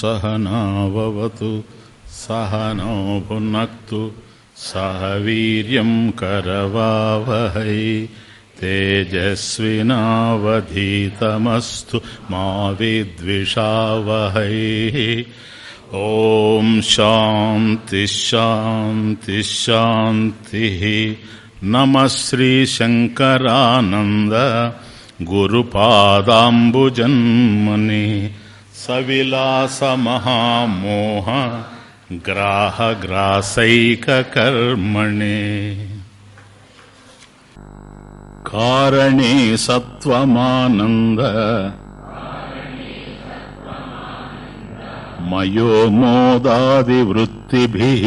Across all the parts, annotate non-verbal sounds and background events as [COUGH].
सहनावतु सहनो भुनक्तु सह वीर्यं करवावहै तेजस्विनावधीतमस्तु मा विद्विषावहै ॐ शान्तिश्शान्तिश्शान्तिः नमः श्रीशङ्करानन्द गुरुपादाम्बुजन्मनि सविलासमहामोह ग्राहग्रासैककर्मणे कारणे सत्त्वमानन्द मयो मोदादिवृत्तिभिः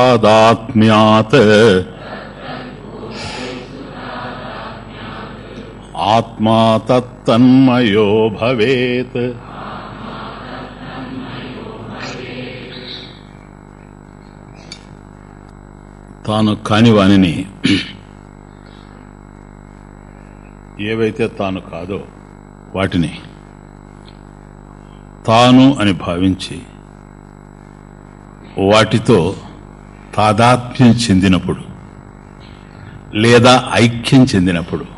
तत्तत्कोशैस्तुतादात्म्यात् ఆత్మా తన్మయో భవేత్. తాను కాని వాణిని ఏవైతే తాను కాదో వాటిని తాను అని భావించి వాటితో తాదాత్మ్యం చెందినప్పుడు లేదా ఐక్యం చెందినప్పుడు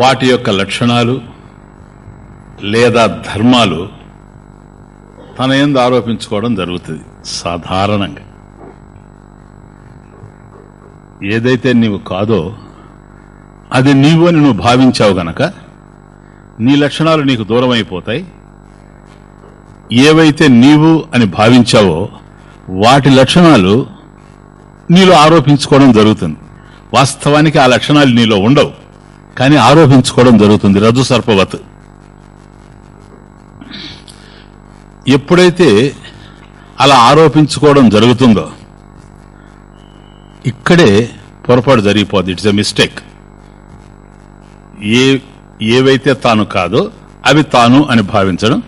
వాటి యొక్క లక్షణాలు లేదా ధర్మాలు తన ఎందు ఆరోపించుకోవడం జరుగుతుంది సాధారణంగా. ఏదైతే నీవు కాదో అది నీవు అని నువ్వు భావించావు గనక నీ లక్షణాలు నీకు దూరం అయిపోతాయి ఏవైతే నీవు అని భావించావో వాటి లక్షణాలు నీలో ఆరోపించుకోవడం జరుగుతుంది. వాస్తవానికి ఆ లక్షణాలు నీలో ఉండవు. కానీ ఆరోపించుకోవడం జరుగుతుంది. రజు సర్పవత్. ఎప్పుడైతే అలా ఆరోపించుకోవడం జరుగుతుందో ఇక్కడే పొరపాటు జరిగిపోద్ది. It's a mistake. ఏ ఏవైతే తాను కాదో అవి తాను అని భావించడం.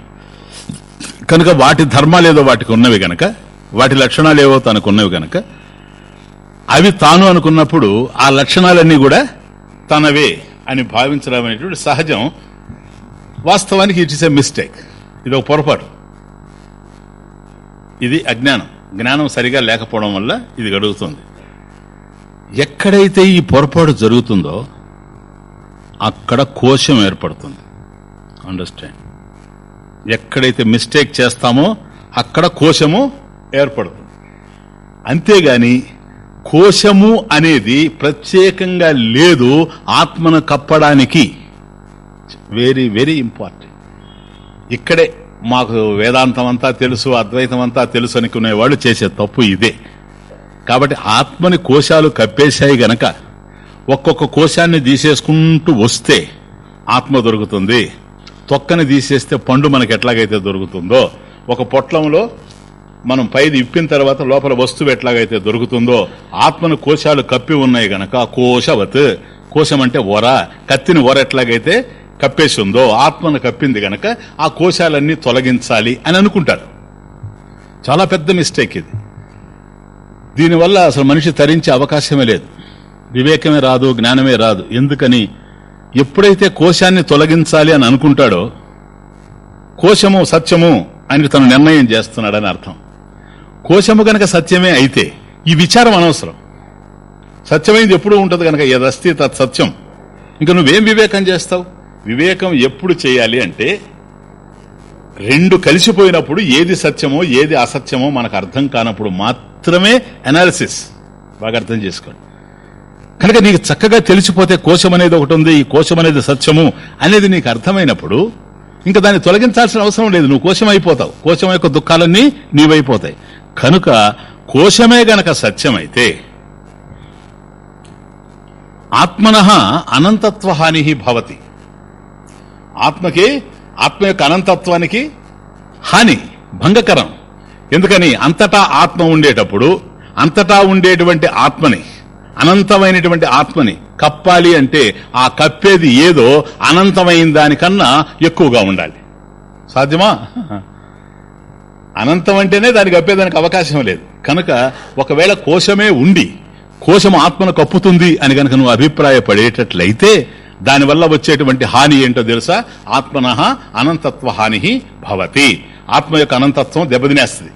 కనుక వాటి ధర్మాలు ఏదో వాటికి ఉన్నవి గనక వాటి లక్షణాలు ఏవో తనకు ఉన్నవి గనక అవి తాను అనుకున్నప్పుడు ఆ లక్షణాలన్నీ కూడా తనవే. అని భావించడం అనేటువంటి సహజం. వాస్తవానికి ఇట్ ఇస్ ఎ మిస్టేక్ ఇది ఒక పొరపాటు. ఇది అజ్ఞానం. జ్ఞానం సరిగా లేకపోవడం వల్ల ఇది గడుగుతుంది. ఎక్కడైతే ఈ పొరపాటు జరుగుతుందో అక్కడ కోశం ఏర్పడుతుంది. అండర్స్టాండ్ ఎక్కడైతే మిస్టేక్ చేస్తామో అక్కడ కోశము ఏర్పడుతుంది. అంతేగాని కోశము అనేది ప్రత్యేకంగా లేదు ఆత్మను కప్పడానికి. వెరీ వెరీ ఇంపార్టెంట్ ఇక్కడే మాకు వేదాంతం అంతా తెలుసు అద్వైతం అంతా తెలుసు అనుకునేవాళ్ళు చేసే తప్పు ఇదే. కాబట్టి ఆత్మని కోశాలు కప్పేశాయి గనక ఒక్కొక్క కోశాన్ని తీసేసుకుంటూ వస్తే ఆత్మ దొరుకుతుంది. తొక్కని తీసేస్తే పండు మనకి ఎట్లాగైతే దొరుకుతుందో ఒక పొట్లంలో మనం పైది ఇప్పిన తర్వాత లోపల వస్తువు ఎట్లాగైతే దొరుకుతుందో ఆత్మను కోశాలు కప్పి ఉన్నాయి గనక కోశవత్. కోశం అంటే ఒర కత్తిని ఒర ఎట్లాగైతే కప్పేసి ఉందో ఆత్మను కప్పింది గనక ఆ కోశాలన్నీ తొలగించాలి అని అనుకుంటారు. చాలా పెద్ద మిస్టేక్ ఇది. దీనివల్ల అసలు మనిషి తరించే అవకాశమే లేదు. వివేకమే రాదు జ్ఞానమే రాదు. ఎందుకని? ఎప్పుడైతే కోశాన్ని తొలగించాలి అని అనుకుంటాడో కోశము సత్యము అని తను నిర్ణయం చేస్తున్నాడని అర్థం. కోశము గనక సత్యమే అయితే ఈ విచారం అనవసరం. సత్యమైంది ఎప్పుడు ఉంటుంది కనుక ఏదస్తి తత్ సత్యం. ఇంకా నువ్వేం వివేకం చేస్తావు? వివేకం ఎప్పుడు చేయాలి అంటే రెండు కలిసిపోయినప్పుడు ఏది సత్యమో ఏది అసత్యమో మనకు అర్థం కానప్పుడు మాత్రమే అనాలిసిస్ బాగా అర్థం చేసుకోండి. కనుక నీకు చక్కగా తెలిసిపోతే కోశం అనేది ఒకటి ఉంది ఈ కోశం అనేది సత్యము అనేది నీకు అర్థమైనప్పుడు ఇంకా దాన్ని తొలగించాల్సిన అవసరం లేదు. నువ్వు కోశం అయిపోతావు. కోశం యొక్క దుఃఖాలన్నీ నీవైపోతాయి. కనుక కోశమే గనక సత్యమైతే ఆత్మన అనంతత్వ హాని భవతి. ఆత్మకి ఆత్మ యొక్క అనంతత్వానికి హాని భంగకరం. ఎందుకని అంతటా ఆత్మ ఉండేటప్పుడు అంతటా ఉండేటువంటి ఆత్మని అనంతమైనటువంటి ఆత్మని కప్పాలి అంటే ఆ కప్పేది ఏదో అనంతమైన దానికన్నా ఎక్కువగా ఉండాలి. సాధ్యమా? అనంతం అంటేనే దానికి అప్పేదానికి అవకాశం లేదు. కనుక ఒకవేళ కోశమే ఉండి కోశం ఆత్మను కప్పుతుంది అని కనుక నువ్వు అభిప్రాయపడేటట్లయితే దానివల్ల వచ్చేటువంటి హాని ఏంటో తెలుసా? ఆత్మన అనంతత్వ హాని భవతి. ఆత్మ యొక్క అనంతత్వం దెబ్బతినేస్తుంది.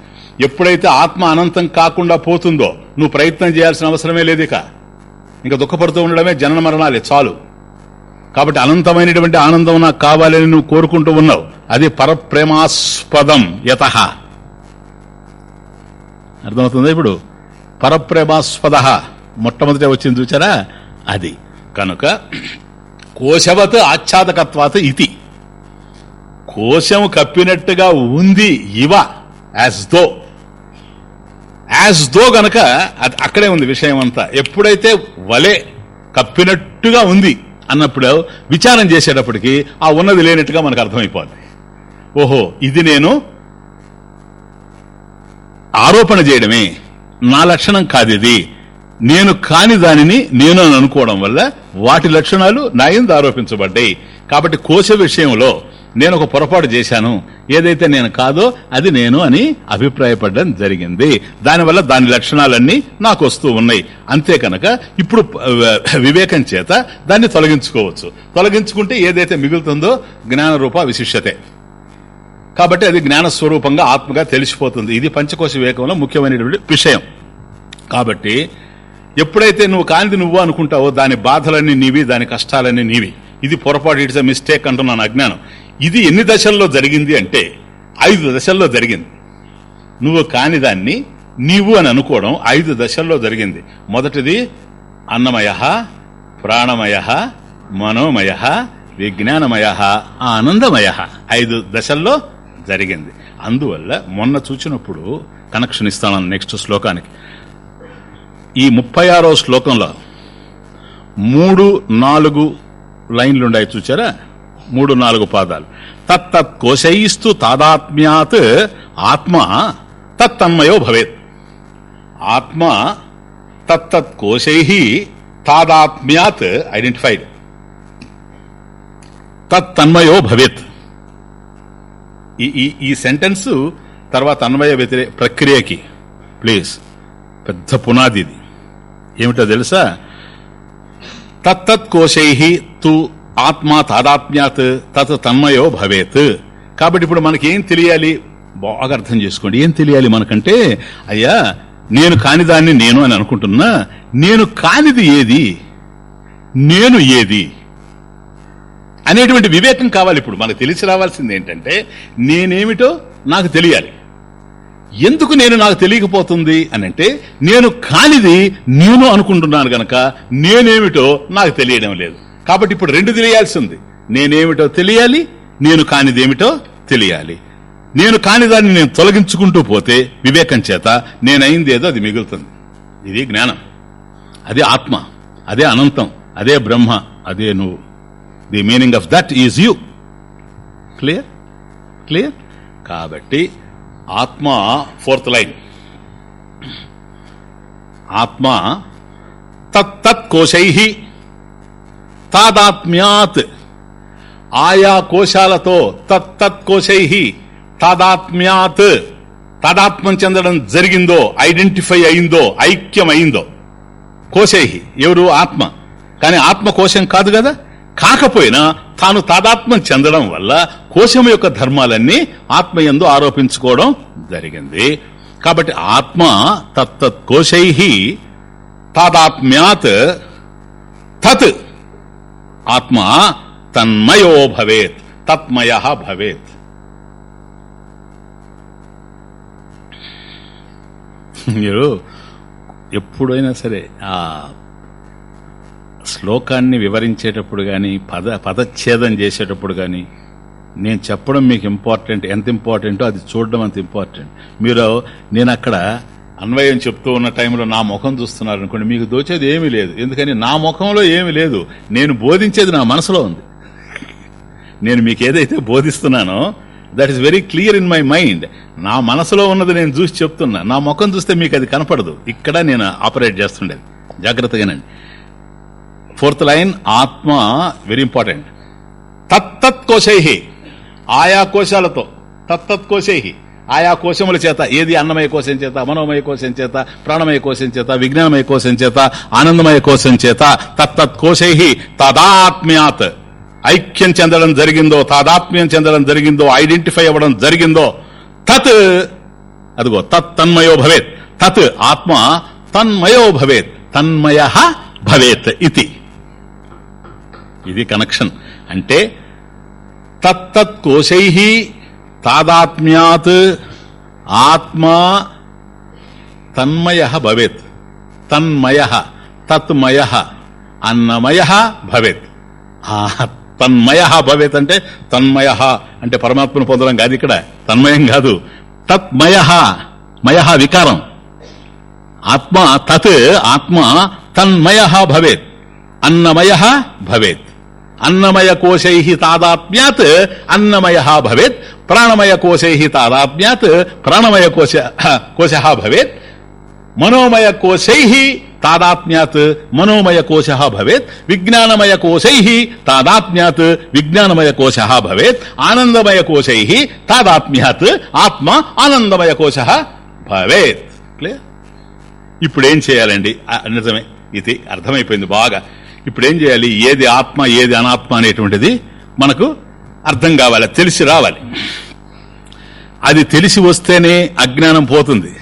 ఎప్పుడైతే ఆత్మ అనంతం కాకుండా పోతుందో నువ్వు ప్రయత్నం చేయాల్సిన అవసరమే లేదు ఇక. ఇంకా దుఃఖపడుతూ ఉండడమే జనన మరణాలే చాలు. కాబట్టి అనంతమైనటువంటి ఆనందం నాకు కావాలని నువ్వు కోరుకుంటూ ఉన్నావు. అది పరప్రేమాస్పదం యత. అర్థమవుతుందా? ఇప్పుడు పరప్రేమాస్పద మొట్టమొదట వచ్చింది చూచారా? అది. కనుక కోశవత్ ఆచ్ఛాదకత్వాత ఇది కోశం కప్పినట్టుగా ఉంది ఇవ యాజ్ దో యాజ్ దో గనక అది అక్కడే ఉంది విషయం అంతా. ఎప్పుడైతే వలే కప్పినట్టుగా ఉంది అన్నప్పుడు విచారం చేసేటప్పటికి ఆ ఉన్నది లేనట్టుగా మనకు అర్థమైపోద్ది. ఓహో ఇది నేను ఆరోపణ చేయడమే నా లక్షణం కాదిది. నేను కాని దానిని నేను అని అనుకోవడం వల్ల వాటి లక్షణాలు నా ఎందు ఆరోపించబడ్డాయి. కాబట్టి కోశ విషయంలో నేను ఒక పొరపాటు చేశాను. ఏదైతే నేను కాదో అది నేను అని అభిప్రాయపడడం జరిగింది. దానివల్ల దాని లక్షణాలన్నీ నాకు వస్తూ ఉన్నాయి. అంతే కనుక ఇప్పుడు వివేకం చేత దాన్ని తొలగించుకోవచ్చు. తొలగించుకుంటే ఏదైతే మిగులుతుందో జ్ఞానరూప విశిష్యతే కాబట్టి అది జ్ఞాన స్వరూపంగా ఆత్మగా తెలిసిపోతుంది. ఇది పంచకోశ వివేకంలో ముఖ్యమైనటువంటి విషయం. కాబట్టి ఎప్పుడైతే నువ్వు కానిది నువ్వు అనుకుంటావో దాని బాధలన్నీ నీవి దాని కష్టాలన్నీ నీవి. ఇది పొరపాటు ఇట్స్ అ మిస్టేక్ అంటున్నాను అజ్ఞానం ఇది ఎన్ని దశల్లో జరిగింది అంటే ఐదు దశల్లో జరిగింది. నువ్వు కాని దాన్ని నీవు అని అనుకోవడం ఐదు దశల్లో జరిగింది. మొదటిది అన్నమయ ప్రాణమయ మనోమయ విజ్ఞానమయ ఆనందమయ. ఐదు దశల్లో జరిగింది. అందువల్ల మొన్న చూచినప్పుడు కనెక్షన్ ఇస్తాను నెక్స్ట్ శ్లోకానికి. ఈ ముప్పై ఆరో శ్లోకంలో మూడు నాలుగు లైన్లుండాయి చూచారా? మూడు నాలుగు పాదాలు. తత్తత్ కోశయిస్తు తాదాత్మ్యాత్ ఆత్మ తత్తన్మయో భవేత్. ఆత్మ తత్తత్ కోశై తాదాత్మ్యాత్ ఐడెంటిఫైడ్. తత్తన్మయో భవేత్. ఈ ఈ ఈ సెంటెన్స్ తర్వాత అన్వయ వ్యతిరేక ప్రక్రియకి. ప్లీజ్ పెద్ద పునాది ఇది. ఏమిటో తెలుసా? తత్తత్ కోశై తు ఆత్మ తాదాత్మ్యాత్ తత్ తన్మయో భవేత్. కాబట్టి ఇప్పుడు మనకేం తెలియాలి? బాగా అర్థం చేసుకోండి. ఏం తెలియాలి మనకంటే? అయ్యా నేను కానిదాన్ని నేను అని అనుకుంటున్నా. నేను కానిది ఏది? నేను ఏది? అనేటువంటి వివేకం కావాలి ఇప్పుడు. మనకు తెలిసి రావాల్సింది ఏంటంటే నేనేమిటో నాకు తెలియాలి. ఎందుకు నేను నాకు తెలియకపోతుంది అని అంటే నేను కానిది నేను అనుకుంటున్నాను గనక నేనేమిటో నాకు తెలియడం లేదు. కాబట్టి ఇప్పుడు రెండు తెలియాల్సింది. నేనేమిటో తెలియాలి నేను కానిదేమిటో తెలియాలి. నేను కానిదాన్ని నేను తొలగించుకుంటూ పోతే వివేకం చేత నేనైంది ఏదో అది మిగులుతుంది. ఇది జ్ఞానం. అదే ఆత్మ అదే అనంతం అదే బ్రహ్మ అదే నువ్వు. The meaning of that is you clear clear కాబట్టి ఆత్మ ఫోర్త్ లైన్ ఆత్మ తత్ కోశై తాదాత్మ్యాత్ ఆయా కోశాలతో తత్ కోశై తాదాత్మ్యాత్ తాదాత్మ్యం చెందడం జరిగిందో ఐడెంటిఫై అయిందో ఐక్యం అయిందో కోశై ఎవరు ఆత్మ కానీ ఆత్మ కోశం కాదు కదా కాకపోయినా తాను తాదాత్మ్యం చెందడం వల్ల కోశం యొక్క ధర్మాలన్నీ ఆత్మయందు ఆరోపించుకోవడం జరిగింది. కాబట్టి ఆత్మ తత్తత్ కోశై తాదాత్మ్యాత్ తత్. ఆత్మ తన్మయో భవేత్ తత్మయ భవేత్. మీరు ఎప్పుడైనా సరే ఆ శ్లోకాన్ని వివరించేటప్పుడు కానీ పద పదచ్ఛేదం చేసేటప్పుడు కానీ నేను చెప్పడం మీకు ఇంపార్టెంట్ ఎంత ఇంపార్టెంటో అది చూడడం అంత ఇంపార్టెంట్ మీరు నేను అక్కడ అన్వయం చెప్తూ ఉన్న టైంలో నా ముఖం చూస్తున్నారు అనుకోండి మీకు దోచేది ఏమీ లేదు. ఎందుకని నా ముఖంలో ఏమీ లేదు. నేను బోధించేది నా మనసులో ఉంది. నేను మీకు ఏదైతే బోధిస్తున్నానో that is very clear in my mind నా మనసులో ఉన్నది నేను చూసి చెప్తున్నా. నా ముఖం చూస్తే మీకు అది కనపడదు. ఇక్కడ నేను ఆపరేట్ చేస్తుండేది. జాగ్రత్తగానండి. ఫోర్త్ లైన్ ఆత్మ వెరీ ఇంపార్టెంట్. తత్తత్ కోశైహి ఆయా కోశాలతో తత్తత్ కోశైహి ఆయా కోశముల చేత ఏది అన్నమయ కోశం చేత మనోమయ కోశం చేత ప్రాణమయ కోశం చేత విజ్ఞానమయ కోశం చేత ఆనందమయ కోశం చేత తత్తత్ కోశై. తదాత్మ్యాత్. ఐక్యం చెందడం జరిగిందో తాదాత్మ్యం చెందడం జరిగిందో ఐడెంటిఫై అవ్వడం జరిగిందో తత్ అదిగో తత్ తన్మయో భవేత్. తత్ ఆత్మ తన్మయో భవేత్. తన్మయ భవేత్ ఇది ఇది కనెక్షన్. అంటే తత్తత్ కోశై తాదాత్మ్యాత్ ఆత్మా తన్మయ భవేత్. తన్మయ తత్మయ అన్నమయ భవేత్. ఆ తన్మయ భవేత్ అంటే తన్మయ అంటే పరమాత్మను పొందడం కాదు ఇక్కడ తన్మయం కాదు. తత్మయ మయ వికారం. ఆత్మ తత్ ఆత్మ తన్మయ భవేత్. అన్నమయ భవేత్. అన్నమయ కోశై తాదాత్మ్యాత్ అన్నమయ భవేత్ ప్రాణమయ కోశై తాదాత్మ్యాత్ ప్రాణమయ కోశ కోశ భవేత్ మనోమయ కోశై తాదాత్మ్యాత్ మనోమయ కోశ భవేత్ విజ్ఞానమయ కోశై తాదాత్మ్యాత్ విజ్ఞానమయ కోశ భవేత్ ఆనందమయ కోశై తాదాత్మ్యాత్ ఆత్మ ఆనందమయ కోశ భవేత్. క్లియర్ ఇప్పుడు ఏం చేయాలండి నిజమే. ఇది అర్థమైపోయింది బాగా. ఇప్పుడు ఏం చేయాలి? ఏది ఆత్మ ఏది అనాత్మ అనేటువంటిది మనకు అర్థం కావాలి తెలిసి రావాలి. అది తెలిసి వస్తేనే అజ్ఞానం పోతుంది.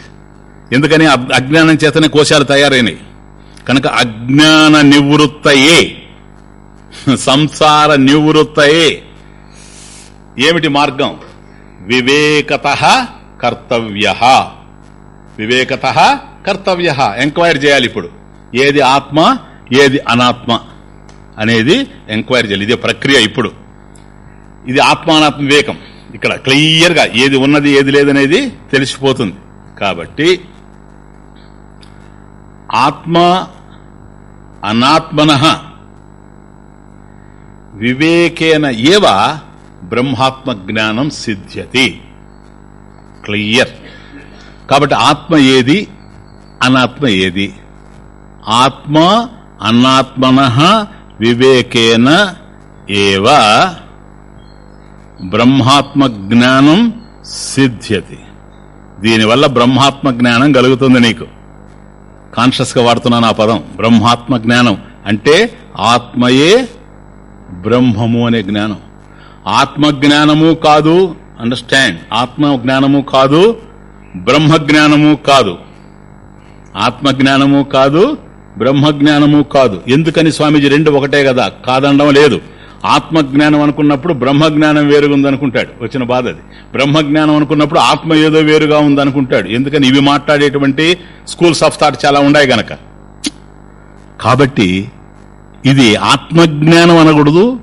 ఎందుకని? అజ్ఞానం చేతనే కోశాలు తయారైనవి కనుక అజ్ఞాన నివృత్తయే. సంసార నివృత్తయే. ఏమిటి మార్గం? వివేకత కర్తవ్య. వివేకత కర్తవ్య. ఎంక్వైర్ చేయాలి ఇప్పుడు. ఏది ఆత్మ ఏది అనాత్మ అనేది ఎంక్వైరీ చేయాలి. ఇదే ప్రక్రియ ఇప్పుడు. ఇది ఆత్మానాత్మ వివేకం. ఇక్కడ క్లియర్గా ఏది ఉన్నది ఏది లేదనేది తెలిసిపోతుంది. కాబట్టి ఆత్మ అనాత్మన వివేకేన ఏవ బ్రహ్మాత్మ జ్ఞానం సిద్ధ్యతి. క్లియర్. కాబట్టి ఆత్మ ఏది అనాత్మ ఏది? ఆత్మ అనాత్మన వివేకేన ఏవ బ్రహ్మాత్మ జ్ఞానం సిద్ధ్యతి. దీనివల్ల బ్రహ్మాత్మ జ్ఞానం కలుగుతుంది నీకు. కాన్షియస్గా వాడుతున్నాను ఆ పదం. బ్రహ్మాత్మ జ్ఞానం అంటే ఆత్మయే బ్రహ్మము అనే జ్ఞానం. ఆత్మజ్ఞానము కాదు అండర్స్టాండ్ ఆత్మ జ్ఞానము కాదు బ్రహ్మజ్ఞానము కాదు. ఆత్మజ్ఞానము కాదు బ్రహ్మజ్ఞానము కాదు. ఎందుకని స్వామీజీ రెండు ఒకటే కదా? కాదనడం లేదు. ఆత్మజ్ఞానం అనుకున్నప్పుడు బ్రహ్మజ్ఞానం వేరుగా ఉందనుకుంటాడు వచ్చిన బాధ అది. బ్రహ్మజ్ఞానం అనుకున్నప్పుడు ఆత్మ ఏదో వేరుగా ఉందనుకుంటాడు. ఎందుకని ఇవి మాట్లాడేటువంటి స్కూల్స్ ఆఫ్ థాట్ చాలా ఉన్నాయి గనక. కాబట్టి ఇది ఆత్మజ్ఞానం అనకూడదు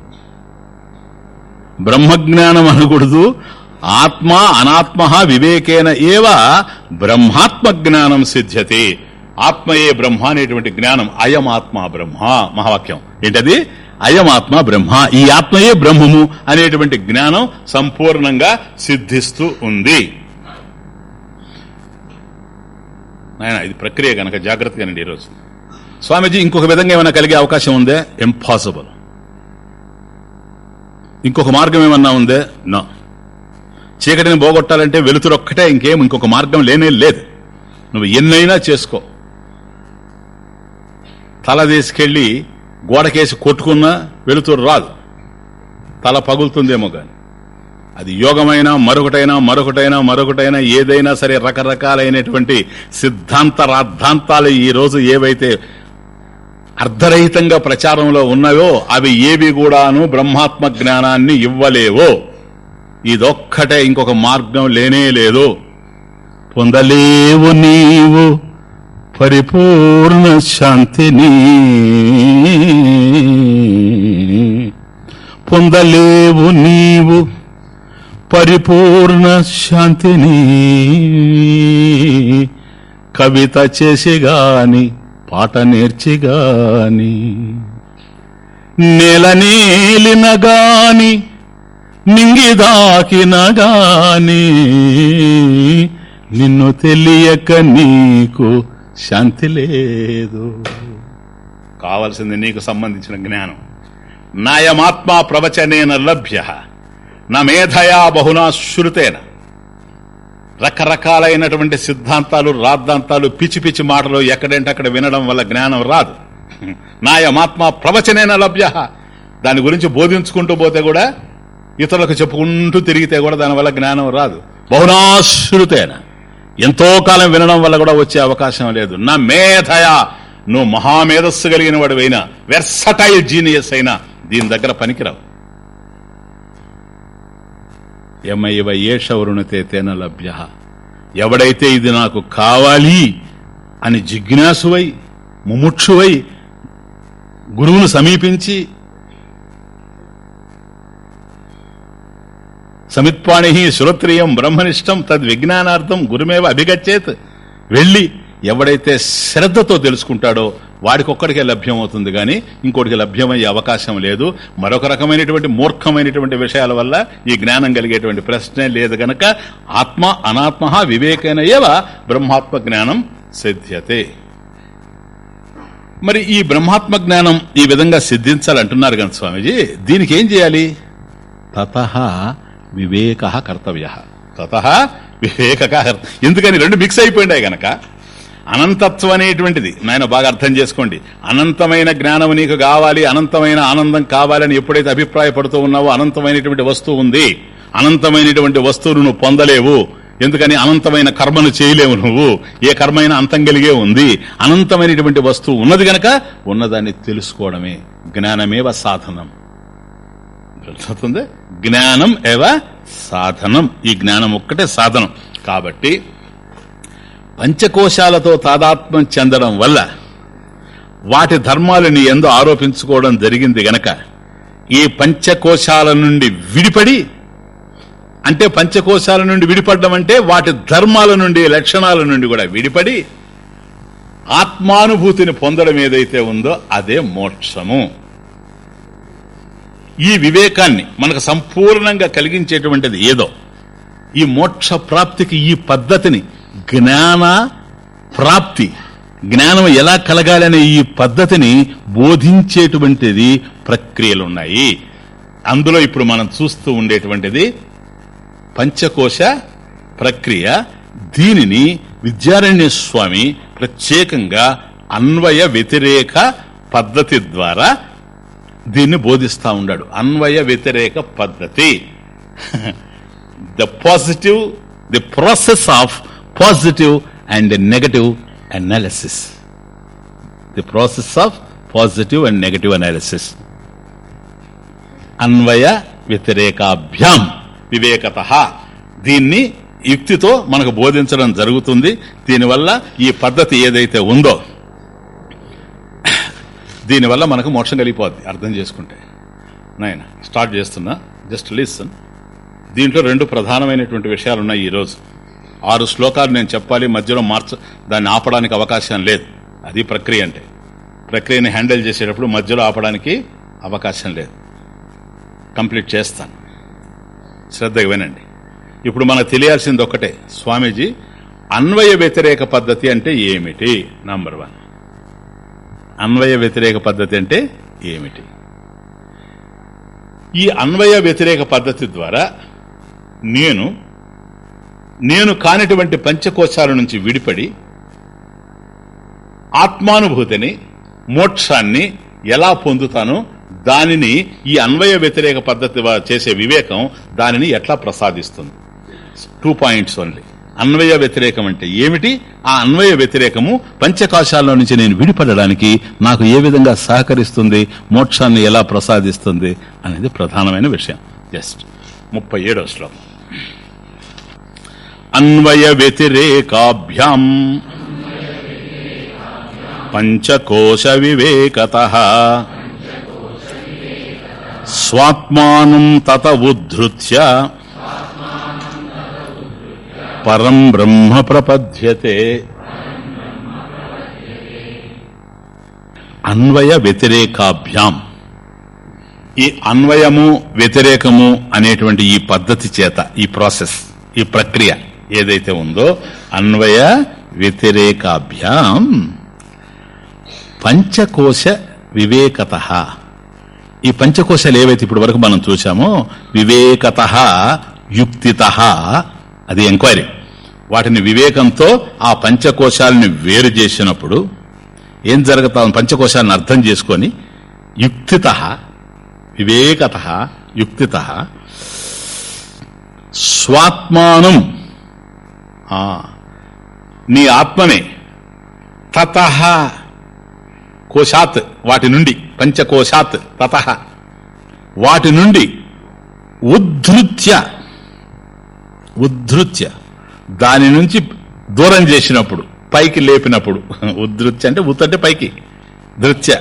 బ్రహ్మజ్ఞానం అనకూడదు ఆత్మ అనాత్మ వివేకేన ఏవ బ్రహ్మాత్మ జ్ఞానం సిద్ధ్యతే. ఆత్మయే బ్రహ్మ అనేటువంటి జ్ఞానం అయం ఆత్మ బ్రహ్మ. మహావాక్యం. ఏంటది? అయమాత్మ బ్రహ్మ. ఈ ఆత్మయే బ్రహ్మము అనేటువంటి జ్ఞానం సంపూర్ణంగా సిద్ధిస్తూ ఉంది. ఆయన ఇది ప్రక్రియ కనుక జాగ్రత్తగానండి ఈరోజు. స్వామీజీ ఇంకొక విధంగా ఏమైనా కలిగే అవకాశం ఉందే? ఇంపాసిబుల్ ఇంకొక మార్గం ఏమన్నా ఉందే? నో చీకటిని పోగొట్టాలంటే వెలుతురు ఒక్కటే ఇంకేం ఇంకొక మార్గం లేనే లేదు. నువ్వు ఎన్నైనా చేసుకో. తల తీసుకెళ్ళి గోడకేసి కొట్టుకున్నా వెలుతురు రాదు. తల పగులుతుందేమో కానీ అది యోగమైనా మరొకటైనా మరొకటైనా మరొకటైనా ఏదైనా సరే రకరకాలైనటువంటి సిద్ధాంత రాద్ధాంతాలు ఈ రోజు ఏవైతే అర్ధరహితంగా ప్రచారంలో ఉన్నాయో అవి ఏవి కూడాను బ్రహ్మాత్మ జ్ఞానాన్ని ఇవ్వలేవో. ఇదొక్కటే ఇంకొక మార్గం లేనే లేదు. పొందలేవు నీవు. పరిపూర్ణ శాంతిని పొందలేవు నీవు. పరిపూర్ణ శాంతిని కవిత చేసి గాని పాట నేర్చి గాని నేల నీలిన గాని నింగిదాకినగాని నిన్ను తెలియక నీకు శాంతి లేదు. కావలసింది నీకు సంబంధించిన జ్ఞానం. నాయమాత్మా ప్రవచనేన లభ్య. నా మేధయా బహునా శృతేన. రకరకాలైనటువంటి సిద్ధాంతాలు రాద్ధాంతాలు పిచ్చి పిచ్చి మాటలు ఎక్కడంటే అక్కడ వినడం వల్ల జ్ఞానం రాదు. నాయమాత్మ ప్రవచనేన లభ్య. దాని గురించి బోధించుకుంటూ పోతే కూడా ఇతరులకు చెప్పుకుంటూ తిరిగితే కూడా దానివల్ల జ్ఞానం రాదు. బహునాశ్రుతేనా ఎంతో కాలం వినడం వల్ల కూడా వచ్చే అవకాశం లేదు. నా మేధయా నువ్వు మహామేధస్సు కలిగిన వాడివైనా వెర్సటైల్ జీనియస్ అయినా దీని దగ్గర పనికిరావు. యమైవ ఏషవరుణతే తేన లభ్య? ఎవడైతే ఇది నాకు కావాలి అని జిజ్ఞాసువై ముముక్షువై గురువును సమీపించి సమిత్పాణి శ్రోత్రియం బ్రహ్మనిష్టం తద్విజ్ఞానార్థం గురుమేవ అభిగచ్చేత్. వెళ్ళి ఎవడైతే శ్రద్ధతో తెలుసుకుంటాడో వాడికొక్కడికే లభ్యం అవుతుంది కానీ ఇంకోటికి లభ్యమయ్యే అవకాశం లేదు. మరొక రకమైనటువంటి మూర్ఖమైనటువంటి విషయాల వల్ల ఈ జ్ఞానం కలిగేటువంటి ప్రశ్నే లేదు గనక ఆత్మ అనాత్మ వివేకైన ఏవ బ్రహ్మాత్మ జ్ఞానం సిద్ధ్యతే. మరి ఈ బ్రహ్మాత్మ జ్ఞానం ఈ విధంగా సిద్ధించాలంటున్నారు కానీ స్వామీజీ దీనికి ఏం చేయాలి? తత వివేక కర్తవ్య. తత వివేక ఎందుకని రెండు మిక్స్ అయిపోయినాయి గనక. అనంతత్వం అనేటువంటిది. నాయన బాగా అర్థం చేసుకోండి. అనంతమైన జ్ఞానం నీకు కావాలి అనంతమైన ఆనందం కావాలని ఎప్పుడైతే అభిప్రాయపడుతూ ఉన్నావో అనంతమైనటువంటి వస్తువు ఉంది. అనంతమైనటువంటి వస్తువును నువ్వు పొందలేవు. ఎందుకని? అనంతమైన కర్మను చేయలేవు నువ్వు. ఏ కర్మైనా అంతం కలిగే ఉంది. అనంతమైనటువంటి వస్తువు ఉన్నది గనక ఉన్నదాన్ని తెలుసుకోవడమే. జ్ఞానమేవ సాధనం. అర్థమవుతుంది జ్ఞానం ఏవ? సాధనం. ఈ జ్ఞానం ఒక్కటే సాధనం. కాబట్టి పంచకోశాలతో తాదాత్మ్యం చెందడం వల్ల వాటి ధర్మాలని ఎందు ఆరోపించుకోవడం జరిగింది గనక ఈ పంచకోశాల నుండి విడిపడి అంటే పంచకోశాల నుండి విడిపడడం అంటే వాటి ధర్మాల నుండి లక్షణాల నుండి కూడా విడిపడి ఆత్మానుభూతిని పొందడం ఏదైతే ఉందో అదే మోక్షము. ఈ వివేకాన్ని మనకు సంపూర్ణంగా కలిగించేటువంటిది ఏదో. ఈ మోక్ష ప్రాప్తికి ఈ పద్ధతిని జ్ఞాన ప్రాప్తి జ్ఞానం ఎలా కలగాలనే ఈ పద్ధతిని బోధించేటువంటిది ప్రక్రియలు ఉన్నాయి అందులో ఇప్పుడు మనం చూస్తూ ఉండేటువంటిది పంచకోశ ప్రక్రియ. దీనిని విద్యారణ్య స్వామి ప్రత్యేకంగా అన్వయ వ్యతిరేక పద్ధతి ద్వారా దీన్ని బోధిస్తా ఉన్నాడు. అన్వయ వ్యతిరేక పద్ధతి. The positive the process of positive and negative analysis the process of positive and negative analysis అన్వయ వ్యతిరేకాభ్యాం. వివేకత. దీన్ని యుక్తితో మనకు బోధించడం జరుగుతుంది. దీనివల్ల ఈ పద్ధతి ఏదైతే ఉందో దీనివల్ల మనకు మోక్షం కలిగిపోద్ది అర్థం చేసుకుంటే. నాయన స్టార్ట్ చేస్తున్నా. జస్ట్ లిసన్ దీంట్లో రెండు ప్రధానమైనటువంటి విషయాలు ఉన్నాయి ఈరోజు. ఆరు శ్లోకాలు నేను చెప్పాలి మధ్యలో మార్చ దాన్ని ఆపడానికి అవకాశం లేదు. అది ప్రక్రియ అంటే. ప్రక్రియని హ్యాండిల్ చేసేటప్పుడు మధ్యలో ఆపడానికి అవకాశం లేదు. కంప్లీట్ చేస్తాను. శ్రద్ధగా వినండి. ఇప్పుడు మనకు తెలియాల్సింది ఒక్కటే. స్వామీజీ అన్వయ వ్యతిరేక పద్ధతి అంటే ఏమిటి? నంబర్ వన్ అన్వయ వ్యతిరేక పద్ధతి అంటే ఏమిటి? ఈ అన్వయ వ్యతిరేక పద్ధతి ద్వారా నేను నేను కానిటువంటి పంచకోశాల నుంచి విడిపడి ఆత్మానుభూతిని మోక్షాన్ని ఎలా పొందుతానో దానిని ఈ అన్వయ వ్యతిరేక పద్ధతి చేసే వివేకం దానిని ఎట్లా ప్రసాదిస్తుంది? టూ పాయింట్స్ ఓన్లీ అన్వయ వ్యతిరేకం అంటే ఏమిటి? ఆ అన్వయ వ్యతిరేకము పంచకాశాల్లో నుంచి నేను విడిపడడానికి నాకు ఏ విధంగా సహకరిస్తుంది? మోక్షాన్ని ఎలా ప్రసాదిస్తుంది? అనేది ప్రధానమైన విషయం. జస్ట్ ముప్పై ఏడవ శ్లోకం. అన్వయ వ్యతిరేకాభ్యాం పంచకోశ వివేకత స్వాత్మానం తత ఉద్ధృత్య పరం బ్రహ్మ ప్రపద్యతే. అన్వయ వ్యతిరేకాభ్యాం. ఈ అన్వయము వ్యతిరేకము అనేటువంటి ఈ పద్ధతి చేత ఈ ప్రాసెస్ ఈ ప్రక్రియ ఏదైతే ఉందో అన్వయ వ్యతిరేకాభ్యాం. పంచకోశ వివేకత. ఈ పంచకోశాలు ఏవైతే ఇప్పటి వరకు మనం చూసామో వివేకత యుక్తిత అది ఎంక్వైరీ. వాటిని వివేకంతో ఆ పంచకోశాలని వేరు చేసినప్పుడు ఏం జరుగుతా పంచకోశాలను అర్థం చేసుకొని యుక్తిత వివేకత యుక్తిత స్వాత్మానం. నీ ఆత్మనే తత కోశాత్ వాటి నుండి పంచకోశాత్ తత వాటి నుండి ఉద్ధృత్య ఉద్ధృత్య. దాని నుంచి దూరం చేసినప్పుడు పైకి లేపినప్పుడు ఉద్ధృత్య అంటే ఉత్తంటే పైకి ధృత్య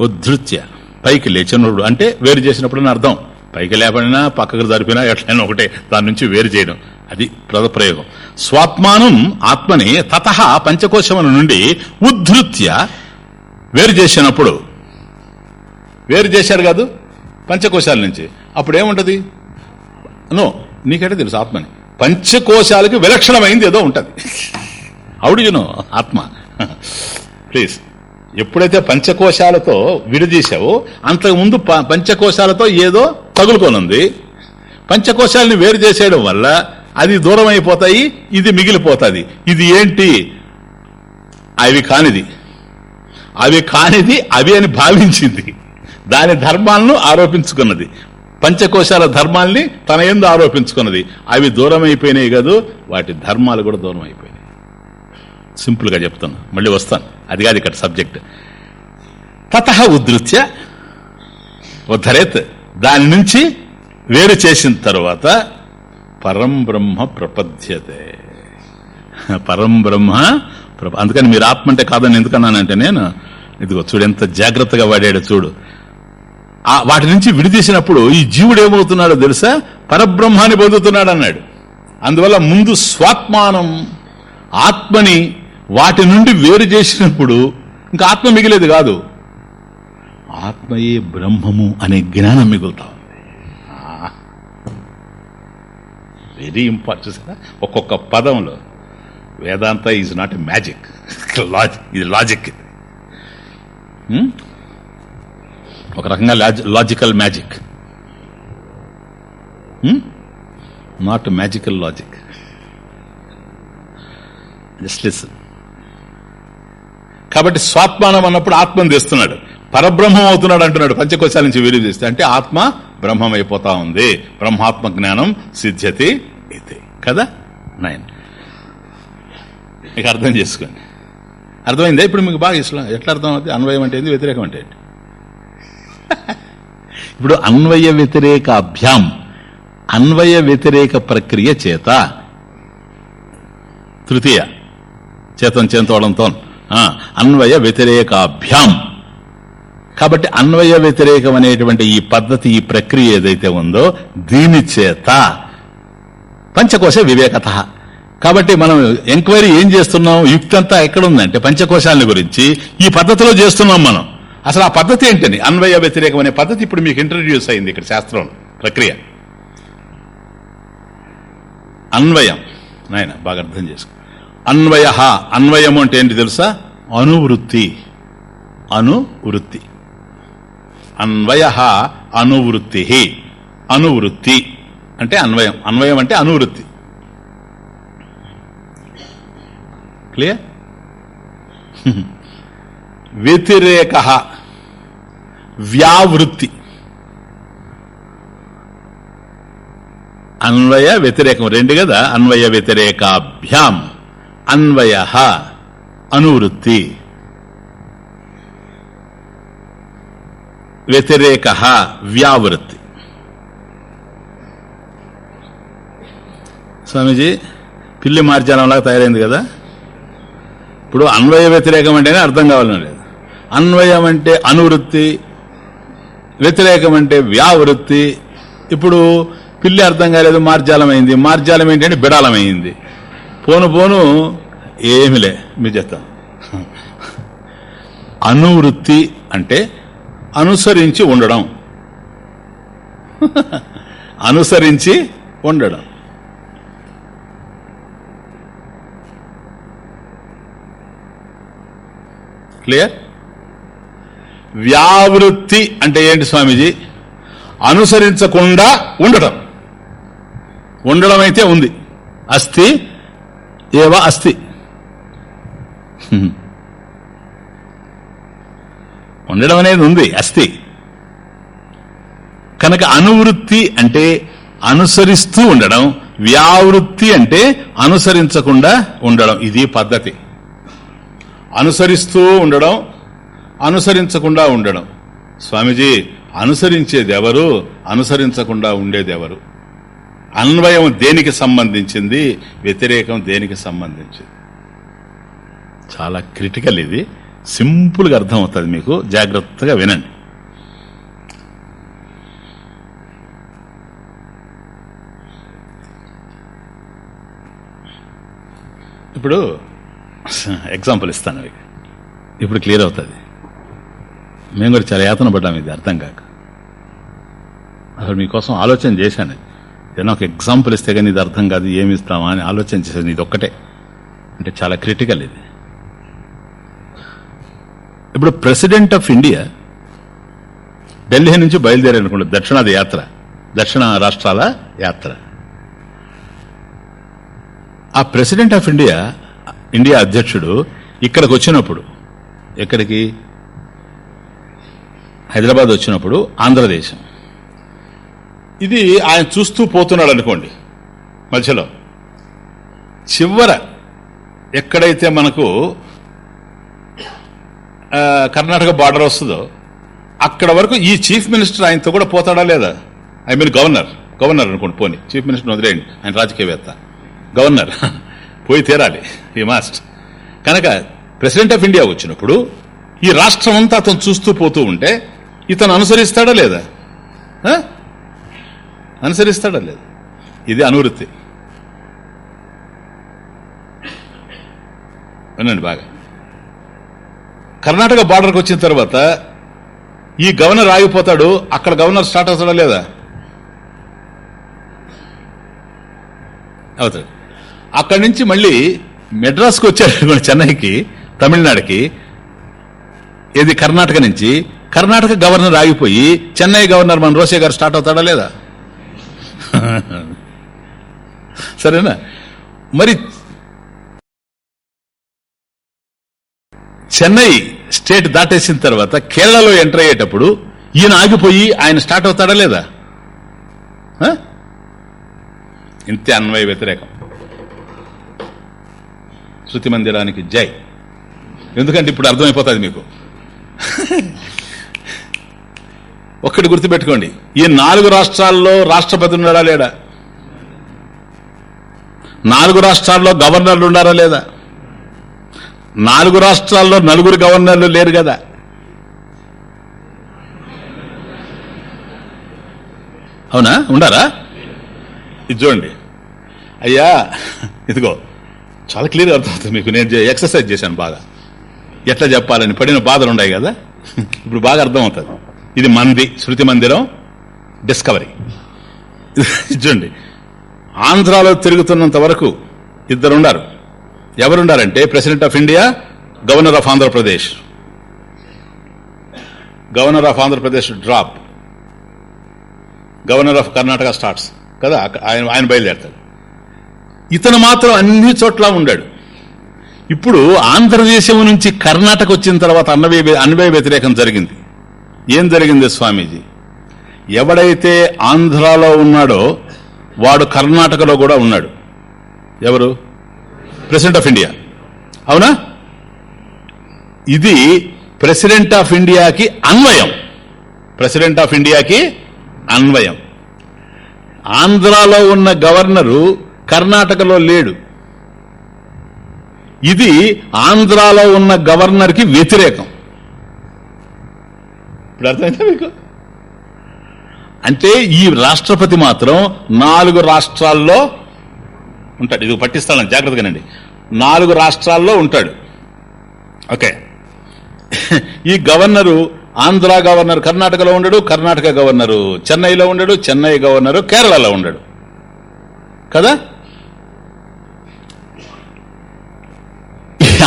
ఉద్ధృత్య. పైకి లేచినప్పుడు అంటే వేరు చేసినప్పుడు అని అర్థం. పైకి లేపడినా పక్కకు జరిపినా ఎట్లయినా ఒకటే దాని నుంచి వేరు చేయడం. అది ప్రయోగం. స్వాత్మానం ఆత్మని తత పంచకోశముల నుండి ఉద్ధృత్య వేరు చేసినప్పుడు. వేరు చేశారు కాదు పంచకోశాల నుంచి. అప్పుడు ఏముంటది? నో నీకంటే తెలుసు ఆత్మని. పంచకోశాలకి విలక్షణమైంది ఏదో ఉంటుంది. అవుడు యునో ఆత్మ. ప్లీజ్ ఎప్పుడైతే పంచకోశాలతో విడదీశావో అంతకుముందు ప- పంచకోశాలతో ఏదో తగులుకోనుంది. పంచకోశాలని వేరు చేసేయడం వల్ల అది దూరం అయిపోతాయి ఇది మిగిలిపోతుంది. ఇది ఏంటి? అవి కానిది. అవి కానిది అవి అని భావించింది. దాని ధర్మాలను ఆరోపించుకున్నది. పంచకోశాల ధర్మాల్ని తన ఎందు ఆరోపించుకున్నది. అవి దూరం అయిపోయినాయి కాదు వాటి ధర్మాలు కూడా దూరం అయిపోయినాయి సింపుల్గా చెప్తాను మళ్ళీ వస్తాను. అది కాదు ఇక్కడ సబ్జెక్ట్. తత ఉధృత్య ఉద్ధరేత్. దాని నుంచి వేరు చేసిన తర్వాత పరం బ్రహ్మ ప్రపద్యతే. పరం బ్రహ్మ ప్రప- అందుకని మీరు ఆత్మ అంటే కాదని ఎందుకన్నానంటే నేను ఇదిగో చూడు ఎంత జాగ్రత్తగా వాడాడు చూడు. వాటి నుంచి విడిదీసినప్పుడు ఈ జీవుడు ఏమవుతున్నాడో తెలుసా? పరబ్రహ్మాన్ని పొందుతున్నాడు అన్నాడు అందువల్ల ముందు స్వాత్మానం ఆత్మని వాటి నుండి వేరు చేసినప్పుడు ఇంకా ఆత్మ మిగిలేదు కాదు. ఆత్మయే బ్రహ్మము అనే జ్ఞానం మిగులుతా. ఉంది వెరీ ఇంపార్టెంట్ చూసారా? ఒక్కొక్క పదంలో Vedanta is not a magic. [LAUGHS] Logic ఇది లాజిక్. ఇది ఒక రకంగా logical magic not magical logic just listen కాబట్టి స్వాత్మానం అన్నప్పుడు ఆత్మను తెస్తున్నాడు. పరబ్రహ్మం అవుతున్నాడు అంటున్నాడు. పంచకోశాల నుంచి వీరు చేస్తే అంటే ఆత్మ బ్రహ్మం అయిపోతా ఉంది. బ్రహ్మాత్మ జ్ఞానం సిద్ధ్యతి ఇది కదా? నైన్. మీకు అర్థం చేసుకోండి. అర్థమైందా? ఇప్పుడు మీకు బాగా ఇష్టం ఎట్లా అర్థం అవుతుంది అన్వయం అంటే ఏంది? వ్యతిరేకం అంటే ఏంటి? [LAUGHS] ఇప్పుడు అన్వయ వ్యతిరేక అభ్యాం అన్వయ వ్యతిరేక ప్రక్రియ చేత తృతీయ చేతం చేతోడంతో అన్వయ వ్యతిరేకాభ్యాం కాబట్టి అన్వయ వ్యతిరేకం అనేటువంటి ఈ పద్ధతి ఈ ప్రక్రియ ఏదైతే ఉందో దీని చేత పంచకోశ వివేకత. కాబట్టి మనం ఎంక్వైరీ ఏం చేస్తున్నాం? యుక్తి అంతా పంచకోశాలని గురించి ఈ పద్ధతిలో చేస్తున్నాం మనం. అసలు ఆ పద్ధతి ఏంటని? అన్వయ వ్యతిరేకం అనే పద్ధతి ఇప్పుడు మీకు ఇంట్రడ్యూస్ అయింది ఇక్కడ శాస్త్రం ప్రక్రియ. అన్వయం. నాయన బాగా అర్థం చేసుకో. అన్వయ. అన్వయము అంటే ఏంటి తెలుసా? అనువృత్తి. అనువృత్తి. అన్వయ అనువృత్తి. అనువృత్తి. అంటే అన్వయం. అన్వయం అంటే అనువృత్తి. క్లియర్? వ్యతిరేక. వ్యావృత్తి. అన్వయ వ్యతిరేకం. రెండు కదా? అన్వయ వ్యతిరేకాభ్యాం. అన్వయ. అనువృత్తి. వ్యతిరేక. వ్యావృత్తి. స్వామీజీ పిల్లి మార్జాలంలాగా తయారైంది కదా? ఇప్పుడు అన్వయ వ్యతిరేకం అంటేనే అర్థం కావాలని అన్వయం అంటే అనువృత్తి వ్యతిరేకం అంటే వ్యావృత్తి. ఇప్పుడు పిల్లి అర్థం కాలేదు మార్జాలమైంది. మార్జాలం ఏంటంటే బిడాలమైంది. పోను పోను ఏమిలే మీ చెప్తాం. అనువృత్తి అంటే అనుసరించి ఉండడం. అనుసరించి ఉండడం. క్లియర్? వ్యావృత్తి అంటే ఏంటి స్వామీజీ? అనుసరించకుండా ఉండడం ఉండడం అయితే ఉంది. అస్థి ఏవ అస్థి. ఉండడం అనేది ఉంది అస్థి. కనుక అనువృత్తి అంటే అనుసరిస్తూ ఉండడం వ్యావృత్తి అంటే అనుసరించకుండా ఉండడం. ఇది పద్ధతి. అనుసరిస్తూ ఉండడం అనుసరించకుండా ఉండడం. స్వామీజీ అనుసరించేది ఎవరు అనుసరించకుండా ఉండేదెవరు? అన్వయం దేనికి సంబంధించింది? వ్యతిరేకం దేనికి సంబంధించింది? చాలా క్రిటికల్ ఇది. సింపుల్గా అర్థమవుతుంది మీకు. జాగ్రత్తగా వినండి. ఇప్పుడు ఎగ్జాంపుల్ ఇస్తాను ఇప్పుడు క్లియర్ అవుతుంది. మేము కూడా చాలా యాతన పడ్డాం ఇది అర్థం కాక. అసలు మీకోసం ఆలోచన చేశాను. ఏదైనా ఒక ఎగ్జాంపుల్ ఇస్తే కానీ ఇది అర్థం కాదు ఏమి ఇస్తామా అని ఆలోచన చేశాను ఇది ఒక్కటే. అంటే చాలా క్రిటికల్ ఇది. ఇప్పుడు ప్రెసిడెంట్ ఆఫ్ ఇండియా ఢిల్లీ నుంచి బయలుదేరారనుకోండి దక్షిణాది యాత్ర దక్షిణ రాష్ట్రాల యాత్ర. ఆ ప్రెసిడెంట్ ఆఫ్ ఇండియా ఇండియా అధ్యక్షుడు ఇక్కడికి వచ్చినప్పుడు ఎక్కడికి? హైదరాబాద్ వచ్చినప్పుడు ఆంధ్రదేశం. ఇది ఆయన చూస్తూ పోతున్నాడు అనుకోండి మధ్యలో. చివర ఎక్కడైతే మనకు కర్ణాటక బార్డర్ వస్తుందో అక్కడ వరకు ఈ చీఫ్ మినిస్టర్ ఆయనతో కూడా పోతాడా లేదా? I mean governor. గవర్నర్ అనుకోండి పోని. చీఫ్ మినిస్టర్ వదిలేయండి ఆయన రాజకీయవేత్త. గవర్నర్. పోయి తీరాలి. ఈ మాస్ట్ కనుక ప్రెసిడెంట్ ఆఫ్ ఇండియా వచ్చినప్పుడు ఈ రాష్ట్రం అంతా అతను చూస్తూ పోతూ ఉంటే ఇతను అనుసరిస్తాడా లేదా? ఆ? అనుసరిస్తాడా లేదా? ఇది అనువృత్తి. వినండి బాగా. కర్ణాటక బార్డర్కి వచ్చిన తర్వాత ఈ గవర్నర్ ఆగిపోతాడు అక్కడ గవర్నర్ స్టార్ట్ అవుతాడా లేదా? అవుతాడు. అక్కడి నుంచి మళ్ళీ మెడ్రాస్కి వచ్చాడు [LAUGHS] చెన్నైకి తమిళనాడుకి. ఇది కర్ణాటక నుంచి కర్ణాటక గవర్నర్ ఆగిపోయి చెన్నై గవర్నర్ మన రోసే గారు స్టార్ట్ అవుతాడా లేదా? సరేనా? మరి చెన్నై స్టేట్ దాటేసిన తర్వాత కేరళలో ఎంటర్ అయ్యేటప్పుడు ఈయన ఆగిపోయి ఆయన స్టార్ట్ అవుతాడా లేదా? ఇంతే అన్వయ వ్యతిరేకం. శృతి మందిరానికి జై. ఎందుకంటే ఇప్పుడు అర్థమైపోతుంది మీకు. ఒక్కటి గుర్తుపెట్టుకోండి. ఈ నాలుగు రాష్ట్రాల్లో రాష్ట్రపతి ఉన్నాడా లేడా? నాలుగు రాష్ట్రాల్లో గవర్నర్లు ఉన్నారా లేదా? నాలుగు రాష్ట్రాల్లో నలుగురు గవర్నర్లు లేరు కదా. అవునా? ఉండారా? ఇది చూడండి. అయ్యా ఇదిగో. చాలా క్లియర్గా అర్థమవుతుంది మీకు. నేను ఎక్సర్సైజ్ చేశాను బాగా. ఎట్లా చెప్పాలని. పడిన బాధలు ఉన్నాయి కదా. ఇప్పుడు బాగా అర్థమవుతుంది. ఇది మంది శృతి మందిరం డిస్కవరీ చూడండి ఆంధ్రాలో తిరుగుతున్నంత వరకు ఇద్దరున్నారు ఎవరున్నారంటే president of India governor of Andhra Pradesh governor of Andhra Pradesh drop governor of Karnataka starts కదా? ఆయన ఆయన బయలుదేరతాడు. ఇతను మాత్రం అన్ని చోట్ల ఉండాడు. ఇప్పుడు ఆంధ్రదేశం నుంచి కర్ణాటక వచ్చిన తర్వాత అన్నవయ అన్వయ వ్యతిరేకం జరిగింది. ఏం జరిగింది స్వామీజీ? ఎవడైతే ఆంధ్రాలో ఉన్నాడో వాడు కర్ణాటకలో కూడా ఉన్నాడు. ఎవరు? ప్రెసిడెంట్ ఆఫ్ ఇండియా అవునా? ఇది ప్రెసిడెంట్ ఆఫ్ ఇండియాకి అన్వయం. ప్రెసిడెంట్ ఆఫ్ ఇండియాకి అన్వయం. ఆంధ్రాలో ఉన్న గవర్నరు కర్ణాటకలో లేడు. ఇది ఆంధ్రాలో ఉన్న గవర్నర్కి వ్యతిరేకం. ఇప్పుడు అర్థమైందా మీకు? అంటే ఈ రాష్ట్రపతి మాత్రం నాలుగు రాష్ట్రాల్లో ఉంటాడు. ఇది పట్టిస్తాను జాగ్రత్తగానండి. నాలుగు రాష్ట్రాల్లో ఉంటాడు. ఓకే. ఈ గవర్నరు ఆంధ్ర గవర్నర్ కర్ణాటకలో ఉండడు కర్ణాటక గవర్నరు చెన్నైలో ఉండడు చెన్నై గవర్నరు కేరళలో ఉండడు. కదా?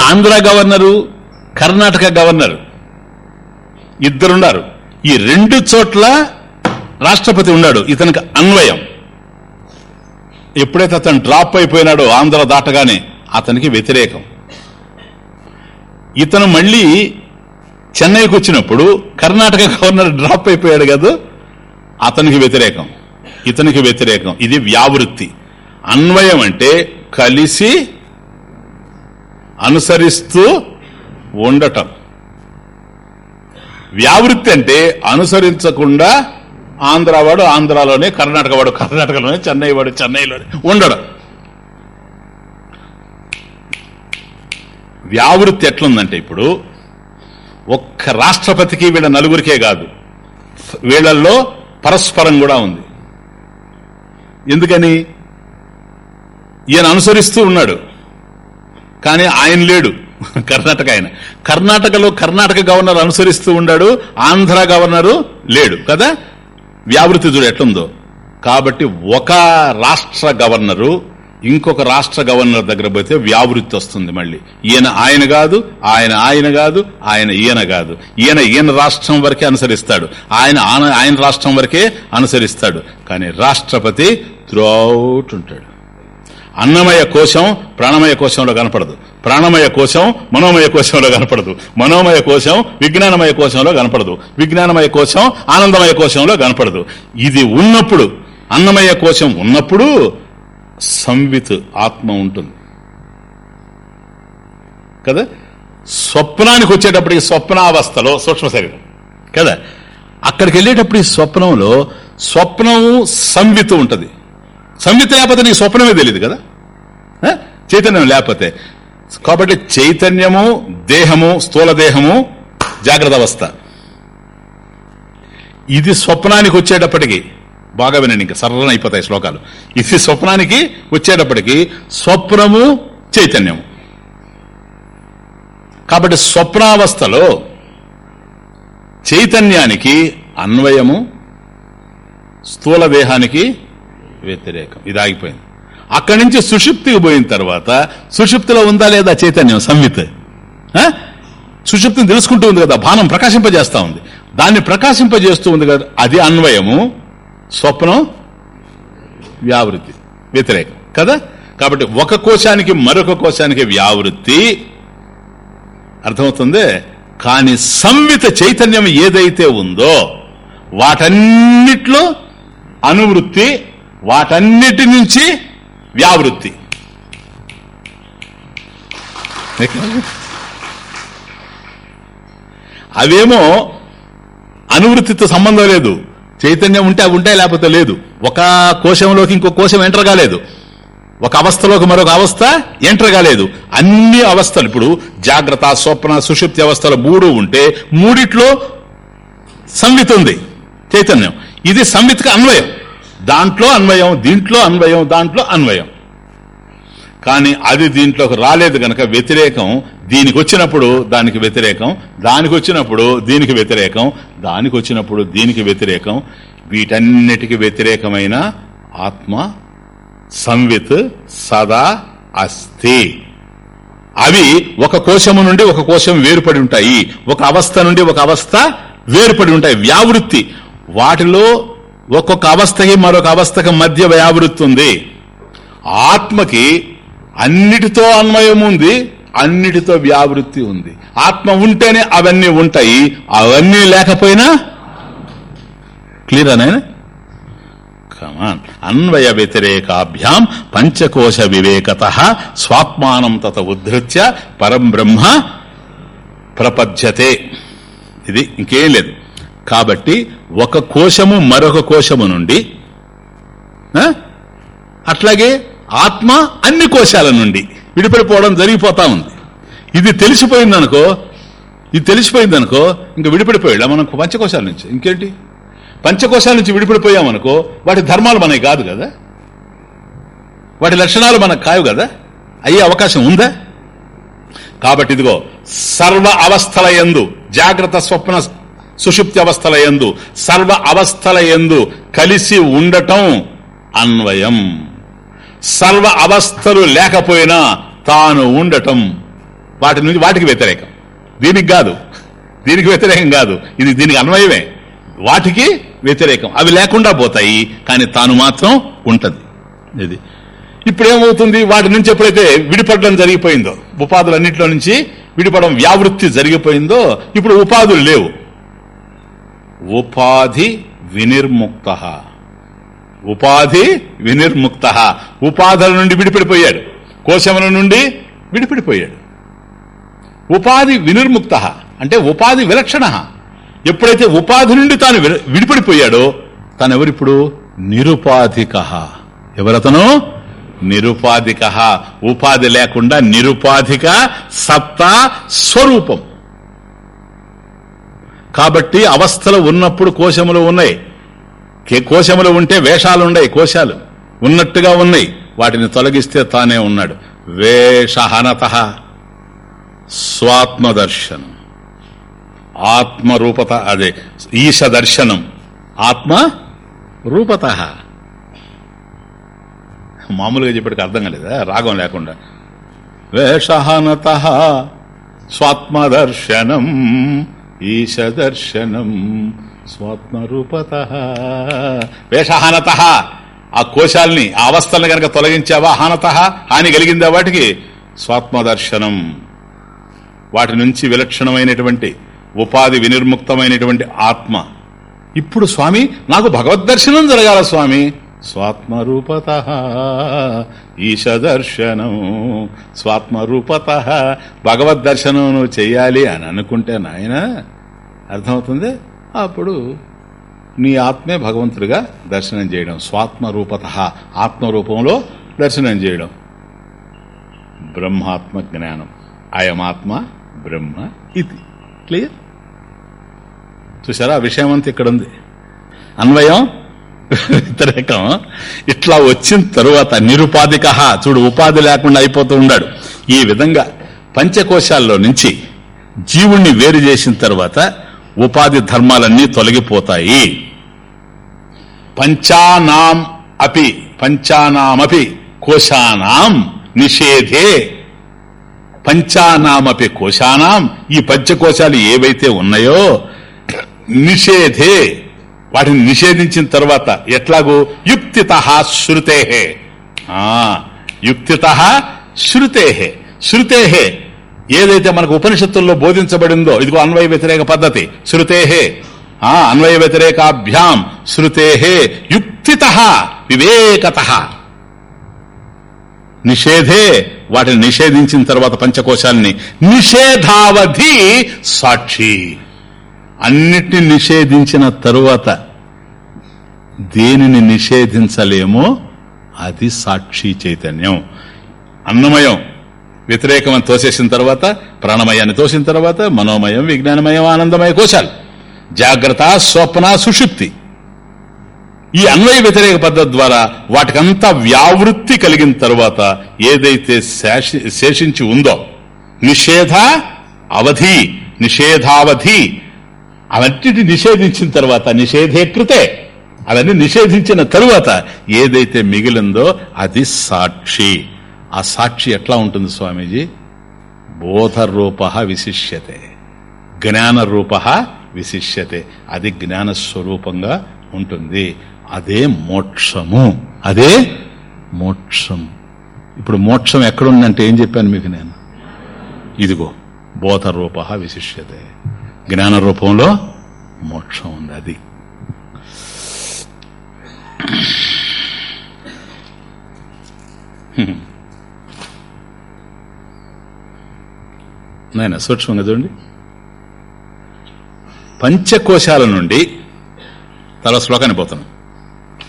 ఆంధ్ర గవర్నరు కర్ణాటక గవర్నర్ ఇద్దరున్నారు. ఈ రెండు చోట్ల రాష్ట్రపతి ఉన్నాడు. ఇతనికి అన్వయం. ఎప్పుడైతే అతను డ్రాప్ అయిపోయినాడో ఆంధ్ర దాటగానే అతనికి వ్యతిరేకం. ఇతను మళ్ళీ చెన్నైకి వచ్చినప్పుడు కర్ణాటక గవర్నర్ డ్రాప్ అయిపోయాడు కదా అతనికి వ్యతిరేకం. ఇతనికి వ్యతిరేకం. ఇది వ్యావృత్తి. అన్వయం అంటే కలిసి అనుసరిస్తూ ఉండటం. వ్యావృత్తి అంటే అనుసరించకుండా ఆంధ్ర వాడు ఆంధ్రాలోనే కర్ణాటక వాడు కర్ణాటకలోనే చెన్నై వాడు చెన్నైలోనే ఉండడం. వ్యావృత్తి ఎట్లుందంటే ఇప్పుడు ఒక్క రాష్ట్రపతికి వీళ్ళ నలుగురికే కాదు వీళ్ళల్లో పరస్పరం కూడా ఉంది. ఎందుకని? ఈయన అనుసరిస్తూ ఉన్నాడు కానీ ఆయన లేడు. కర్ణాటక ఆయన. కర్ణాటకలో కర్ణాటక గవర్నర్ అనుసరిస్తూ ఉన్నాడు ఆంధ్ర గవర్నరు లేడు కదా? వ్యావృత్తి చూడు ఎట్లుందో. కాబట్టి ఒక రాష్ట్ర గవర్నరు ఇంకొక రాష్ట్ర గవర్నర్ దగ్గర పోతే వ్యావృత్తి వస్తుంది మళ్ళీ. ఈయన ఆయన కాదు ఆయన ఆయన కాదు ఆయన ఈయన కాదు. ఈయన ఈయన రాష్ట్రం వరకే అనుసరిస్తాడు. ఆయన ఆన- ఆయన రాష్ట్రం వరకే అనుసరిస్తాడు. కానీ రాష్ట్రపతి త్రూఅవుట్ ఉంటాడు. అన్నమయ కోశం ప్రాణమయ కోశంలో కనపడదు. ప్రాణమయ కోశం మనోమయ కోశంలో కనపడదు. మనోమయ కోశం విజ్ఞానమయ కోశంలో కనపడదు. విజ్ఞానమయ కోశం ఆనందమయ కోశంలో కనపడదు. ఇది ఉన్నప్పుడు అన్నమయ కోశం ఉన్నప్పుడు సంవిత్ ఆత్మ ఉంటుంది. కదా? స్వప్నానికి వచ్చేటప్పటికి స్వప్నావస్థలో సూక్ష్మ శరీరం. కదా? అక్కడికి వెళ్ళేటప్పుడు ఈ స్వప్నంలో స్వప్నము సంవిత్ ఉంటుంది. సంవిత్ లేకపోతే నీకు స్వప్నమే తెలియదు కదా? ఆ? చైతన్యం లేకపోతే. కాబట్టి చైతన్యము దేహము స్థూల దేహము జాగ్రత్త అవస్థ. ఇది స్వప్నానికి వచ్చేటప్పటికి బాగా వినండి ఇంకా సరళన అయిపోతాయి శ్లోకాలు. ఇది స్వప్నానికి వచ్చేటప్పటికి స్వప్నము చైతన్యము. కాబట్టి స్వప్నావస్థలో చైతన్యానికి అన్వయము స్థూల దేహానికి వ్యతిరేకం. ఇది ఆగిపోయింది. అక్కడి నుంచి సుషుప్తికి పోయిన తర్వాత సుషుప్తిలో ఉందా లేదా చైతన్యం సంవిత్? ఆ? సుషుప్తిని తెలుసుకుంటూ ఉంది కదా బాణం ప్రకాశింపజేస్తా ఉంది. దాన్ని ప్రకాశింపజేస్తూ ఉంది కదా అది అన్వయము స్వప్నం వ్యావృత్తి వ్యతిరేకం కదా? కాబట్టి ఒక కోశానికి మరొక కోశానికి వ్యావృత్తి అర్థమవుతుంది? కానీ సంవిత చైతన్యం ఏదైతే ఉందో వాటన్నిట్లో అనువృత్తి వాటన్నిటి నుంచి వ్యావృత్తి. అవేమో అనువృత్తితో సంబంధం లేదు. చైతన్యం ఉంటే అవి ఉంటాయి లేకపోతే లేదు. ఒక కోశంలోకి ఇంకో కోశం ఎంటర్ కాలేదు. ఒక అవస్థలోకి మరొక అవస్థ ఎంటర్ కాలేదు. అన్ని అవస్థలు ఇప్పుడు జాగ్రత్త స్వప్న సుషుప్తి అవస్థలు మూడు ఉంటే మూడిట్లో సంవిత్ ఉంది చైతన్యం. ఇది సంవిత్కి అన్వయం. దాంట్లో అన్వయం దీంట్లో అన్వయం దాంట్లో అన్వయం. కానీ అది దీంట్లోకి రాలేదు గనక వ్యతిరేకం దీనికి వచ్చినప్పుడు దానికి వ్యతిరేకం దానికి వచ్చినప్పుడు దీనికి వ్యతిరేకం దానికి వచ్చినప్పుడు దీనికి వ్యతిరేకం. వీటన్నిటికి వ్యతిరేకమైన ఆత్మ సంవిత్ సదా అస్తి అవి ఒక కోశము నుండి ఒక కోశం వేరుపడి ఉంటాయి. ఒక అవస్థ నుండి ఒక అవస్థ వేరుపడి ఉంటాయి. వ్యావృత్తి. వాటిలో ఒక్కొక్క అవస్థకి మరొక అవస్థకి మధ్య వ్యావృత్తి ఉంది. ఆత్మకి అన్నిటితో అన్వయం ఉంది అన్నిటితో వ్యావృత్తి ఉంది. ఆత్మ ఉంటేనే అవన్నీ ఉంటాయి అవన్నీ లేకపోయినా క్లియర్ అనే కమాన్ అన్వయ వ్యతిరేకాభ్యాం పంచకోశ వివేకత స్వాత్మానం తత ఉద్ధృత్య పరం బ్రహ్మ ప్రపద్యతే. ఇది ఇంకేం లేదు. కాబట్టి ఒక కోశము మరొక కోశము నుండి ఆ? అట్లాగే ఆత్మ అన్ని కోశాల నుండి విడిపడిపోవడం జరిగిపోతా ఉంది. ఇది తెలిసిపోయింది అనుకో ఇది తెలిసిపోయింది అనుకో ఇంకా విడిపడిపోయాడు. మనం పంచకోశాల నుంచి. ఇంకేంటి? పంచకోశాల నుంచి విడిపడిపోయామనుకో వాటి ధర్మాలు మనకి కాదు కదా? వాటి లక్షణాలు మనకు కావు కదా? అయ్యే అవకాశం ఉందా? కాబట్టి ఇదిగో సర్వ అవస్థల యందు జాగ్రత్త స్వప్న సుషుప్తి అవస్థల ఎందు సర్వ అవస్థల ఎందు కలిసి ఉండటం అన్వయం. సర్వ అవస్థలు లేకపోయినా తాను ఉండటం. వాటి నుంచి వాటికి వ్యతిరేకం. దీనికి కాదు. దీనికి వ్యతిరేకం కాదు. ఇది దీనికి అన్వయమే. వాటికి వ్యతిరేకం. అవి లేకుండా పోతాయి కానీ తాను మాత్రం ఉంటుంది. ఇది. ఇప్పుడు ఏమవుతుంది వాటి నుంచి ఎప్పుడైతే విడిపడడం జరిగిపోయిందో ఉపాధులన్నింటిలో నుంచి విడిపడడం వ్యావృత్తి జరిగిపోయిందో ఇప్పుడు ఉపాధులు లేవు. ఉపాధి వినిర్ముక్త. ఉపాధి వినిర్ముక్త. ఉపాధుల నుండి విడిపడిపోయాడు. కోశముల నుండి విడిపడిపోయాడు. ఉపాధి వినిర్ముక్త. అంటే ఉపాధి విలక్షణ. ఎప్పుడైతే ఉపాధి నుండి తాను విడిపడిపోయాడో విడిపడిపోయాడో తనెవరిప్పుడు? నిరుపాధిక. ఎవరతను? నిరుపాధిక. ఉపాధి లేకుండా నిరుపాధిక సత్తా స్వరూపం. కాబట్టి అవస్థలు ఉన్నప్పుడు కోశములు ఉన్నాయి. కే- కోశములు ఉంటే వేషాలు ఉన్నాయి కోశాలు ఉన్నట్టుగా ఉన్నాయి. వాటిని తొలగిస్తే తానే ఉన్నాడు. వేషహనత స్వాత్మదర్శనం. ఆత్మరూపత అదే ఈశ దర్శనం ఆత్మ రూపత. మామూలుగా చెప్పటికి అర్థం కాలేదా? రాగం లేకుండా. వేషహనత స్వాత్మదర్శనం. ఈశదర్శనం స్వాత్మరూపత. వేషహానత. ఆ కోశాల్ని ఆ అవస్థలను గనక తొలగించావా హానత హాని కలిగిందా వాటికి స్వాత్మదర్శనం. వాటి నుంచి విలక్షణమైనటువంటి ఉపాధి వినిర్ముక్తమైనటువంటి ఆత్మ. ఇప్పుడు స్వామి నాకు భగవద్దర్శనం జరగాల స్వామి. స్వాత్మరూపత. ఈశ దర్శనం స్వాత్మరూపత. భగవద్దర్శనం నువ్వు చెయ్యాలి అని అనుకుంటే నాయన అర్థమవుతుంది? అప్పుడు నీ ఆత్మే భగవంతుడిగా దర్శనం చేయడం స్వాత్మరూపత ఆత్మరూపంలో దర్శనం చేయడం. బ్రహ్మాత్మ జ్ఞానం అయమాత్మ బ్రహ్మ ఇది. క్లియర్? చూసారా? ఆ విషయం అంతా ఇక్కడ ఉంది అన్వయం వ్యతిరేకం. ఇట్లా వచ్చిన తరువాత నిరుపాధిక. చూడు ఉపాధి లేకుండా అయిపోతూ ఉన్నాడు. ఈ విధంగా పంచకోశాల్లో నుంచి జీవుణ్ణి వేరు చేసిన తర్వాత ఉపాధి ధర్మాలన్నీ తొలగిపోతాయి. పంచానాం అపి పంచానామపి కోశానాం నిషేధే. పంచానామపి కోశానాం ఈ పంచకోశాలు ఏవైతే ఉన్నాయో నిషేధే. వాటిని నిషేధించిన తర్వాత ఎట్లాగూ యుక్తిత శృతే యుక్తిత శృతే శృతే ఏదైతే మనకు ఉపనిషత్తుల్లో బోధించబడిందో ఇదిగో అన్వయ వ్యతిరేక పద్ధతి శృతే ఆ అన్వయ వ్యతిరేకాభ్యాం శృతే యుక్తిత వివేకత నిషేధే వాటిని నిషేధించిన తర్వాత పంచకోశాన్ని నిషేధావధి సాక్షి. అన్నిటిని నిషేధించిన తరువాత దేనిని నిషేధించలేమో అది సాక్షి చైతన్యం. అన్నమయం వ్యతిరేకం అని తోసేసిన తర్వాత ప్రాణమయాన్ని తోసిన తర్వాత మనోమయం విజ్ఞానమయం ఆనందమయ కోశాలు. జాగ్రత్త స్వప్న సుషుప్తి. ఈ అన్వయ వ్యతిరేక పద్ధతి ద్వారా వాటికంతా వ్యావృత్తి కలిగిన తర్వాత ఏదైతే శేషించి ఉందో నిషేధ అవధి నిషేధావధి అవన్నిటి నిషేధించిన తర్వాత నిషేధే కృతే. అవన్నీ నిషేధించిన తరువాత ఏదైతే మిగిలిందో అది సాక్షి. ఆ సాక్షి ఎట్లా ఉంటుంది స్వామీజీ? బోధరూప విశిష్యతే. జ్ఞానరూప విశిష్యతే. అది జ్ఞానస్వరూపంగా ఉంటుంది. అదే మోక్షము. అదే మోక్షం. ఇప్పుడు మోక్షం ఎక్కడుందంటే ఏం చెప్పాను మీకు నేను? ఇదిగో బోధరూప విశిష్యతే. జ్ఞాన రూపంలో మోక్షం ఉంది అది. నాయన సూక్ష్మంగా చూడండి. పంచకోశాల నుండి తల శ్లోకాన్ని పోతున్నాం.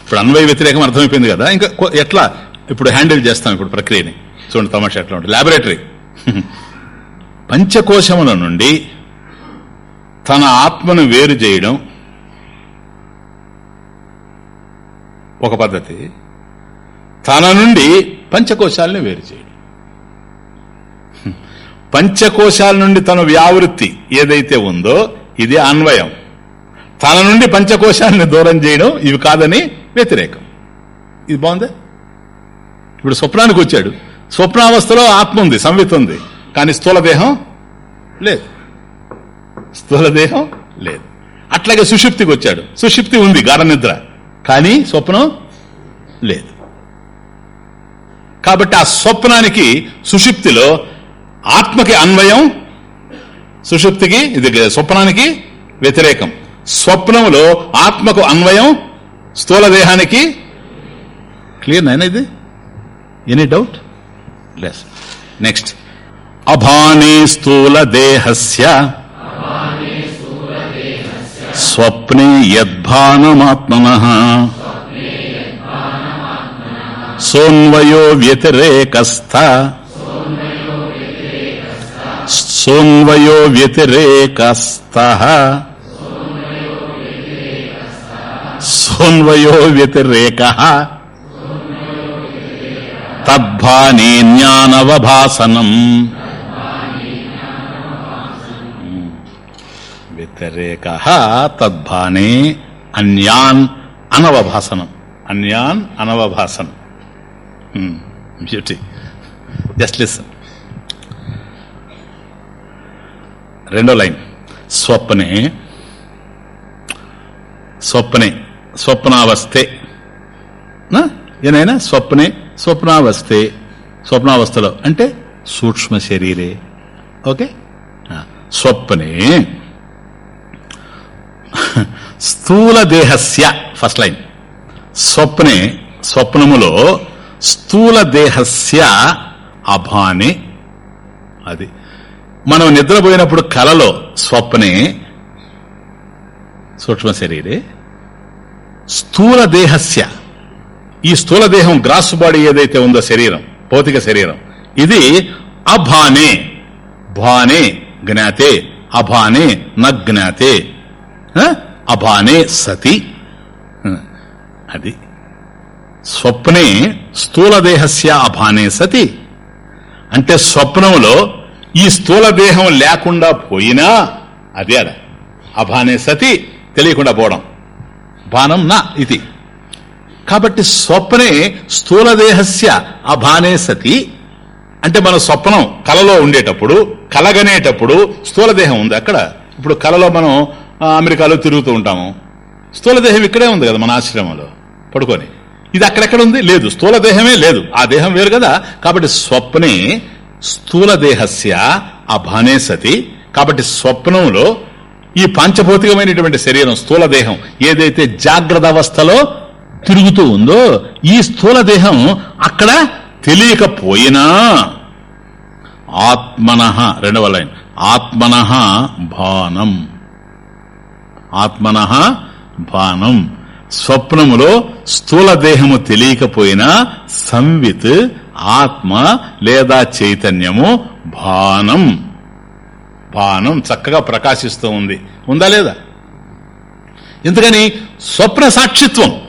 ఇప్పుడు అన్వయ వ్యతిరేకం అర్థమైపోయింది కదా. ఇంకా ఎట్లా? ఇప్పుడు హ్యాండిల్ చేస్తాం ఇప్పుడు ప్రక్రియని. చూడండి తమాషా ఎట్లా ఉంటుంది. లాబొరేటరీ [LAUGHS] పంచకోశముల నుండి తన ఆత్మను వేరు చేయడం ఒక పద్ధతి. తన నుండి పంచకోశాలని వేరు చేయడం. పంచకోశాల నుండి తన వ్యావృత్తి ఏదైతే ఉందో ఇది అన్వయం. తన నుండి పంచకోశాలని దూరం చేయడం ఇవి కాదని వ్యతిరేకం. ఇది బాగుందా? ఇప్పుడు స్వప్నానికి వచ్చాడు. స్వప్నావస్థలో ఆత్మ ఉంది సంవిత్ ఉంది. కానీ స్థూల దేహం లేదు. స్థూల దేహం లేదు. అట్లాగే సుషుప్తికి వచ్చాడు. సుషుప్తి ఉంది గాఢ నిద్ర కానీ స్వప్నం లేదు. కాబట్టి ఆ స్వప్నానికి సుషుప్తిలో ఆత్మకి అన్వయం సుషుప్తికి ఇది స్వప్నానికి వ్యతిరేకం. స్వప్నంలో ఆత్మకు అన్వయం స్థూల దేహానికి క్లియర్ నైనా ఇది? Any doubt? లెస్ నెక్స్ట్ అభానే స్థూల దేహస్య స్వప్నే యద్భానమాత్మన. సోన్వయో వ్యతిరేకస్థ సోన్వయో వ్యతిరేకస్థ సోన్వయో వ్యతిరేక తద్భానే జ్ఞానవభాసనం. వ్యతిరేక తద్భానే అన్యాన్ అనవభాసనం. అన్యాన్ అనవభాసనం. బ్యూటీ జస్ట్ లిసన్ రెండో లైన్. స్వప్నే స్వప్నే స్వప్నావస్థే. నా? ఏనైనా స్వప్నే స్వప్నావస్థే. స్వప్నావస్థలో అంటే సూక్ష్మ శరీరే. ఓకే? స్వప్నే స్థూల దేహస్య ఫస్ట్ లైన్ స్వప్నే స్వప్నములో స్థూల దేహస్య అభానే. అది. మనం నిద్రపోయినప్పుడు కలలో స్వప్నే సూక్ష్మ శరీరే. స్థూల దేహస్య. ఈ స్థూల దేహం గ్రాస్ బాడీ ఏదైతే ఉందో శరీరం భౌతిక శరీరం ఇది అభానే. భానే జ్ఞాతే. అభానే న జ్ఞాతే అభానే సతి. అది. స్వప్నే స్థూలదేహస్య అభానే సతి. అంటే స్వప్నంలో ఈ స్థూలదేహం లేకుండా పోయినా అదే అడ అభానే సతి తెలియకుండా పోవడం. భానం నా ఇది. కాబట్టి స్వప్నే స్థూలదేహస్య అభానే సతి. అంటే మన స్వప్నం కలలో ఉండేటప్పుడు కలగనేటప్పుడు స్థూలదేహం ఉంది అక్కడ. ఇప్పుడు కలలో మనం అమెరికాలో తిరుగుతూ ఉంటాము. స్థూలదేహం ఇక్కడే ఉంది కదా మన ఆశ్రమంలో. పడుకొని. ఇది అక్కడెక్కడ ఉంది? లేదు. స్థూల దేహమే లేదు. ఆ దేహం వేరు కదా. కాబట్టి స్వప్నే స్థూల దేహస్య అభానే సతి కాబట్టి స్వప్నంలో ఈ పంచభౌతికమైనటువంటి శరీరం స్థూల దేహం ఏదైతే జాగ్రత్త అవస్థలో తిరుగుతూ ఉందో ఈ స్థూల దేహం అక్కడ తెలియకపోయినా ఆత్మన రెండవ లైన్. ఆత్మన భానం ఆత్మన భానం. స్వప్నములో స్థూల దేహము తెలియకపోయినా సంవిత్ ఆత్మ లేదా చైతన్యము భానం. భానం చక్కగా ప్రకాశిస్తూ ఉంది. ఉందా లేదా? ఎందుకని? స్వప్న సాక్షిత్వం.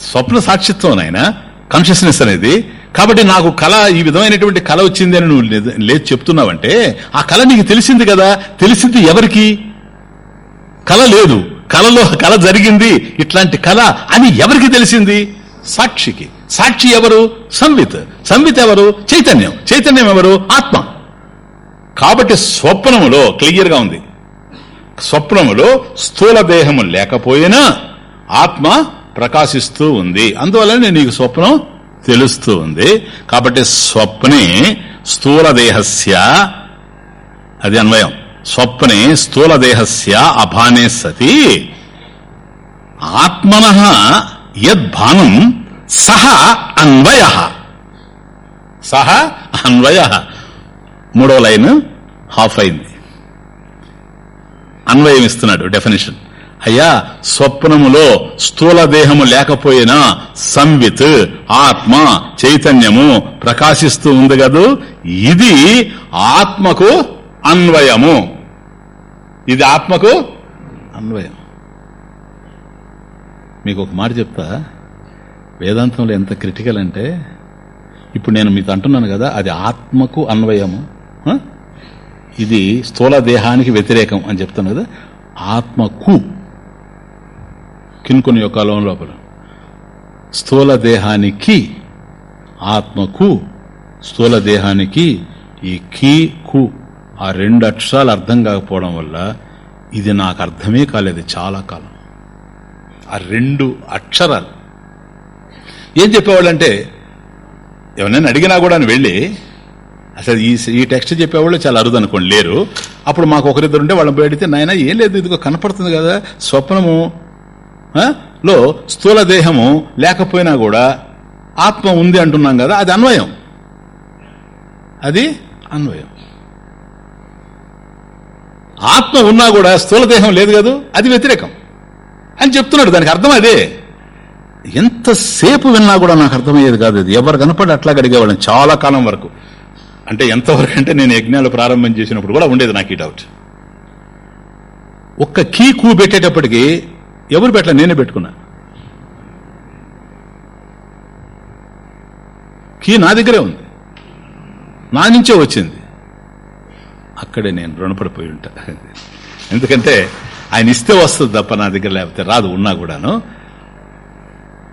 స్వప్న సాక్షిత్వం నాయన కాన్షియస్నెస్ అనేది. కాబట్టి నాకు కళ ఈ విధమైనటువంటి కళ వచ్చింది అని నువ్వు లేదు- లేదు చెప్తున్నావంటే ఆ కళ నీకు తెలిసింది కదా? తెలిసింది ఎవరికి? కళ లేదు. కళలో కళ జరిగింది. ఇట్లాంటి కళ అని ఎవరికి తెలిసింది? సాక్షికి. సాక్షి ఎవరు? సంవిత్. సంవిత్ ఎవరు? చైతన్యం. చైతన్యం ఎవరు? ఆత్మ. కాబట్టి స్వప్నములో క్లియర్గా ఉంది. స్వప్నములో స్థూల దేహము లేకపోయినా ఆత్మ ప్రకాశిస్తూ ఉంది. అందువలన నీకు స్వప్నం తెలుస్తూ ఉంది. కాబట్టి స్వప్నే స్థూల దేహస్య. అది అన్వయం. స్వప్నే స్థూలదేహస్య అభానే సతి. ఆత్మన యద్భానం సహ అన్వయ. సహ అన్వయ. మూడో లైన్ హాఫ్ అయింది. అన్వయం ఇస్తున్నాడు డెఫినేషన్. అయ్యా స్వప్నములో స్థూల దేహము లేకపోయినా సంవిత్ ఆత్మ చైతన్యము ప్రకాశిస్తూ ఉంది కదూ. ఇది ఆత్మకు అన్వయము. ఇది ఆత్మకు అన్వయం. మీకు ఒక మాట చెప్తా. వేదాంతంలో ఎంత క్రిటికల్ అంటే ఇప్పుడు నేను మీతో అంటున్నాను కదా అది ఆత్మకు అన్వయము. ఇది స్థూల దేహానికి వ్యతిరేకం అని చెప్తాను కదా ఆత్మకు. కినుకొని యొక్క లోన్ లోపల. స్థూల దేహానికి ఆత్మకు స్థూల దేహానికి ఈ కీ కు. ఆ రెండు అక్షరాలు అర్థం కాకపోవడం వల్ల ఇది నాకు అర్థమే కాలేదు చాలా కాలం. ఆ రెండు అక్షరాలు. ఏం చెప్పేవాళ్ళంటే ఎవరైనా అడిగినా కూడా వెళ్ళి అసలు ఈ ఈ టెక్స్ట్ చెప్పేవాళ్ళు చాలా అరుదు అనుకోండి లేరు. అప్పుడు మాకు ఒకరిద్దరు ఉంటే వాళ్ళని పోయి అడిగితే నాయన ఏం లేదు ఇదిగో కనపడుతుంది కదా స్వప్నము లో స్థూల దేహము లేకపోయినా కూడా ఆత్మ ఉంది అంటున్నాం కదా అది అన్వయం. అది అన్వయం. ఆత్మ ఉన్నా కూడా స్థూల దేహం లేదు కదా? అది వ్యతిరేకం. అని చెప్తున్నాడు దానికి అర్థం అదే. ఎంతసేపు విన్నా కూడా నాకు అర్థమయ్యేది కాదు అది ఎవరు కనపడి అట్లా అడిగేవాళ్ళని చాలా కాలం వరకు. అంటే ఎంతవరకు అంటే నేను యజ్ఞాలు ప్రారంభం చేసినప్పుడు కూడా ఉండేది నాకు ఈ డౌట్ ఒక్క కీ కూ పెట్టేటప్పటికి ఎవరు పెట్టలే? నేనే పెట్టుకున్నా. కీ నా దగ్గరే ఉంది. నా నుంచే వచ్చింది. అక్కడే నేను రుణపడిపోయి ఉంటా. ఎందుకంటే ఆయన ఇస్తే వస్తుంది తప్ప నా దగ్గర లేకపోతే రాదు ఉన్నా కూడాను.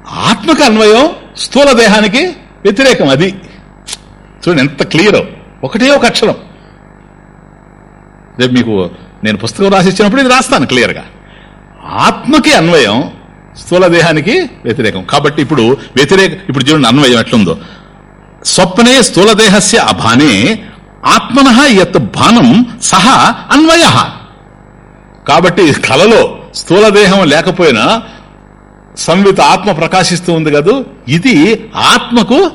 ఆత్మక అన్వయం స్థూల దేహానికి వ్యతిరేకం అది. చూడండి ఎంత క్లియర్. ఒకటే ఒక అక్షరం. రేపు మీకు నేను పుస్తకం రాసిచ్చినప్పుడు ఇది రాస్తాను క్లియర్గా. ఆత్మకి అన్వయం స్థూల దేహానికి వ్యతిరేకం. కాబట్టి ఇప్పుడు వ్యతిరేక ఇప్పుడు చూడండి అన్వయం ఎట్లుందో. స్వప్నే స్థూల దేహస్య అభానే ఆత్మన యత్ భానం సహ అన్వయ. కాబట్టి కలలో స్థూలదేహం లేకపోయినా సంవిత ఆత్మ ప్రకాశిస్తూ ఉంది కదూ? ఇది ఆత్మకు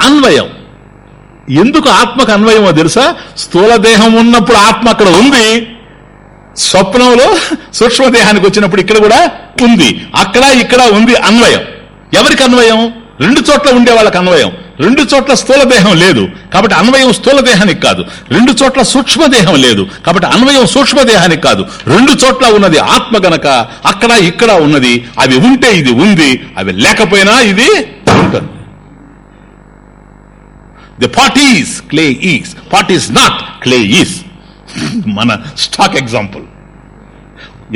అన్వయం. ఎందుకు ఆత్మకు అన్వయమో తెలుసా? స్థూలదేహం ఉన్నప్పుడు ఆత్మ అక్కడ ఉంది. స్వప్నంలో సూక్ష్మదేహానికి వచ్చినప్పుడు ఇక్కడ కూడా ఉంది. అక్కడ ఇక్కడ ఉంది అన్వయం. ఎవరికి అన్వయం? రెండు చోట్ల ఉండే వాళ్ళకి అన్వయం. రెండు చోట్ల స్థూల దేహం లేదు. కాబట్టి అన్వయం స్థూల దేహానికి కాదు. రెండు చోట్ల సూక్ష్మదేహం లేదు. కాబట్టి అన్వయం సూక్ష్మదేహానికి కాదు. రెండు చోట్ల ఉన్నది ఆత్మ గనక అక్కడ ఇక్కడ ఉన్నది అవి ఉంటే ఇది ఉంది అవి లేకపోయినా ఇది ఉంటుంది. The part is clay is part is not clay is మన స్టాక్ ఎగ్జాంపుల్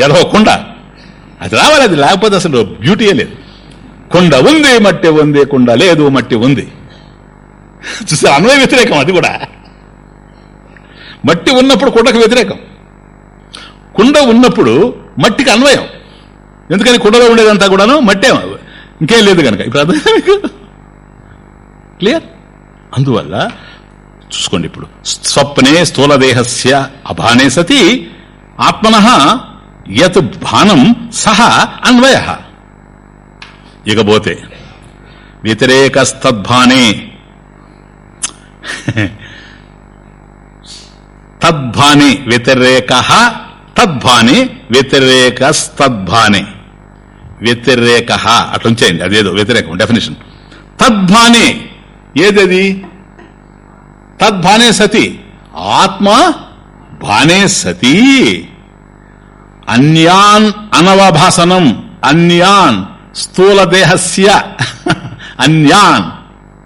ఎదవ కుండ. అది రావాలి అది లేకపోతే అసలు బ్యూటీయే లేదు. కుండ ఉంది మట్టి ఉంది కుండ లేదు మట్టి ఉంది. చూసా అన్వయ వ్యతిరేకం అది కూడా. మట్టి ఉన్నప్పుడు కుండకు వ్యతిరేకం. కుండ ఉన్నప్పుడు మట్టికి అన్వయం. ఎందుకని కుండలో ఉండేదంతా కూడాను మట్టే ఇంకేం లేదు కనుక ఇప్పుడు క్లియర్ అందువల్ల చూసుకోండి ఇప్పుడు. స్వప్నే స్థూలదేహస్య అభానే సతి ఆత్మన యత్ భానం సహ అన్వయ. ఇకపోతే వ్యతిరేకస్తద్భానే [LAUGHS] తద్భాని వ్యతిరేక తద్భానే వ్యతిరేకస్తద్భానే. వ్యతిరేక అట్లుంచేయండి అదేదో వ్యతిరేకం డెఫినేషన్ తద్భాని ఏదది? తద్భానే సతి ఆత్మ భానే సతి. అన్యాన్ అనవభాసనం అన్యాన్ స్థూలదేహస్య [LAUGHS] అన్యాన్.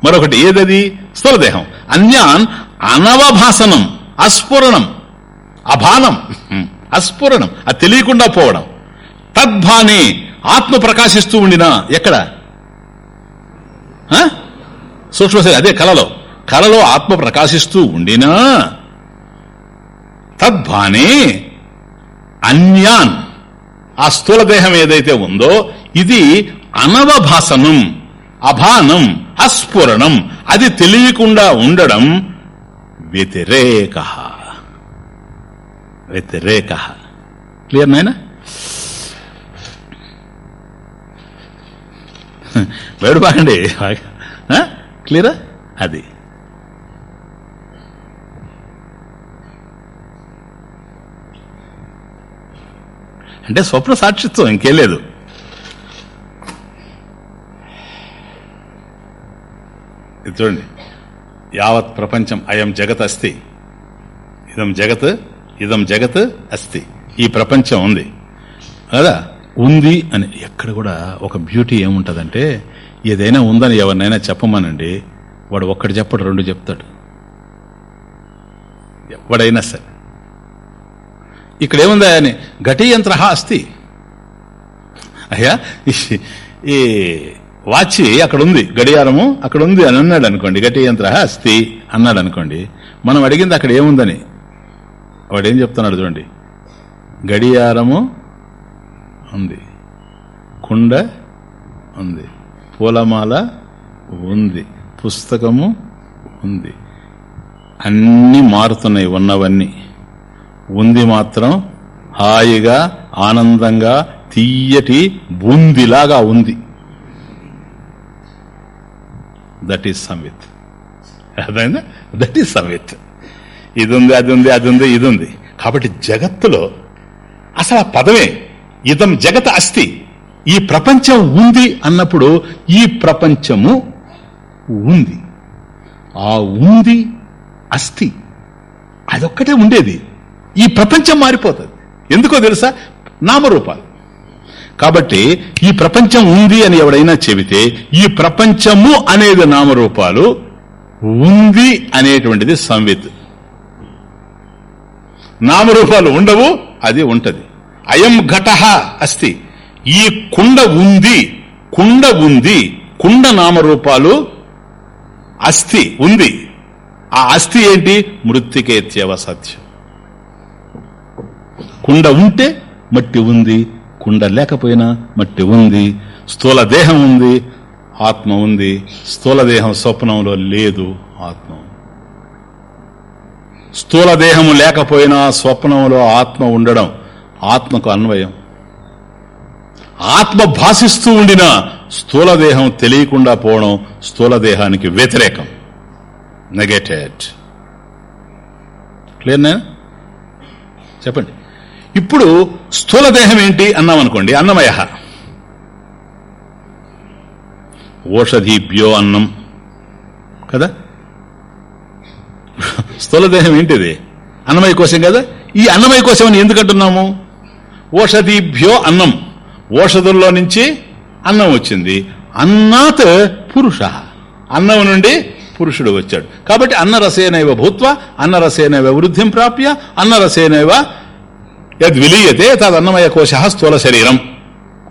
మరొకటి ఏదది? స్థూలదేహం. అన్యాన్ అనవభాసనం అస్ఫురణం అభానం అస్ఫురణం అది తెలియకుండా పోవడం. తద్భానే ఆత్మ ప్రకాశిస్తూ ఉండినా ఎక్కడ? ఆ? సూక్ష్మ అదే కళలో కలలో ఆత్మ ప్రకాశిస్తూ ఉండినా తద్భానే అన్యాన్ ఆ స్థూలదేహం ఏదైతే ఉందో ఇది అనవభాసనం. అభానం అస్ఫురణం అది తెలియకుండా ఉండడం వ్యతిరేక. వ్యతిరేక. క్లియర్ నాయన? వేడు బాగండి. క్లియరా? అది. అంటే స్వప్న సాక్షిత్వం ఇంకేం లేదు. ఇది చూడండి. యావత్ ప్రపంచం అయం జగత్ అస్తి. ఇదం జగత్ ఇదం జగత్ అస్తి. ఈ ప్రపంచం ఉంది. కదా? ఉంది అని ఎక్కడ కూడా ఒక బ్యూటీ ఏముంటదంటే ఏదైనా ఉందని ఎవరినైనా చెప్పమనండి వాడు ఒక్కడు చెప్పడు రెండు చెప్తాడు. ఎవడైనా సరే. ఇక్కడ ఏముందా అని ఘటీయంత్ర అస్తి. అయ్యా ఈ వాచి అక్కడ ఉంది గడియారము అక్కడ ఉంది అని అన్నాడు అనుకోండి. గటి యంత్ర అస్థి అన్నాడు అనుకోండి. మనం అడిగింది అక్కడ ఏముందని? వాడు ఏం చెప్తున్నాడు చూడండి. గడియారము ఉంది. కుండ ఉంది. పూలమాల ఉంది. పుస్తకము ఉంది. అన్నీ మారుతున్నాయి ఉన్నవన్నీ. ఉంది మాత్రం హాయిగా ఆనందంగా తీయటి బూందిలాగా ఉంది. దట్ ఈస్ సంవిత్ అర్థమైందా? దట్ ఈస్ సంవిత్ ఇది ఉంది అది ఉంది అది ఉంది ఇది ఉంది కాబట్టి జగత్తులో అసలు ఆ పదమే ఇదం జగత్ అస్తి. ఈ ప్రపంచం ఉంది అన్నప్పుడు ఈ ప్రపంచము ఉంది. ఆ ఉంది అస్థి అదొక్కటే ఉండేది. ఈ ప్రపంచం మారిపోతుంది. ఎందుకో తెలుసా? నామరూపాలు. కాబట్టి ఈ ప్రపంచం ఉంది అని ఎవడైనా చెబితే ఈ ప్రపంచము అనేది నామరూపాలు ఉంది అనేటువంటిది సంవిత్. నామరూపాలు ఉండవు అది ఉంటది. అయం ఘట అస్తి. ఈ కుండ ఉంది కుండ ఉంది కుండ నామరూపాలు అస్థి ఉంది. ఆ అస్థి ఏంటి? మృతికేత్యవ సత్యం కుండ ఉంటే మట్టి ఉంది కుండ లేకపోయినా మట్టి ఉంది స్థూల దేహం ఉంది ఆత్మ ఉంది. స్థూల దేహం స్వప్నంలో లేదు ఆత్మ స్థూల దేహము లేకపోయినా స్వప్నంలో ఆత్మ ఉండడం ఆత్మకు అన్వయం. ఆత్మ భాషిస్తూ ఉండిన స్థూల దేహం తెలియకుండా పోవడం స్థూల దేహానికి వ్యతిరేకం. నెగెటెడ్ క్లియర్నా చెప్పండి. ఇప్పుడు స్థూల దేహం ఏంటి అన్నాం అనుకోండి. అన్నమయ ఓషధీభ్యో అన్నం. కదా? స్థూల దేహం ఏంటిది? అన్నమయ కోశం కదా? ఈ అన్నమయ కోశం అని ఎందుకు అంటున్నాము? ఓషధీభ్యో అన్నం. ఓషధుల్లో నుంచి అన్నం వచ్చింది. అన్నాత్ పురుష. అన్నం నుండి పురుషుడు వచ్చాడు. కాబట్టి అన్నరసేనైవ భూత్వ అన్నరసేనైవ వృద్ధిం ప్రాప్య అన్నరసేనైవ యద్ విలీయతే తదన్నమయ కోశ స్థూల శరీరం.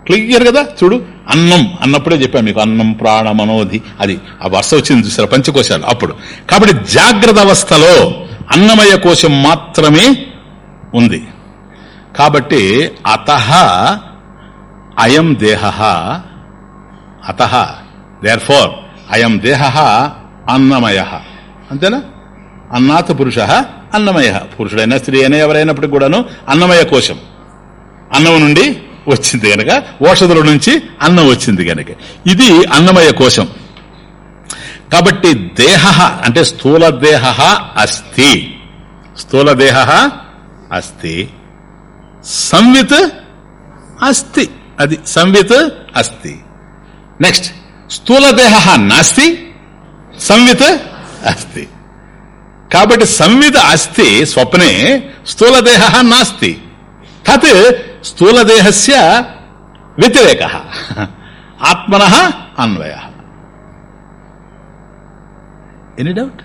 క్లియర్ కదా? చూడు అన్నం అన్నప్పుడే చెప్పాను మీకు అన్నం ప్రాణ మనోధి అది ఆ వర్ష వచ్చింది చూసారా? పంచకోశాలు అప్పుడు. కాబట్టి జాగ్రత్త అవస్థలో అన్నమయ కోశం మాత్రమే ఉంది. కాబట్టి అత అయం దేహ అత దేర్ ఫోర్ అయం దేహ అన్నమయ. అంతేనా? అన్నాత పురుష అన్నమయ. పురుషుడైనా స్త్రీ అయినా ఎవరైనప్పటికి కూడాను అన్నమయ కోశం. అన్నం నుండి వచ్చింది గనక ఓషధుల నుంచి అన్నం వచ్చింది గనక. ఇది అన్నమయ కోశం. కాబట్టి దేహ అంటే స్థూల దేహ అస్థి. స్థూల దేహ అస్థి. సంవిత్ అస్థి. అది సంవిత్ అస్థి. నెక్స్ట్ స్థూల దేహ నాస్తి సంవిత్ అస్థి. కాబట్టి సంవిత అస్తి స్వప్నే స్థూలదేహ నాస్తి. తత్ స్థూలదేహస్య వ్యతిరేక. ఆత్మన అన్వయ. ఎనీ డౌట్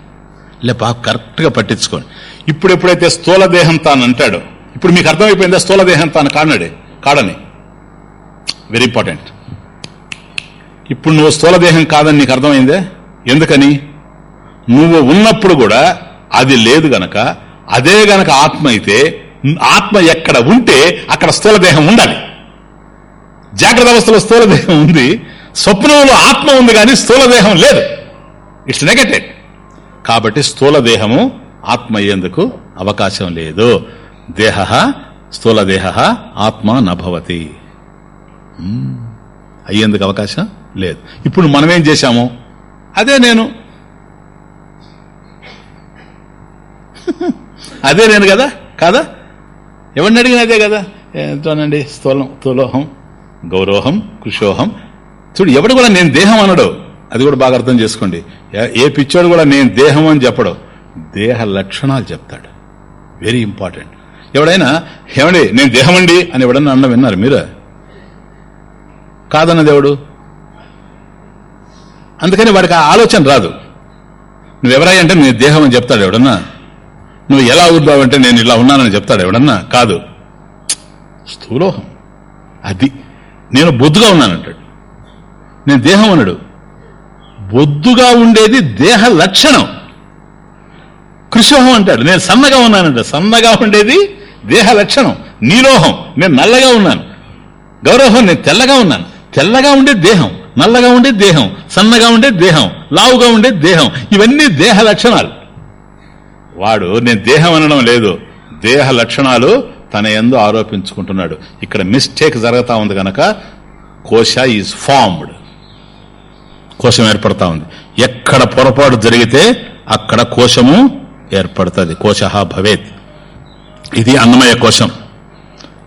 లే బాగా కరెక్ట్గా పట్టించుకోండి. ఇప్పుడు ఎప్పుడైతే స్థూలదేహం తాను అంటాడో ఇప్పుడు మీకు అర్థమైపోయిందా స్థూలదేహం తాను కానడే కాడని? వెరీ ఇంపార్టెంట్ ఇప్పుడు నువ్వు స్థూలదేహం కాదని నీకు అర్థమైందే? ఎందుకని? నువ్వు ఉన్నప్పుడు కూడా అది లేదు గనక అదే గనక ఆత్మ అయితే ఆత్మ ఎక్కడ ఉంటే అక్కడ స్థూలదేహం ఉండాలి. జాగ్రత్త అవస్థలో స్థూలదేహం ఉంది స్వప్నంలో ఆత్మ ఉంది కానీ స్థూలదేహం లేదు. ఇట్స్ నెగటెడ్ కాబట్టి స్థూలదేహము ఆత్మ అయ్యేందుకు అవకాశం లేదు. దేహ స్థూలదేహ ఆత్మ నభవతి. అయ్యేందుకు అవకాశం లేదు. ఇప్పుడు మనమేం చేశాము? అదే నేను అదే నేను కదా? కాదా? ఎవరిని అడిగిన అదే కదా? ఎంతోనండి స్థూలం తులోహం గౌరవహం కృషోహం చూడు ఎవడు కూడా నేను దేహం అనడు. అది కూడా బాగా అర్థం చేసుకోండి. ఏ- పిచ్చోడు కూడా నేను దేహం అని చెప్పడు. దేహ లక్షణాలు చెప్తాడు. Very important. ఎవడైనా ఏమండి నేను దేహం అండి అని ఎవడన్నా అన్న విన్నారు మీరు? కాదన్న దేవుడు. అందుకని వాడికి ఆ ఆలోచన రాదు. నువ్వెవరై అంటే నేను దేహం అని చెప్తాడు ఎవడన్నా? నువ్వు ఎలా అవుతావంటే నేను ఇలా ఉన్నానని చెప్తాడు ఎవడన్నా? కాదు. స్థూలోహం. అది. నేను బొద్దుగా ఉన్నానంటాడు. నేను దేహం అన్నాడు బొద్దుగా ఉండేది దేహ లక్షణం. కృషోహం అంటాడు. నేను సన్నగా ఉన్నానంట. సన్నగా ఉండేది దేహ లక్షణం. నీలోహం. నేను నల్లగా ఉన్నాను. గౌరవం నేను తెల్లగా ఉన్నాను. తెల్లగా ఉండే దేహం. నల్లగా ఉండే దేహం. సన్నగా ఉండే దేహం. లావుగా ఉండే దేహం. ఇవన్నీ దేహ లక్షణాలు. వాడు నేను దేహం అనడం లేదు. దేహ లక్షణాలు తన ఎందు ఆరోపించుకుంటున్నాడు. ఇక్కడ మిస్టేక్ జరుగుతా ఉంది కనుక కోశ ఈజ్ ఫార్మ్డ్. కోశం ఏర్పడతా ఉంది. ఎక్కడ పొరపాటు జరిగితే అక్కడ కోశము ఏర్పడుతుంది. కోశ భవేత్. ఇది అన్నమయ కోశం.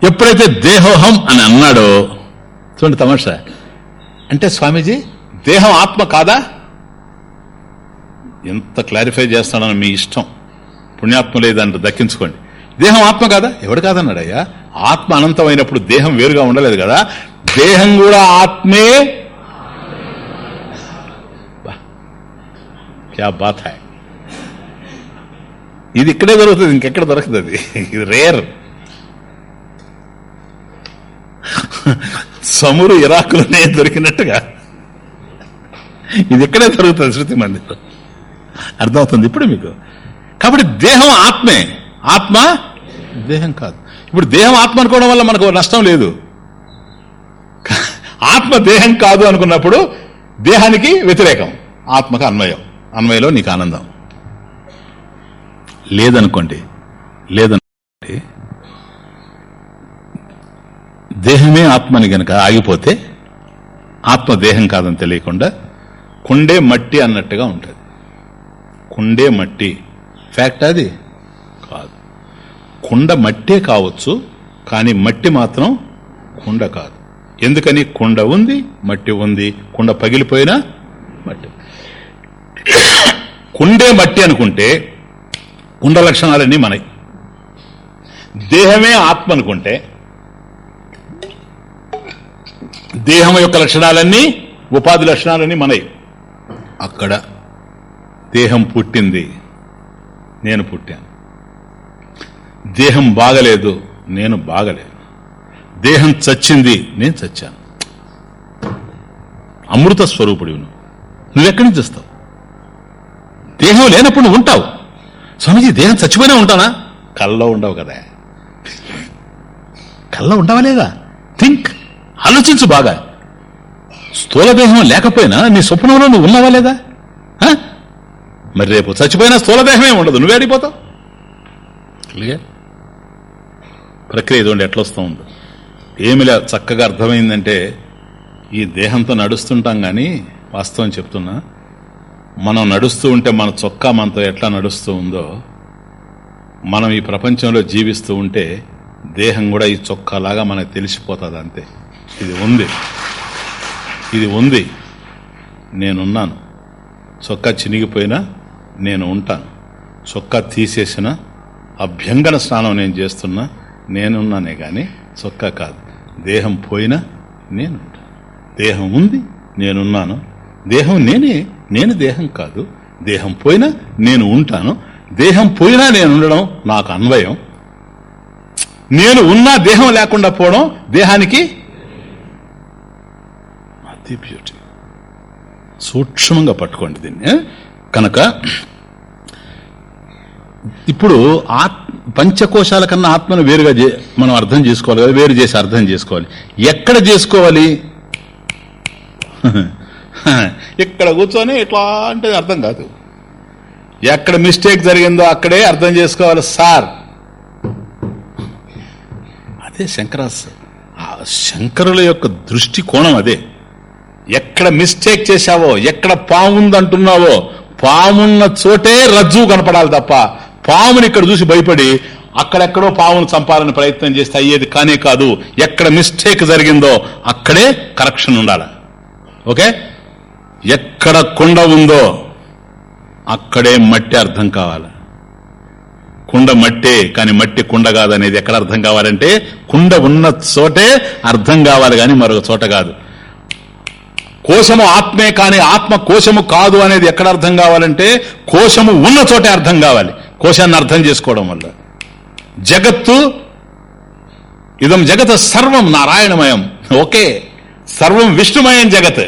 ఎప్పుడైతే దేహోహం అని అన్నాడో చూడండి తమాషా. అంటే స్వామీజీ దేహం ఆత్మ కాదా? ఎంత క్లారిఫై చేస్తాడని మీ ఇష్టం. పుణ్యాత్మ లేదంటే దక్కించుకోండి. దేహం ఆత్మ కాదా? ఎవడు కాదన్నాడయ్యా? ఆత్మ అనంతమైనప్పుడు దేహం వేరుగా ఉండలేదు కదా? దేహం కూడా ఆత్మే. క్యా బాత్ హై. ఇది ఇక్కడే దొరుకుతుంది ఇంకెక్కడ దొరకదు ఇది రేర్. సమురు ఇరాకులోనే దొరికినట్టుగా. ఇది ఇక్కడే దొరుకుతుంది శృతి మందిరం. అర్థమవుతుంది ఇప్పుడు మీకు? కాబట్టి దేహం ఆత్మే. ఆత్మ దేహం కాదు. ఇప్పుడు దేహం ఆత్మ అనుకోవడం వల్ల మనకు నష్టం లేదు. ఆత్మ దేహం కాదు అనుకున్నప్పుడు దేహానికి వ్యతిరేకం. ఆత్మకు అన్వయం. అన్వయంలో నీకు ఆనందం. లేదనుకోండి లేదనుకోండి దేహమే ఆత్మని గనక ఆగిపోతే ఆత్మ దేహం కాదని తెలియకుండా కుండే మట్టి అన్నట్టుగా ఉంటుంది. కుండే మట్టి. ఫ్యాక్ట్ అది. కాదు. కుండ మట్టే కావచ్చు కానీ మట్టి మాత్రం కుండ కాదు. ఎందుకని? కుండ ఉంది మట్టి ఉంది. కుండ పగిలిపోయినా మట్టి. కుండే మట్టి అనుకుంటే కుండ లక్షణాలన్నీ మనవి దేహమే ఆత్మ అనుకుంటే దేహం యొక్క లక్షణాలన్నీ ఉపాధి లక్షణాలన్నీ మనవి అక్కడ దేహం పుట్టింది. నేను పుట్టాను. దేహం బాగలేదు నేను బాగలేదు దేహం చచ్చింది నేను చచ్చాను. అమృత స్వరూపుడి నువ్వెక్కడి నుంచి వస్తావు? దేహం లేనప్పుడు నువ్వు ఉంటావు. స్వామీజీ దేహం చచ్చిపోయినా ఉంటానా? కల్లో ఉండవు కదా. కల్లో ఉండవా లేదా? థింక్ ఆలోచించు బాగా. స్థూల దేహం లేకపోయినా నీ స్వప్నంలో నువ్వు ఉన్నావా లేదా? ఆ? మరి రేపు చచ్చిపోయినా స్థూల దేహమే ఉండదు. నువ్వే అడిగిపోతావు? క్లియర్? ప్రక్రియ ఇదిగోండి ఎట్లా వస్తూ ఉందో. ఏమి లే చక్కగా అర్థమైందంటే ఈ దేహంతో నడుస్తుంటాం కానీ వాస్తవం చెప్తున్నా మనం నడుస్తూ ఉంటే మన చొక్కా మనతో ఎట్లా నడుస్తూ ఉందో మనం ఈ ప్రపంచంలో జీవిస్తూ ఉంటే దేహం కూడా ఈ చొక్కాలాగా మనకు తెలిసిపోతుంది అంతే. ఇది ఉంది. ఇది ఉంది. నేనున్నాను. చొక్కా చినిగిపోయినా నేను ఉంటాను. చొక్కా తీసేసిన అభ్యంగన స్నానం నేను చేస్తున్నా నేనున్నానే కానీ చొక్కా కాదు. దేహం పోయినా నేను ఉంటాను దేహం ఉంది నేనున్నాను. దేహం నేనే నేను దేహం కాదు. దేహం పోయినా నేను ఉంటాను. దేహం పోయినా నేను ఉండడం నాకు అన్వయం. నేను ఉన్నా దేహం లేకుండా పోవడం దేహానికి అది బ్యూటీ సూక్ష్మంగా పట్టుకోండి దీన్ని. కనుక ఇప్పుడు ఆత్ పంచకోశాల కన్నా ఆత్మను వేరుగా చే- మనం అర్థం చేసుకోవాలి కదా వేరు చేసి అర్థం చేసుకోవాలి. ఎక్కడ చేసుకోవాలి? [LAUGHS] ఇక్కడ కూర్చొని ఇట్లా అంటే అర్థం కాదు. ఎక్కడ మిస్టేక్ జరిగిందో అక్కడే అర్థం చేసుకోవాలి సార్. అదే శంకరాస్ ఆ శంకరుల యొక్క దృష్టి కోణం అదే. ఎక్కడ మిస్టేక్ చేశావో ఎక్కడ పాముందంటున్నావో పామున్న చోటే రజ్జు కనపడాలి తప్ప పాముని ఇక్కడ చూసి భయపడి అక్కడెక్కడో పామును చంపాలని ప్రయత్నం చేస్తే అయ్యేది కానే కాదు. ఎక్కడ మిస్టేక్ జరిగిందో అక్కడే కరెక్షన్ ఉండాలి. ఓకే? ఎక్కడ కుండ ఉందో అక్కడే మట్టి అర్థం కావాలి. కుండ మట్టే కానీ మట్టి కుండ కాదనేది ఎక్కడ అర్థం కావాలంటే కుండ ఉన్న చోటే అర్థం కావాలి కానీ మరొక చోట కాదు. కోశము ఆత్మే కానీ ఆత్మ కోశము కాదు అనేది ఎక్కడ అర్థం కావాలంటే కోశము ఉన్న చోటే అర్థం కావాలి. కోశాన్ని అర్థం చేసుకోవడం వల్ల. జగత్తు ఇదం జగత్ సర్వం నారాయణమయం. ఓకే సర్వం విష్ణుమయం జగత్.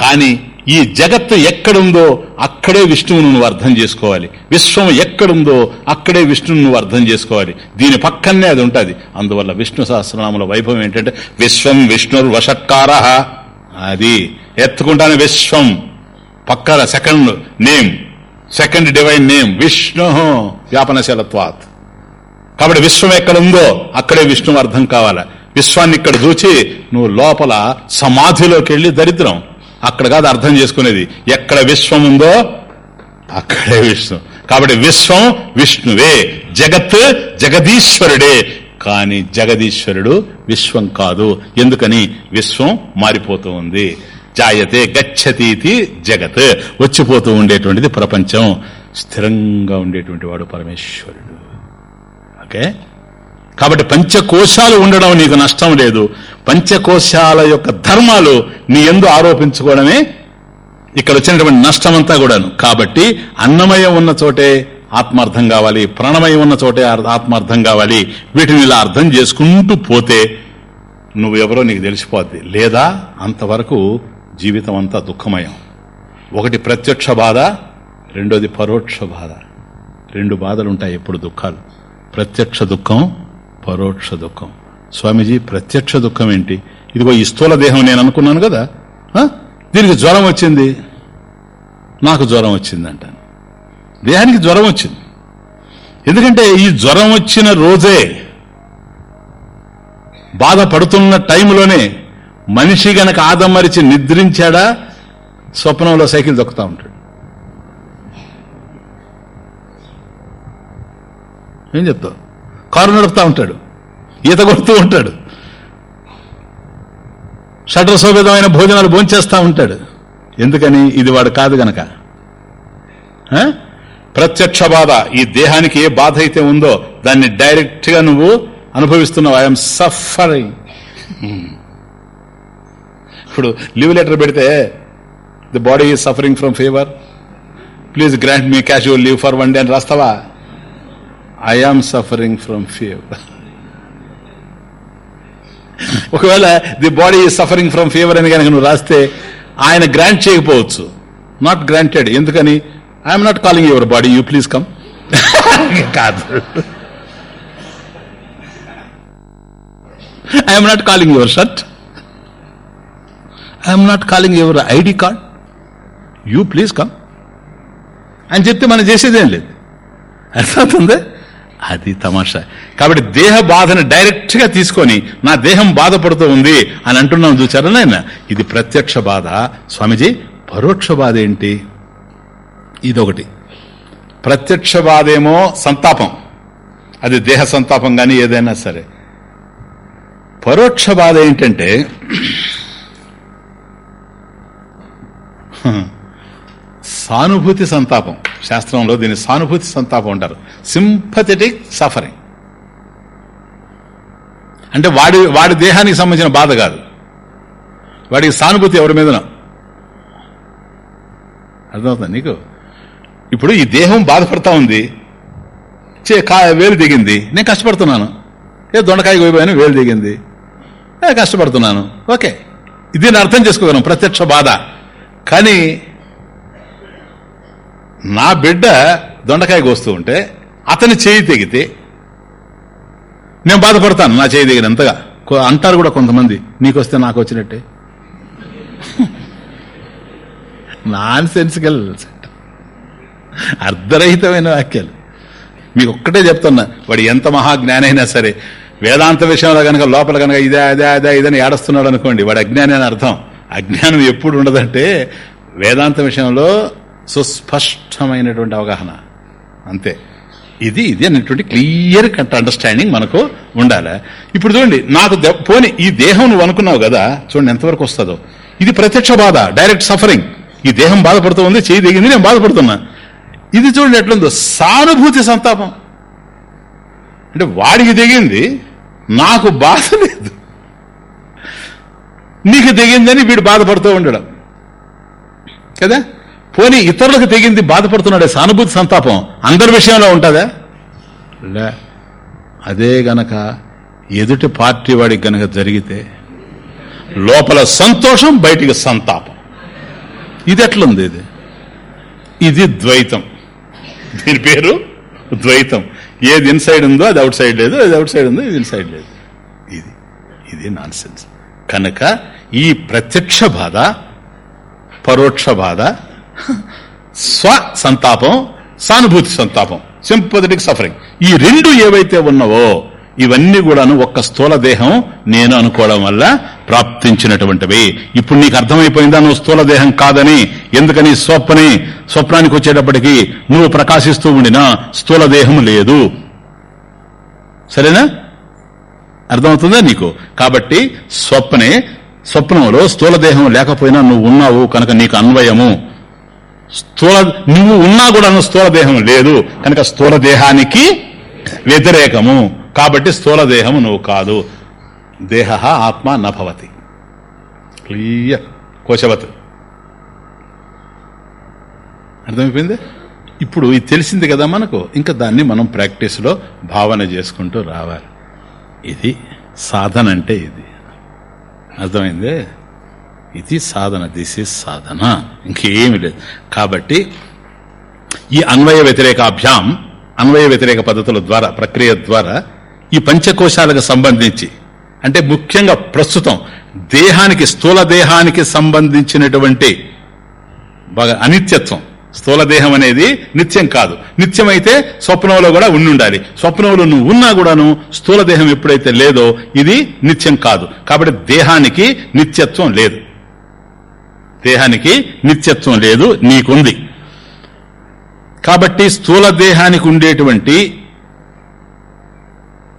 కానీ ఈ జగత్తు ఎక్కడుందో అక్కడే విష్ణువును నువ్వు అర్థం చేసుకోవాలి. విశ్వం ఎక్కడుందో అక్కడే విష్ణువును నువ్వు అర్థం చేసుకోవాలి. దీని పక్కనే అది ఉంటుంది. అందువల్ల విష్ణు సహస్రనామల వైభవం ఏంటంటే విశ్వం విష్ణుర్ వషట్కార అది ఎత్తుకుంటానే విశ్వం. పక్కన second name. Second divine name. Vishnu వ్యాపనశీలత్వాత్ కాబట్టి విశ్వం ఎక్కడ ఉందో అక్కడే విష్ణు అర్థం కావాలి. విశ్వాన్ని ఇక్కడ చూచి నువ్వు లోపల సమాధిలోకి వెళ్ళి దరిద్రం. అక్కడ కాదు అర్థం చేసుకునేది. ఎక్కడ విశ్వం ఉందో అక్కడే విష్ణు. కాబట్టి విశ్వం విష్ణువే. జగత్ జగదీశ్వరుడే. కానీ జగదీశ్వరుడు విశ్వం కాదు. ఎందుకని? విశ్వం మారిపోతూ ఉంది. జాయతే గచ్చతీతి జగత్. వచ్చిపోతూ ఉండేటువంటిది ప్రపంచం. స్థిరంగా ఉండేటువంటి వాడు పరమేశ్వరుడు. ఓకే? కాబట్టి పంచకోశాలు ఉండడం నీకు నష్టం లేదు. పంచకోశాల యొక్క ధర్మాలు నీ ఎందు ఆరోపించుకోవడమే ఇక్కడ వచ్చినటువంటి నష్టమంతా కూడాను. కాబట్టి అన్నమయం ఉన్న చోటే ఆత్మార్థం కావాలి ప్రాణమయం ఉన్న చోటే ఆత్మార్థం కావాలి వీటిని ఇలా అర్థం చేసుకుంటూ పోతే నువ్వు ఎవరో నీకు తెలిసిపోద్ది. లేదా అంతవరకు జీవితం అంతా దుఃఖమయం. ఒకటి ప్రత్యక్ష బాధ రెండోది పరోక్ష బాధ. రెండు బాధలు ఉంటాయి ఎప్పుడు దుఃఖాలు. ప్రత్యక్ష దుఃఖం పరోక్ష దుఃఖం. స్వామీజీ ప్రత్యక్ష దుఃఖం ఏంటి? ఇదిగో ఈ స్థూల దేహం నేను అనుకున్నాను కదా దీనికి జ్వరం వచ్చింది. నాకు జ్వరం వచ్చింది అంటాను దేహానికి జ్వరం వచ్చింది. ఎందుకంటే ఈ జ్వరం వచ్చిన రోజే బాధపడుతున్న టైంలోనే మనిషి గనక ఆదమరిచి నిద్రించాడా స్వప్నంలో సైకిల్ దొక్కుతా ఉంటాడు. ఏం చెప్తావు? కారు నడుపుతా ఉంటాడు. ఈత కొడుతూ ఉంటాడు. షటర్ శోభితమైన భోజనాలు భోంచేస్తా ఉంటాడు. ఎందుకని? ఇది వాడు కాదు గనక. ఆ? ప్రత్యక్ష బాధ ఈ దేహానికి ఏ బాధ అయితే ఉందో దాన్ని డైరెక్ట్గా నువ్వు అనుభవిస్తున్నావు. ఐఎమ్ సఫరింగ్ ఇప్పుడు లీవ్ లెటర్ పెడితే the body is suffering from fever. Please grant me casual leave for one day అని రాస్తావా? ఐఆమ్ సఫరింగ్ ఫ్రమ్ ఫీవర్ ఒకవేళ the body is suffering from fever అని కనుక నువ్వు రాస్తే ఆయన గ్రాంట్ చేయకపోవచ్చు. నాట్ గ్రాంటెడ్ ఎందుకని? I'm not calling your body you please come కాదు. I'm not calling your shirt I'm not calling your ID card you please come అని చెప్తే మనం చేసేదేం లేదు. అర్థమవుతుంది? అది తమాషా. కాబట్టి దేహ బాధను డైరెక్ట్గా తీసుకొని నా దేహం బాధపడుతూ ఉంది అని అంటున్నాం చూచారా నాయన? ఇది ప్రత్యక్ష బాధ. స్వామిజీ పరోక్ష బాధ ఏంటి? ఇదొకటి. ప్రత్యక్ష బాధ ఏమో సంతాపం. అది దేహ సంతాపం కానీ ఏదైనా సరే. పరోక్ష బాధ ఏంటంటే సానుభూతి సంతాపం. శాస్త్రంలో దీన్ని సానుభూతి సంతాపం అంటారు. Sympathetic suffering. అంటే వాడి వాడి దేహానికి సంబంధించిన బాధ కాదు. వాడికి సానుభూతి ఎవరి మీదన? అర్థమవుతుంది నీకు? ఇప్పుడు ఈ దేహం బాధపడతా ఉంది. చే కా వేలు దిగింది. నేను కష్టపడుతున్నాను. ఏ దొండకాయ పోయిపోయాను వేలు దిగింది. కష్టపడుతున్నాను. ఓకే. దీన్ని అర్థం చేసుకోగలను ప్రత్యక్ష బాధ. కానీ నా బిడ్డ దొండకాయ కోస్తూ ఉంటే అతని చేయి తెగితే నేను బాధపడతాను నా చేయి దిగినంతగా అంటారు కూడా కొంతమంది నీకొస్తే నాకు వచ్చినట్టే. [LAUGHS] నాన్ సెన్సికల్ అర్ధరహితమైన వాక్యాలు. మీకు ఒక్కటే చెప్తున్నా వాడు ఎంత మహాజ్ఞానైనా సరే వేదాంత విషయంలో కనుక లోపల కనుక ఇదే అదే అదే ఇదని ఏడుస్తున్నాడు అనుకోండి వాడు అజ్ఞాని అని అర్థం. అజ్ఞానం ఎప్పుడు ఉండదంటే వేదాంత విషయంలో సుస్పష్టమైనటువంటి అవగాహన. అంతే. ఇది ఇది అనేటువంటి క్లియర్ కట్ అండర్స్టాండింగ్ మనకు ఉండాలి. ఇప్పుడు చూడండి నాకు పోనీ పోని ఈ దేహం నువ్వు అనుకున్నావు కదా చూడండి ఎంతవరకు వస్తుందో. ఇది ప్రత్యక్ష బాధ డైరెక్ట్ సఫరింగ్. ఈ దేహం బాధపడుతూ ఉంది చేయి దిగింది నేను బాధపడుతున్నా. ఇది చూడండి ఎట్లుందో. సానుభూతి సంతాపం. అంటే వాడికి దిగింది నాకు బాధ లేదు. నీకు దిగిందని వీడు బాధపడుతూ ఉండడం. కదా? పోనీ ఇతరులకు తెగింది బాధపడుతున్నాడే సానుభూతి సంతాపం అందరి విషయంలో ఉంటుందా? లే. అదే గనక ఎదుటి పార్టీ వాడికి గనక జరిగితే లోపల సంతోషం బయటికి సంతాపం. ఇది ఎట్లుంది ఇది? ఇది ద్వైతం. దీని పేరు ద్వైతం. ఏది ఇన్సైడ్ ఉందో అది అవుట్ సైడ్ లేదు అది అవుట్ సైడ్ ఉందో ఇది ఇన్సైడ్ లేదు. ఇది ఇది నాన్ సెన్స్ కనుక ఈ ప్రత్యక్ష బాధ పరోక్ష బాధ స్వ సంతాపం సానుభూతి సంతాపం సింపథటిక్ సఫరింగ్ ఈ రెండు ఏవైతే ఉన్నావో ఇవన్నీ కూడాను ఒక్క స్థూల దేహం నేను అనుకోవడం వల్ల ప్రాప్తించినటువంటివి. ఇప్పుడు నీకు అర్థమైపోయిందా? నువ్వు స్థూల దేహం కాదని. ఎందుకని? స్వప్ని స్వప్నానికి వచ్చేటప్పటికి నువ్వు ప్రకాశిస్తూ ఉండినా స్థూల దేహం లేదు. సరేనా? అర్థమవుతుందా నీకు? కాబట్టి స్వప్నే స్వప్నంలో స్థూల దేహం లేకపోయినా నువ్వు ఉన్నావు కనుక నీకు అన్వయము. స్థూల నువ్వు ఉన్నా కూడా స్థూల దేహం లేదు. కనుక స్థూల దేహానికి వ్యతిరేకము. కాబట్టి స్థూల దేహము నువ్వు కాదు. దేహ ఆత్మ నభవతి క్లియర్. కోశవత్. అర్థమైపోయింది? ఇప్పుడు ఇది తెలిసింది కదా మనకు. ఇంకా దాన్ని మనం ప్రాక్టీస్లో భావన చేసుకుంటూ రావాలి. ఇది సాధన అంటే ఇది. అర్థమైంది? ఇది సాధన. దిస్ ఈజ్ సాధన. ఇంకేమి లేదు. కాబట్టి ఈ అన్వయ వ్యతిరేకాభ్యాం అన్వయ వ్యతిరేక పద్ధతుల ద్వారా ప్రక్రియ ద్వారా ఈ పంచకోశాలకు సంబంధించి. అంటే ముఖ్యంగా ప్రస్తుతం దేహానికి స్థూల దేహానికి సంబంధించినటువంటి బాగా అనిత్యత్వం. స్థూల దేహం అనేది నిత్యం కాదు. నిత్యమైతే స్వప్నంలో కూడా ఉండి ఉండాలి స్వప్నంలో నువ్వు ఉన్నా కూడాను స్థూల దేహం ఎప్పుడైతే లేదో ఇది నిత్యం కాదు. కాబట్టి దేహానికి నిత్యత్వం లేదు. దేహానికి నిత్యత్వం లేదు నీకుంది. కాబట్టి స్థూల దేహానికి ఉండేటువంటి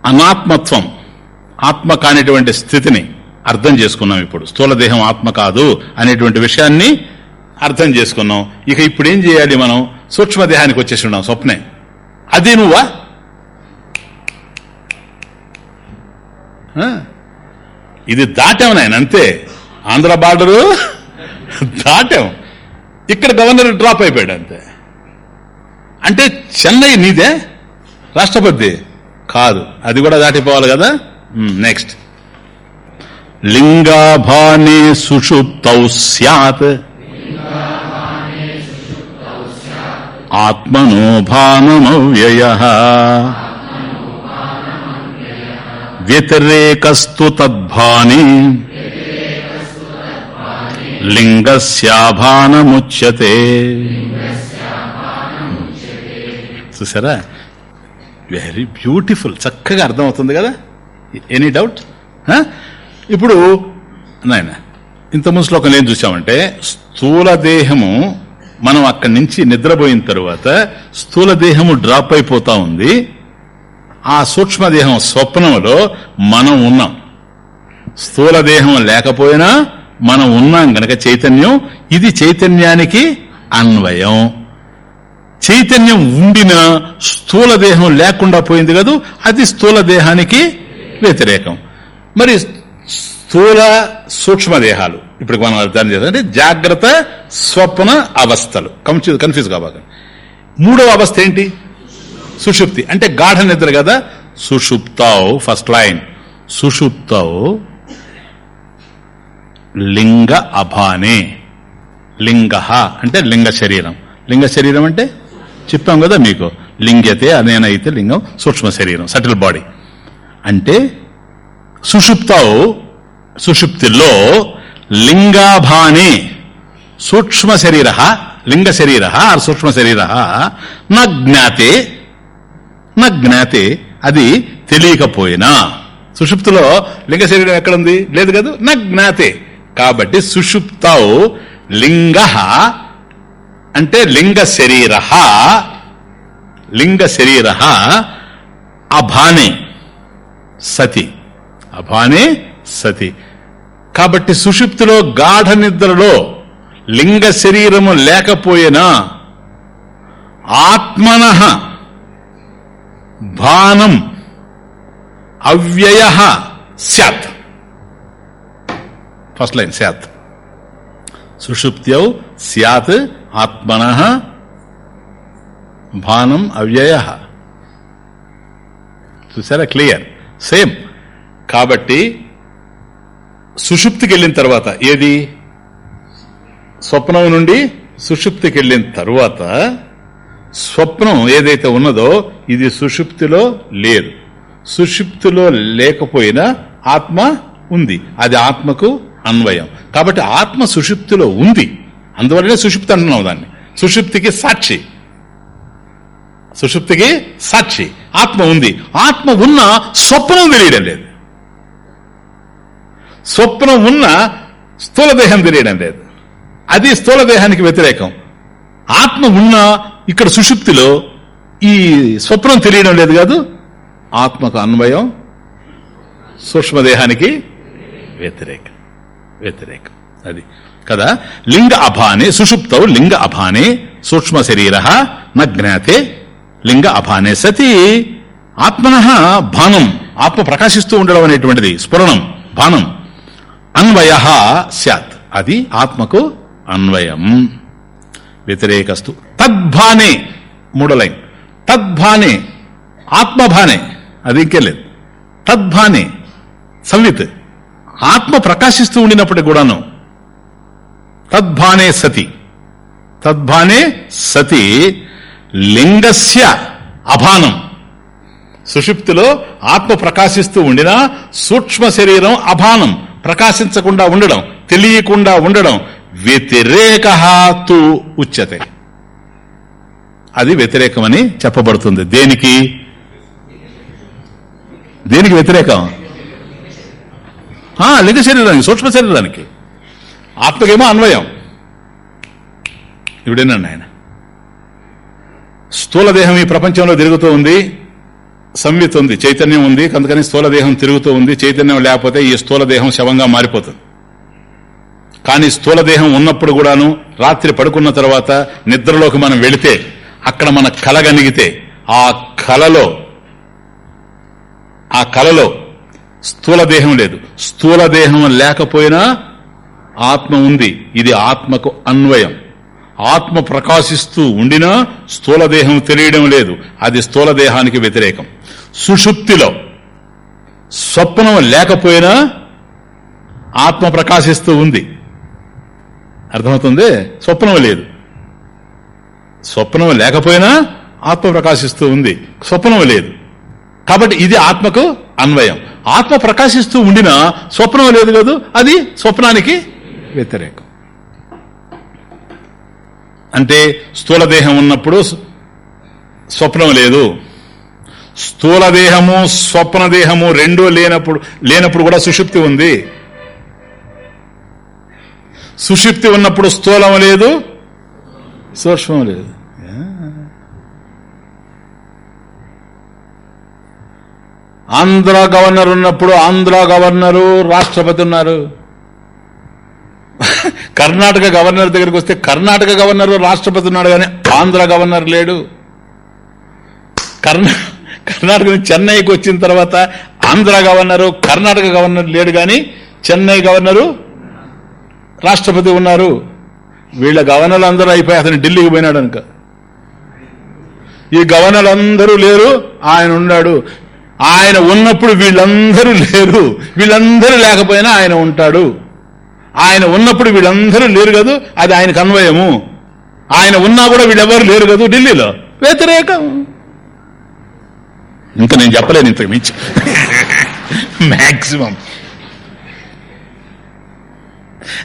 అనాత్మత్వం ఆత్మ కానిటువంటి స్థితిని అర్థం చేసుకున్నాం ఇప్పుడు. స్థూల దేహం ఆత్మ కాదు అనేటువంటి విషయాన్ని అర్థం చేసుకున్నాం. ఇక ఇప్పుడు ఏం చేయాలి మనం? సూక్ష్మ దేహానికి వచ్చేసి ఉన్నాం స్వప్నే. అది నువ్వా? ఆ? ఇది దాటాం నాయన అంతే. ఆంధ్ర బార్డరు దాటాం. ఇక్కడ గవర్నర్ డ్రాప్ అయిపోయాడు అంతే. అంటే చెన్నై నీదే? రాష్ట్రపతి కాదు. అది కూడా దాటిపోవాలి కదా? నెక్స్ట్ లింగాభానే సుషుప్తౌ సత్ ఆత్మనో భానమవ్యయ వ్యతిరేకస్తు తద్భాని. లింగస్యాభానముచ్యతే. చూసారా? వెరీ బ్యూటిఫుల్ చక్కగా అర్థమవుతుంది కదా? ఎనీ డౌట్ ఇప్పుడు నాయన ఇంత శ్లోకం ఏం చూసామంటే స్థూల దేహము మనం అక్కడి నుంచి నిద్రపోయిన తరువాత స్థూల దేహము డ్రాప్ అయిపోతా ఉంది. ఆ సూక్ష్మదేహం స్వప్నంలో మనం ఉన్నాం. స్థూల దేహం లేకపోయినా మనం ఉన్నాం గనక చైతన్యం. ఇది చైతన్యానికి అన్వయం. చైతన్యం ఉండిన స్థూల దేహం లేకుండా పోయింది కదూ? అది స్థూల దేహానికి వ్యతిరేకం. మరి స్థూల సూక్ష్మదేహాలు ఇప్పుడు మనం అర్థం చేద్దాం. జాగ్రత్త స్వప్న అవస్థలు. కన్ఫ్యూజ్ కన్ఫ్యూజ్ కాబాక మూడవ అవస్థ ఏంటి? సుషుప్తి. అంటే గాఢ నిద్ర కదా? సుషుప్తావు ఫస్ట్ లైన్ సుషుప్తావు లింగ అభానే. లింగ అంటే లింగ శరీరం. లింగ శరీరం అంటే చెప్పాం కదా మీకు. లింగతే అనేనైతే లింగం సూక్ష్మ శరీరం సటిల్ బాడీ అంటే సుషుప్తవు సుషుప్తిలో లింగాభానే సూక్ష్మ శరీర లింగ శరీర ఆర్ సూక్ష్మ శరీర నా జ్ఞాతే నా జ్ఞాతే అది తెలియకపోయినా. సుషుప్తిలో లింగ శరీరం ఎక్కడుంది? లేదు కదా? నా జ్ఞాతే. కాబట్టి సుషుప్తావు లింగ అంటే లింగ శరీర లింగ శరీర అభానే సతి. అభానే సతి. కాబట్టి సుషుప్తిలో గాఢ నిద్రలో లింగ శరీరము లేకపోయినా? ఆత్మన భానం అవ్యయ స్యాత్. First line స్యాత్. సుషుప్త్యౌ స్యాత్ ఆత్మన భానం అవ్యయ. చూసారా క్లియర్. సేమ్. కాబట్టి సుషుప్తికి వెళ్ళిన తర్వాత ఏది? స్వప్నం నుండి సుషుప్తికి వెళ్ళిన తర్వాత స్వప్నం ఏదైతే ఉన్నదో ఇది సుషుప్తిలో లేదు. సుషుప్తిలో లేకపోయినా ఆత్మ ఉంది. అది ఆత్మకు అన్వయం. కాబట్టి ఆత్మ సుషుప్తిలో ఉంది. అందువల్లనే సుషుప్తి అంటున్నాం దాన్ని. సుషుప్తికి సాక్షి. సుషుప్తికి సాక్షి. ఆత్మ ఉంది. ఆత్మ ఉన్న స్వప్నం తెలియడం లేదు. స్వప్నం ఉన్న స్థూలదేహం తెలియడం లేదు. అది స్థూలదేహానికి వ్యతిరేకం. ఆత్మ ఉన్న ఇక్కడ సుషుప్తిలో ఈ స్వప్నం తెలియడం లేదు కాదు ఆత్మకు అన్వయం సూక్ష్మదేహానికి వ్యతిరేకం. వ్యతిరేకం. అది కదా? లింగ అభానే సుషుప్తౌ లింగ అభానే సూక్ష్మ శరీర న జ్ఞాతే లింగ అభానే సతి. ఆత్మన భానం ఆత్మ ప్రకాశిస్తూ ఉండడం అనేటువంటిది స్ఫురణం భానం. అన్వయ సత్ అది ఆత్మకు అన్వయం. వ్యతిరేకస్తు. తద్భానే మూడో లైన్. తద్భానే ఆత్మభానే అది ఇంకేలేదు తద్భానే సంవిత్. ఆత్మ ప్రకాశిస్తూ ఉండినప్పటికి కూడాను తద్భానే సతి. తద్భానే సతి లింగస్య అభానం. సుషుప్తిలో ఆత్మ ప్రకాశిస్తూ ఉండినా సూక్ష్మ శరీరం అభానం ప్రకాశించకుండా ఉండడం తెలియకుండా ఉండడం వ్యతిరేక తు ఉచ్యతే. అది వ్యతిరేకమని చెప్పబడుతుంది. దేనికి? దేనికి వ్యతిరేకం? ఆ, లింగ శరీరానికి సూక్ష్మ శరీరానికి. ఆత్మకేమో అన్వయం. ఇవిడేనండి ఆయన. స్థూల దేహం ఈ ప్రపంచంలో తిరుగుతూ ఉంది సంవిత్ ఉంది చైతన్యం ఉంది అందుకని స్థూల దేహం తిరుగుతూ ఉంది చైతన్యం లేకపోతే ఈ స్థూల దేహం శవంగా మారిపోతుంది. కానీ స్థూల దేహం ఉన్నప్పుడు కూడాను రాత్రి పడుకున్న తర్వాత నిద్రలోకి మనం వెళితే అక్కడ మన కలగనిగితే ఆ కలలో ఆ కలలో స్థూల దేహం లేదు. స్థూల దేహం లేకపోయినా ఆత్మ ఉంది. ఇది ఆత్మకు అన్వయం. ఆత్మ ప్రకాశిస్తూ ఉండినా స్థూలదేహం తెలియడం లేదు. అది స్థూలదేహానికి వ్యతిరేకం. సుషుప్తిలో స్వప్నం లేకపోయినా ఆత్మ ప్రకాశిస్తూ ఉంది. అర్థమవుతుంది? స్వప్నం లేదు. స్వప్నం లేకపోయినా ఆత్మ ప్రకాశిస్తూ ఉంది. స్వప్నం లేదు. కాబట్టి ఇది ఆత్మకు అన్వయం. ఆత్మ ప్రకాశిస్తూ ఉండినా స్వప్నం లేదు కదా? అది స్వప్నానికి వ్యతిరేకం. అంటే స్థూలదేహం ఉన్నప్పుడు స్వప్నం లేదు. స్థూలదేహము స్వప్నదేహము స్వప్న దేహము రెండూ లేనప్పుడు లేనప్పుడు కూడా సుషుప్తి ఉంది. సుషుప్తి ఉన్నప్పుడు స్థూలం లేదు సూక్ష్మం లేదు. ఆంధ్ర గవర్నర్ ఉన్నప్పుడు ఆంధ్ర గవర్నరు రాష్ట్రపతి ఉన్నారు. కర్ణాటక గవర్నర్ దగ్గరికి వస్తే కర్ణాటక గవర్నర్ రాష్ట్రపతి ఉన్నాడు కానీ ఆంధ్ర గవర్నర్ లేడు. కర్ణా కర్ణాటక చెన్నైకి వచ్చిన తర్వాత ఆంధ్ర గవర్నరు కర్ణాటక గవర్నర్ లేడు కానీ చెన్నై గవర్నరు రాష్ట్రపతి ఉన్నారు. వీళ్ళ గవర్నర్లు అందరూ అయిపోయి అతను ఢిల్లీకి పోయినాడు అనుక ఈ గవర్నర్లు అందరూ లేరు ఆయన ఉన్నాడు. ఆయన ఉన్నప్పుడు వీళ్ళందరూ లేరు. వీళ్ళందరూ లేకపోయినా ఆయన ఉంటాడు. ఆయన ఉన్నప్పుడు వీళ్ళందరూ లేరు కదా? అది ఆయనకు అన్వయము ఆయన ఉన్నా కూడా వీళ్ళెవరు లేరు కదా ఢిల్లీలో? వ్యతిరేకం. ఇంకా నేను చెప్పలేను ఇంతకు మించి. మ్యాక్సిమం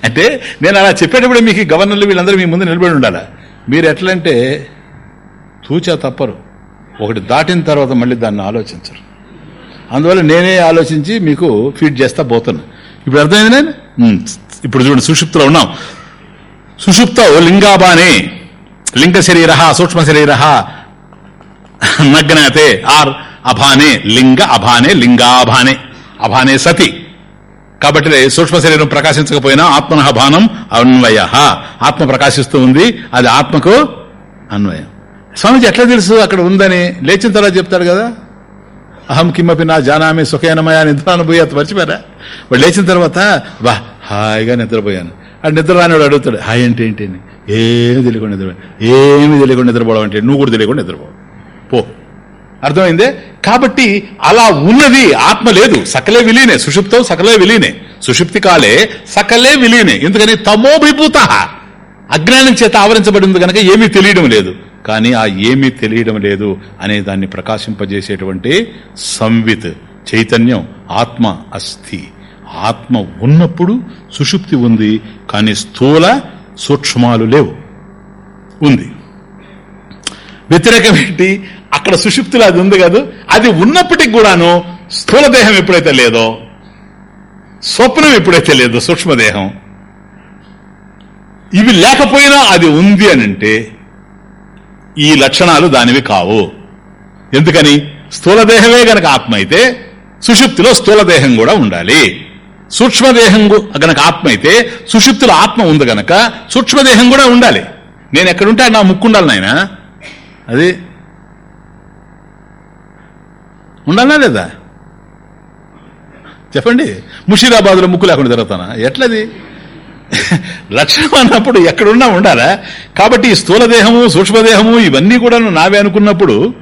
అంటే నేను అలా చెప్పేటప్పుడు మీకు గవర్నర్లు వీళ్ళందరూ మీ ముందు నిలబడి ఉండాలా? మీరు ఎట్లంటే తూచా తప్పరు. ఒకటి దాటిన తర్వాత మళ్ళీ దాన్ని ఆలోచించరు. అందువల్ల నేనే ఆలోచించి మీకు ఫీడ్ చేస్తా పోతున్నా. ఇప్పుడు అర్థమైంది నేను ఇప్పుడు చూడండి సుషుప్తిలో ఉన్నాం. సుషుప్త లింగాబానే లింగ శరీర సూక్ష్మ శరీర నగ్నాతే ఆర్ అభానే లింగ అభానే లింగాభానే అభానే సతి. కాబట్టి సూక్ష్మ శరీరం ప్రకాశించకపోయినా ఆత్మన భానం అన్వయ. ఆత్మ ప్రకాశిస్తూ ఉంది అది ఆత్మకు అన్వయం. స్వామిజీ ఎట్లా తెలుసు అక్కడ ఉందని? లేచిన తర్వాత చెప్తాడు కదా? అహం కిమ్మపి నా జానామి సుఖేనమయ నిద్ర అనుభూయాత్ మర్చిపోయారా వాడు లేచిన తర్వాత వా హాయిగా నిద్రపోయాను అది నిద్ర రానివాడు అడుగుతాడు హాయ్ అంటే ఏంటి ఏమి తెలియకుండా నిద్రపో ఏమి తెలియకుండా నిద్రపోవడం అంటే నువ్వు కూడా తెలియకుండా నిద్రపోవడం పో. అర్థమైందే? కాబట్టి అలా ఉన్నది ఆత్మ లేదు. సకలే విలీనే. సుషుప్తం సకలే విలీనే. సుషుప్తి కాలే సకలే విలీనే. ఎందుకని? తమోభిభూత. అజ్ఞానం చేత ఆవరించబడింది కనుక ఏమీ తెలియడం లేదు. కానీ ఆ ఏమీ తెలియడం లేదు అనే దాన్ని ప్రకాశింపజేసేటువంటి సంవిత్ చైతన్యం ఆత్మ అస్థి. ఆత్మ ఉన్నప్పుడు సుషుప్తి ఉంది కానీ స్థూల సూక్ష్మాలు లేవు. ఉంది. వ్యతిరేకం ఏంటి? అక్కడ సుషుప్తిలో అది ఉంది కాదు. అది ఉన్నప్పటికి కూడాను స్థూల దేహం ఎప్పుడైతే లేదో స్వప్నం ఎప్పుడైతే లేదో సూక్ష్మదేహం ఇవి లేకపోయినా అది ఉంది అని అంటే ఈ లక్షణాలు దానివి కావు. ఎందుకని? స్థూలదేహమే గనక ఆత్మ అయితే సుషుప్తిలో స్థూలదేహం కూడా ఉండాలి. సూక్ష్మదేహం గనక ఆత్మ అయితే సుషుప్తిలో ఆత్మ ఉంది గనక సూక్ష్మదేహం కూడా ఉండాలి. నేను ఎక్కడుంటే నా ముక్కు ఉండాలి నాయన? అది ఉండాలా లేదా? చెప్పండి. ముషీరాబాద్లో ముక్కు లేకుండా తిరుగుతానా? ఎట్లది? [LAUGHS] లక్షణం అన్నప్పుడు ఎక్కడున్నా ఉండాలా? కాబట్టి ఈ స్థూలదేహము సూక్ష్మదేహము ఇవన్నీ కూడా నావే అనుకున్నప్పుడు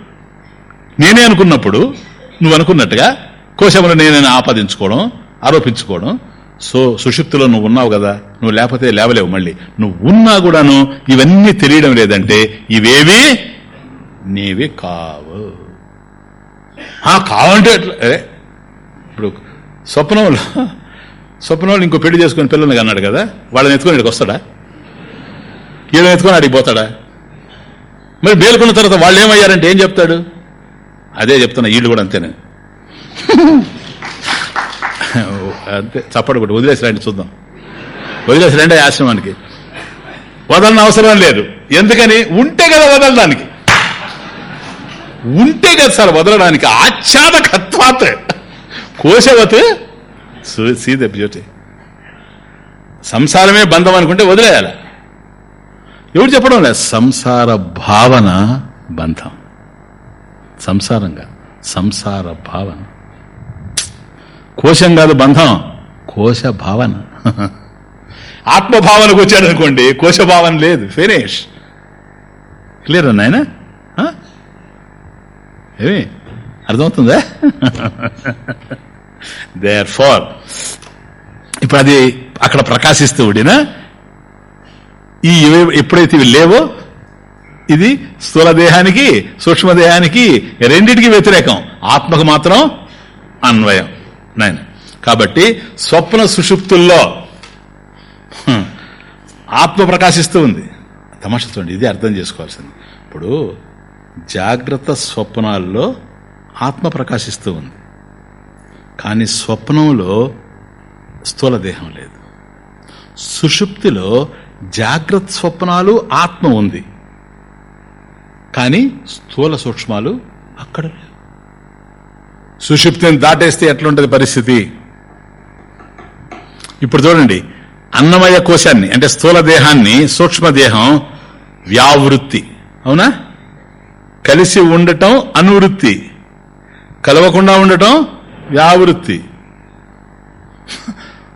నేనే అనుకున్నప్పుడు నువ్వు అనుకున్నట్టుగా కోశములు నేనే ఆపాదించుకోవడం ఆరోపించుకోవడం. సో సుషుప్తిలో నువ్వు ఉన్నావు కదా నువ్వు లేకపోతే లేవలేవు మళ్ళీ. నువ్వు ఉన్నా కూడాను ఇవన్నీ తెలియడం లేదంటే ఇవేవి నీవి కావు. కావంటే ఇప్పుడు స్వప్నంలో స్వప్నంలో ఇంకో పెళ్ళి చేసుకుని పిల్లల్ని అన్నాడు కదా వాళ్ళని ఎత్తుకొని ఇక్కడికి వస్తాడా? వీళ్ళని ఎత్తుకొని అడిగి పోతాడా? మరి మేలుకున్న తర్వాత వాళ్ళు ఏమయ్యారంటే ఏం చెప్తాడు? అదే చెప్తున్నా వీళ్ళు కూడా అంతేనే. అంతే చప్పడు కూడా వదిలేసి రండి చూద్దాం. వదిలేసి రండి ఆశ్రమానికి. వదలని అవసరం లేదు. ఎందుకని? ఉంటే కదా వదలడానికి. ఉంటే కదా సార్ వదలడానికి ఆచ్ఛాదకత్వాత్ కోశవత్ సీ ద బ్యూటీ సంసారమే బంధం అనుకుంటే వదిలేయాలి. ఎవరు చెప్పడం లేదు సంసార భావన బంధం. సంసారంగా సంసార భావన. కోశం కాదు బంధం కోశ భావన. ఆత్మభావనకు వచ్చాడు అనుకోండి కోశ భావన లేదు ఫినిష్ క్లియర్ నాయన ఏమి? అర్థమవుతుందా? దేర్ ఫార్ ఇప్పుడు అది అక్కడ ప్రకాశిస్తూ ఉండినా ఈ ఎప్పుడైతే ఇవి లేవో ఇది స్థూల దేహానికి సూక్ష్మదేహానికి రెండింటికి వ్యతిరేకం. ఆత్మకు మాత్రం అన్వయం. నైన్. కాబట్టి స్వప్న సుషుప్తుల్లో ఆత్మ ప్రకాశిస్తూ ఉంది. తమాషా చూడండి ఇది అర్థం చేసుకోవాల్సింది. ఇప్పుడు జాగ్రత్త స్వప్నాల్లో ఆత్మ ప్రకాశిస్తూ ఉంది. కానీ స్వప్నంలో స్థూల దేహం లేదు. సుషుప్తిలో జాగ్రత్త స్వప్నాలు ఆత్మ ఉంది. కానీ స్థూల సూక్ష్మాలు అక్కడ లేవు. సుషుప్తిని దాటేస్తే ఎట్లుంటది పరిస్థితి? ఇప్పుడు చూడండి అన్నమయ కోశాన్ని అంటే స్థూల దేహాన్ని సూక్ష్మదేహం వ్యావృత్తి. అవునా? కలిసి ఉండటం అనువృత్తి. కలవకుండా ఉండటం వ్యావృత్తి.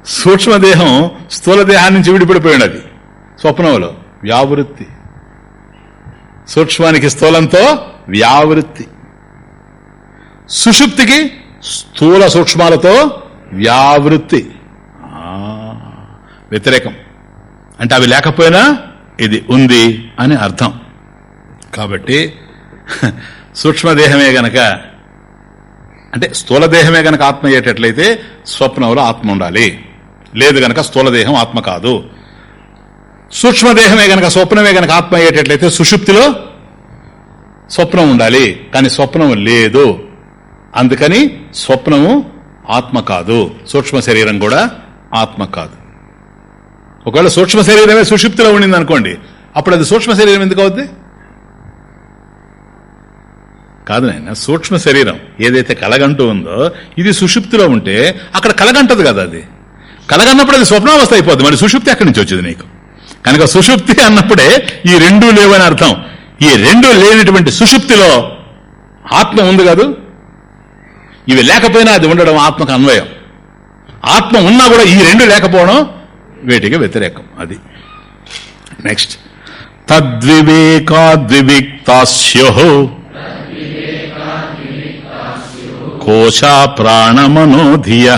సూక్ష్మదేహం స్థూల దేహాన్ని నుంచి విడిపడిపోయినది స్వప్నంలో. వ్యావృత్తి. సూక్ష్మానికి స్థూలంతో వ్యావృత్తి. సుషుప్తికి స్థూల సూక్ష్మాలతో వ్యావృత్తి. వ్యతిరేకం. అంటే అవి లేకపోయినా ఇది ఉంది అని అర్థం. కాబట్టి సూక్ష్మదేహమే గనక అంటే స్థూలదేహమే గనక ఆత్మ అయ్యేటట్లయితే స్వప్నంలో ఆత్మ ఉండాలి. లేదు గనక స్థూలదేహం ఆత్మ కాదు. సూక్ష్మదేహమే గనక స్వప్నమే గనక ఆత్మ అయ్యేటట్లయితే సుషుప్తిలో స్వప్నం ఉండాలి. కానీ స్వప్నం లేదు. అందుకని స్వప్నము ఆత్మ కాదు. సూక్ష్మ శరీరం కూడా ఆత్మ కాదు. ఒకవేళ సూక్ష్మ శరీరమే సుషుప్తిలో ఉండింది అనుకోండి అప్పుడు అది సూక్ష్మ శరీరం ఎందుకు అవుద్ది? కాదు నాయన సూక్ష్మ శరీరం ఏదైతే కలగంటూ ఉందో ఇది సుషుప్తిలో ఉంటే అక్కడ కలగంటది కదా అది. కలగన్నప్పుడు అది స్వప్నావస్థ అయిపోద్ది మరి సుషుప్తి అక్కడి నుంచి వచ్చింది నీకు? కనుక సుషుప్తి అన్నప్పుడే ఈ రెండు లేవని అర్థం. ఈ రెండు లేనటువంటి సుషుప్తిలో ఆత్మ ఉంది కాదు. ఇవి లేకపోయినా అది ఉండడం ఆత్మకు అన్వయం. ఆత్మ ఉన్నా కూడా ఈ రెండు లేకపోవడం వేటికి వ్యతిరేకం అది. నెక్స్ట్. తద్వివేకాద్వివిక్తాస్యో కోశా ప్రాణమనోధియ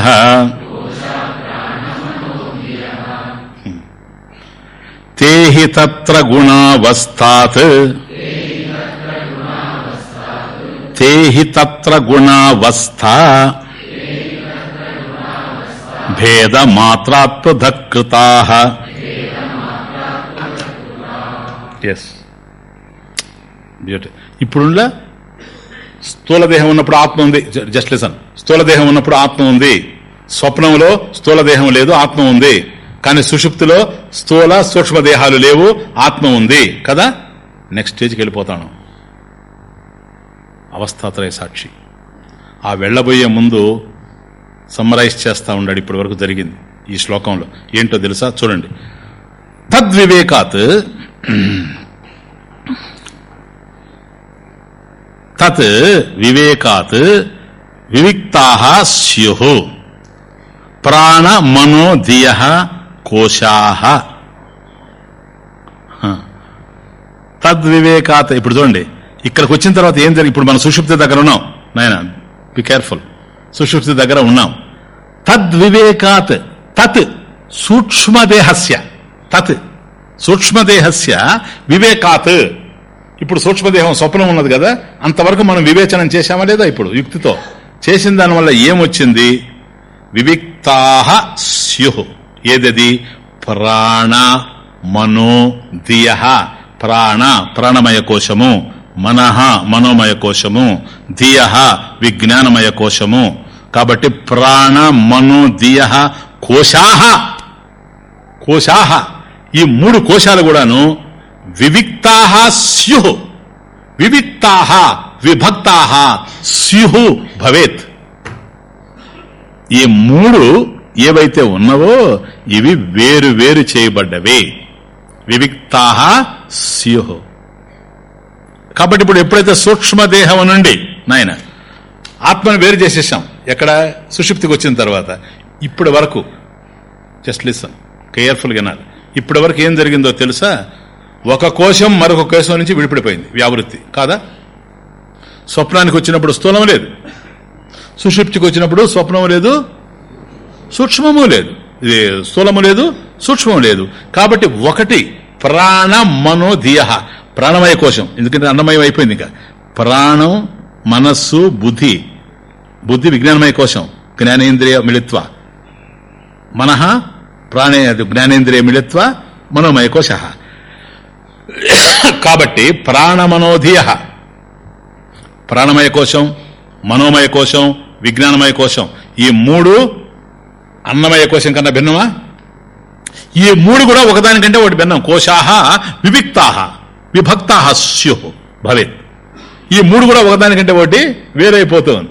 తేహి తే తత్ర గుణావస్థాత్. తేహి తత్ర గుణావస్థ. భేద మాత్రాత్మధకృతా ఎస్ బ్యూటీ ఇప్పుడులా స్థూల దేహం ఉన్నప్పుడు ఆత్మ ఉంది. జస్ట్ లిసన్ స్థూల దేహం ఉన్నప్పుడు ఆత్మ ఉంది. స్వప్నంలో స్థూల దేహం లేదు ఆత్మ ఉంది. కానీ సుషుప్తిలో స్థూల సూక్ష్మ దేహాలు లేవు ఆత్మ ఉంది. కదా? నెక్స్ట్ స్టేజ్కి వెళ్ళిపోతాను. అవస్థాత్రయ సాక్షి. ఆ వెళ్ళబోయే ముందు సమ్మరైజ్ చేస్తా ఉన్నాడు ఇప్పటి వరకు జరిగింది ఈ శ్లోకంలో. ఏంటో తెలుసా? చూడండి. తద్వివేకాత్ తత్ వివేకాత్ వివిక్తా స్యు. ప్రాణ మనో ధియ కోశా. తద్వివేకాత్ ఇప్పుడు చూడండి. ఇక్కడికి వచ్చిన తర్వాత ఏం జరిగి ఇప్పుడు మనం సుషుప్తి దగ్గర ఉన్నాం. నాయన బి కేర్ఫుల్ సుషుప్తి దగ్గర ఉన్నాం. తద్వివేకాత్ తత్ సూక్ష్మదేహస్య. తత్ సూక్ష్మదేహస్య వివేకాత్. ఇప్పుడు సూక్ష్మదేహం స్వప్నం ఉన్నది కదా అంతవరకు మనం వివేచనం చేశామా లేదా ఇప్పుడు యుక్తితో? చేసిన దానివల్ల ఏమొచ్చింది? వివిక్తాహ స్యు ఏదది? ప్రాణ మనో దియ ప్రాణ ప్రాణమయ కోశము మనహ మనోమయ కోశము ధియ విజ్ఞానమయ కోశము. కాబట్టి ప్రాణ మనో దియ కోశాహ. కోశాహ. ఈ మూడు కోశాలు కూడాను వివిక్తాహ స్యు. వివిక్తాహ విభక్తాహ స్యు భవేత్. ఈ మూడు ఏవైతే ఉన్నవో ఇవి వేరు వేరు చేయబడ్డవే. వివిక్తాహ స్యుహు కాబట్టి ఇప్పుడు ఎప్పుడైతే సూక్ష్మదేహం నుండి నాయన ఆత్మను వేరు చేసేసాం ఎక్కడ సుషుప్తికి వచ్చిన తర్వాత ఇప్పటి వరకు జస్ట్ లిసన్ కేర్ఫుల్గా వినాలి. ఇప్పటి వరకు ఏం జరిగిందో తెలుసా? ఒక కోశం మరొక కోశం నుంచి విడిపడిపోయింది వ్యావృత్తి. కాదా? స్వప్నానికి వచ్చినప్పుడు స్థూలం లేదు. సుషుప్తికి వచ్చినప్పుడు స్వప్నం లేదు సూక్ష్మము లేదు. ఇది స్థూలము లేదు సూక్ష్మము లేదు. కాబట్టి ఒకటి ప్రాణ మనోధియ ప్రాణమయ కోశం. ఎందుకంటే అన్నమయం అయిపోయింది ఇంకా. ప్రాణం మనస్సు బుద్ధి. బుద్ధి విజ్ఞానమయ కోశం. జ్ఞానేంద్రియ మిళిత్వ. మనః ప్రాణే జ్ఞానేంద్రియ మిళిత్వ మనోమయ కోశ. కాబట్టి ప్రాణమనోధియ. ప్రాణమయ కోశం మనోమయ కోశం విజ్ఞానమయ కోశం. ఈ మూడు అన్నమయ కోశం కన్నా భిన్నమా? ఈ మూడు కూడా ఒకదానికంటే ఒకటి భిన్నం. కోశాహ వివిక్తాహ విభక్తాహ స్యు. భవేత్ ఈ మూడు కూడా ఒకదానికంటే ఒకటి వేరైపోతుంది.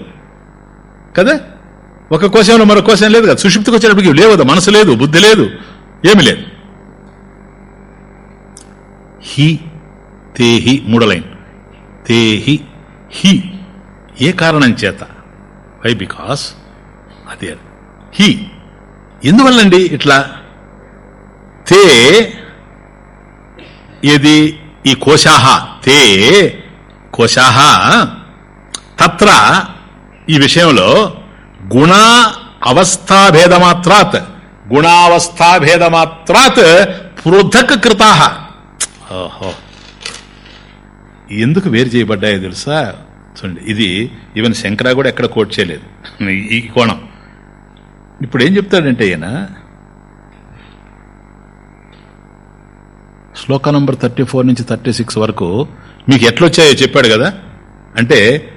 కదా? ఒక కోశంలో మరో కోశం లేదు కదా. సుషుప్తికి వచ్చేటప్పటికి లేవు మనసు లేదు బుద్ధి లేదు ఏమి లేదు. హి తేహి మూడలైన్. తేహి హి ఏ కారణం చేత? వై బికాస్ అదే హి ఎందువల్లండి ఇట్లా? తే ఏది? ఈ కోశాహ. తే కోశాహ. తత్ర ఈ విషయంలో గుణ అవస్థాభేదమాత్రాత్. గుణావస్థాభేదమాత్రాత్ పృథక్ కృతా ఓహో. ఎందుకు వేరు చేయబడ్డాయో తెలుసా? చూడండి ఇది ఈవెన్ శంకరా కూడా ఎక్కడ కోట్ చేయలేదు. ఈ కోణం. ఇప్పుడు ఏం చెప్తాడంటే ఈయన? శ్లోక నంబర్ థర్టీ ఫోర్ నుంచి థర్టీ సిక్స్ వరకు మీకు ఎట్లొచ్చాయో చెప్పాడు కదా? అంటే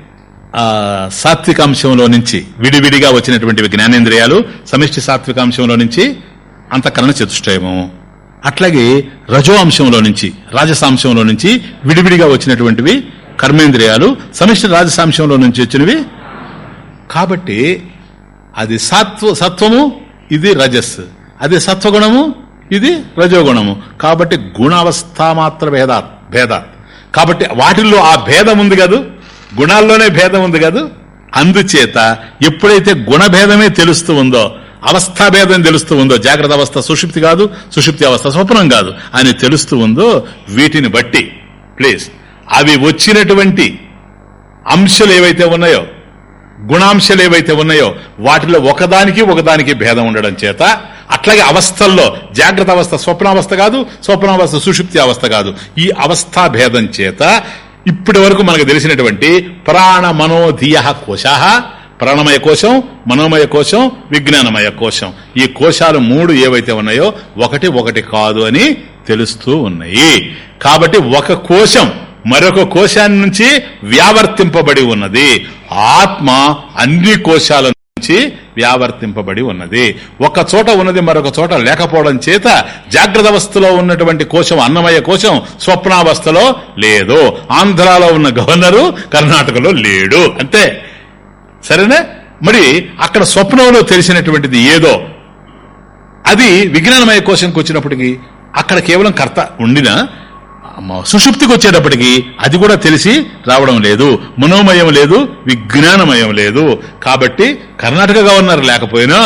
ఆ సాత్వికాంశంలో నుంచి విడివిడిగా వచ్చినటువంటి జ్ఞానేంద్రియాలు సమిష్టి సాత్వికాంశంలో నుంచి అంతఃకరణ చతుష్టయము. అట్లాగే రజో అంశంలో నుంచి రాజసాంశంలో నుంచి విడివిడిగా వచ్చినటువంటివి కర్మేంద్రియాలు సమిష్టి రాజసాంశంలో నుంచి వచ్చినవి. కాబట్టి అది సత్వ సత్వము ఇది రజస్. అది సత్వగుణము ఇది రజోగుణము. కాబట్టి గుణావస్థ మాత్ర భేదా భేద. కాబట్టి వాటిల్లో ఆ భేదం ఉంది కాదు? గుణాల్లోనే భేదం ఉంది కాదు? అందుచేత ఎప్పుడైతే గుణభేదమే తెలుస్తూ ఉందో అవస్థాభేదం తెలుస్తూ ఉందో జాగ్రత్త అవస్థ సుషుప్తి కాదు సుషుప్తి అవస్థ స్వప్నం కాదు అని తెలుస్తూ ఉందో వీటిని బట్టి ప్లీజ్ అవి వచ్చినటువంటి అంశాలు ఏవైతే ఉన్నాయో గుణాంశాలు ఏవైతే ఉన్నాయో వాటిలో ఒకదానికి ఒకదానికి భేదం ఉండడం చేత అట్లాగే అవస్థల్లో జాగ్రత్త అవస్థ స్వప్నావస్థ కాదు స్వప్నావస్థ సుషుప్తి అవస్థ కాదు. ఈ అవస్థా భేదం చేత ఇప్పటి వరకు మనకు తెలిసినటువంటి ప్రాణ మనోధియ కోశాహ ప్రాణమయ కోశం మనోమయ కోశం విజ్ఞానమయ కోశం. ఈ కోశాలు మూడు ఏవైతే ఉన్నాయో ఒకటి ఒకటి కాదు అని తెలుస్తూ ఉన్నాయి. కాబట్టి ఒక కోశం మరొక కోశాన్ని నుంచి వ్యావర్తింపబడి ఉన్నది. ఆత్మ అన్ని కోశాల నుంచి వ్యావర్తింపబడి ఉన్నది. ఒక చోట ఉన్నది మరొక చోట లేకపోవడం చేత జాగ్రత్త అవస్థలో ఉన్నటువంటి కోశం అన్నమయ కోశం స్వప్నావస్థలో లేదు. ఆంధ్రాలో ఉన్న గవర్నరు కర్ణాటకలో లేడు. అంతే. సరేనా? మరి అక్కడ స్వప్నంలో తెలిసినటువంటిది ఏదో. అది విజ్ఞానమయ కోశంకి వచ్చినప్పటికీ అక్కడ కేవలం కర్త ఉండినా సుషుప్తికి వచ్చేటప్పటికి అది కూడా తెలిసి రావడం లేదు. మనోమయం లేదు విజ్ఞానమయం లేదు. కాబట్టి కర్ణాటక గవర్నర్ లేకపోయినా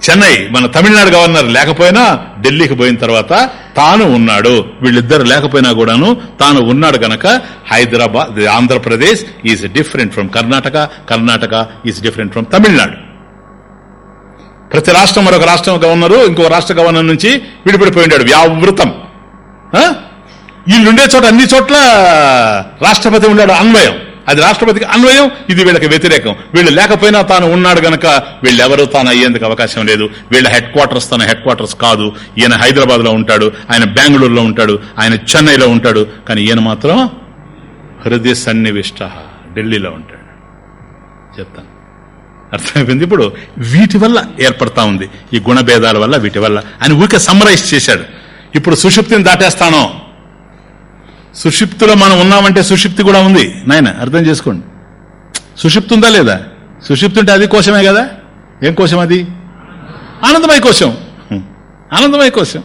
చెన్నై మన తమిళనాడు గవర్నర్ లేకపోయినా ఢిల్లీకి పోయిన తర్వాత తాను ఉన్నాడు. వీళ్ళిద్దరు లేకపోయినా కూడాను తాను ఉన్నాడు గనక Hyderabad Andhra Pradesh is different from Karnataka Karnataka is different from Tamil Nadu. ప్రతి రాష్ట్రం మరొక రాష్ట్రం గవర్నరు ఇంకో రాష్ట్ర గవర్నర్ నుంచి విడిపడిపోయినాడు వ్యావృతం. ఆ? వీళ్ళుండే చోట అన్ని చోట్ల రాష్ట్రపతి ఉన్నాడు. అన్వయం. అది రాష్ట్రపతికి అన్వయం ఇది వీళ్ళకి వ్యతిరేకం. వీళ్ళు లేకపోయినా తాను ఉన్నాడు గనక వీళ్ళెవరూ తాను అయ్యేందుకు అవకాశం లేదు. వీళ్ళ హెడ్ క్వార్టర్స్ తన హెడ్ క్వార్టర్స్ కాదు. ఈయన హైదరాబాద్లో ఉంటాడు ఆయన బెంగళూరులో ఉంటాడు ఆయన చెన్నైలో ఉంటాడు. కానీ ఈయన మాత్రం హృదయ సన్నివిష్ట ఢిల్లీలో ఉంటాడు. చెప్తాను. అర్థమైపోయింది? ఇప్పుడు వీటి వల్ల ఏర్పడతా ఉంది. ఈ గుణభేదాల వల్ల వీటి వల్ల అని ఊరికే సమ్మరైజ్ చేశాడు. ఇప్పుడు సుషుప్తిని దాటేస్తాను. సుషిప్తులో మనం ఉన్నామంటే సుషిప్తి కూడా ఉంది. నాయన అర్థం చేసుకోండి. సుషిప్తి ఉందా లేదా? సుషిప్తి ఉంటే అది కోశమే కదా? ఏం కోశం అది? ఆనందమయ కోశం. ఆనందమయ కోశం.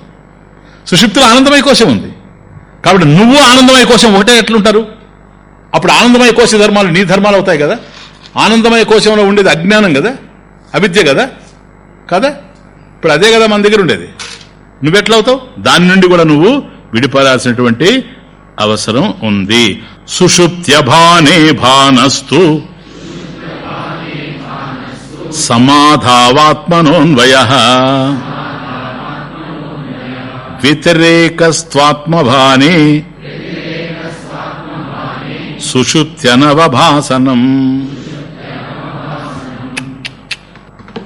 సుషుప్తిలో ఆనందమయ కోశం ఉంది. కాబట్టి నువ్వు ఆనందమయ కోశం ఒకటే ఎట్లుంటారు? అప్పుడు ఆనందమయ కోశ ధర్మాలు నీ ధర్మాలు అవుతాయి కదా? ఆనందమయ కోశంలో ఉండేది అజ్ఞానం కదా? అవిద్య కదా? కదా? ఇప్పుడు అదే కదా మన దగ్గర ఉండేది. నువ్వెట్లవుతావు? దాని నుండి కూడా నువ్వు విడిపడాల్సినటువంటి అవసరం ఉంది. సుషుప్త్యభానే భానస్తు సమాధావాత్మనోన్వయ. వ్యతిరేకస్వాత్మభానే. సుషుప్త్యనవభాసనం.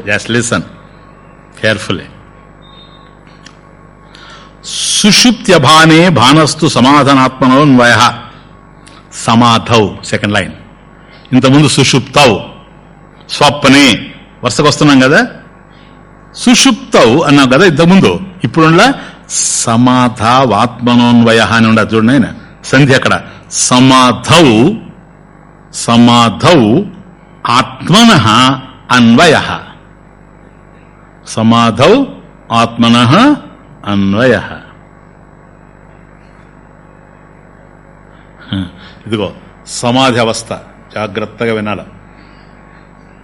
జస్ట్ లిసన్ కేర్ఫుల్లీ సుషుప్త్యభానే భానస్తు సమాధానాత్మనోన్వయ. సమాధౌ సెకండ్ లైన్ ఇంతకుముందు సుషుప్తౌ స్వప్నే వరుసకు వస్తున్నాం కదా? సుషుప్తౌ అన్నాం కదా ఇంతకుముందు? ఇప్పుడుండ సమాధావాత్మనోన్వయ అని ఉండదు చూడండి ఆయన. సంధి అక్కడ. సమాధౌ సమాధౌ ఆత్మన అన్వయ. సమాధౌ ఆత్మన అన్వయ. ఇదిగో సమాధి అవస్థ. జాగ్రత్తగా వినాల.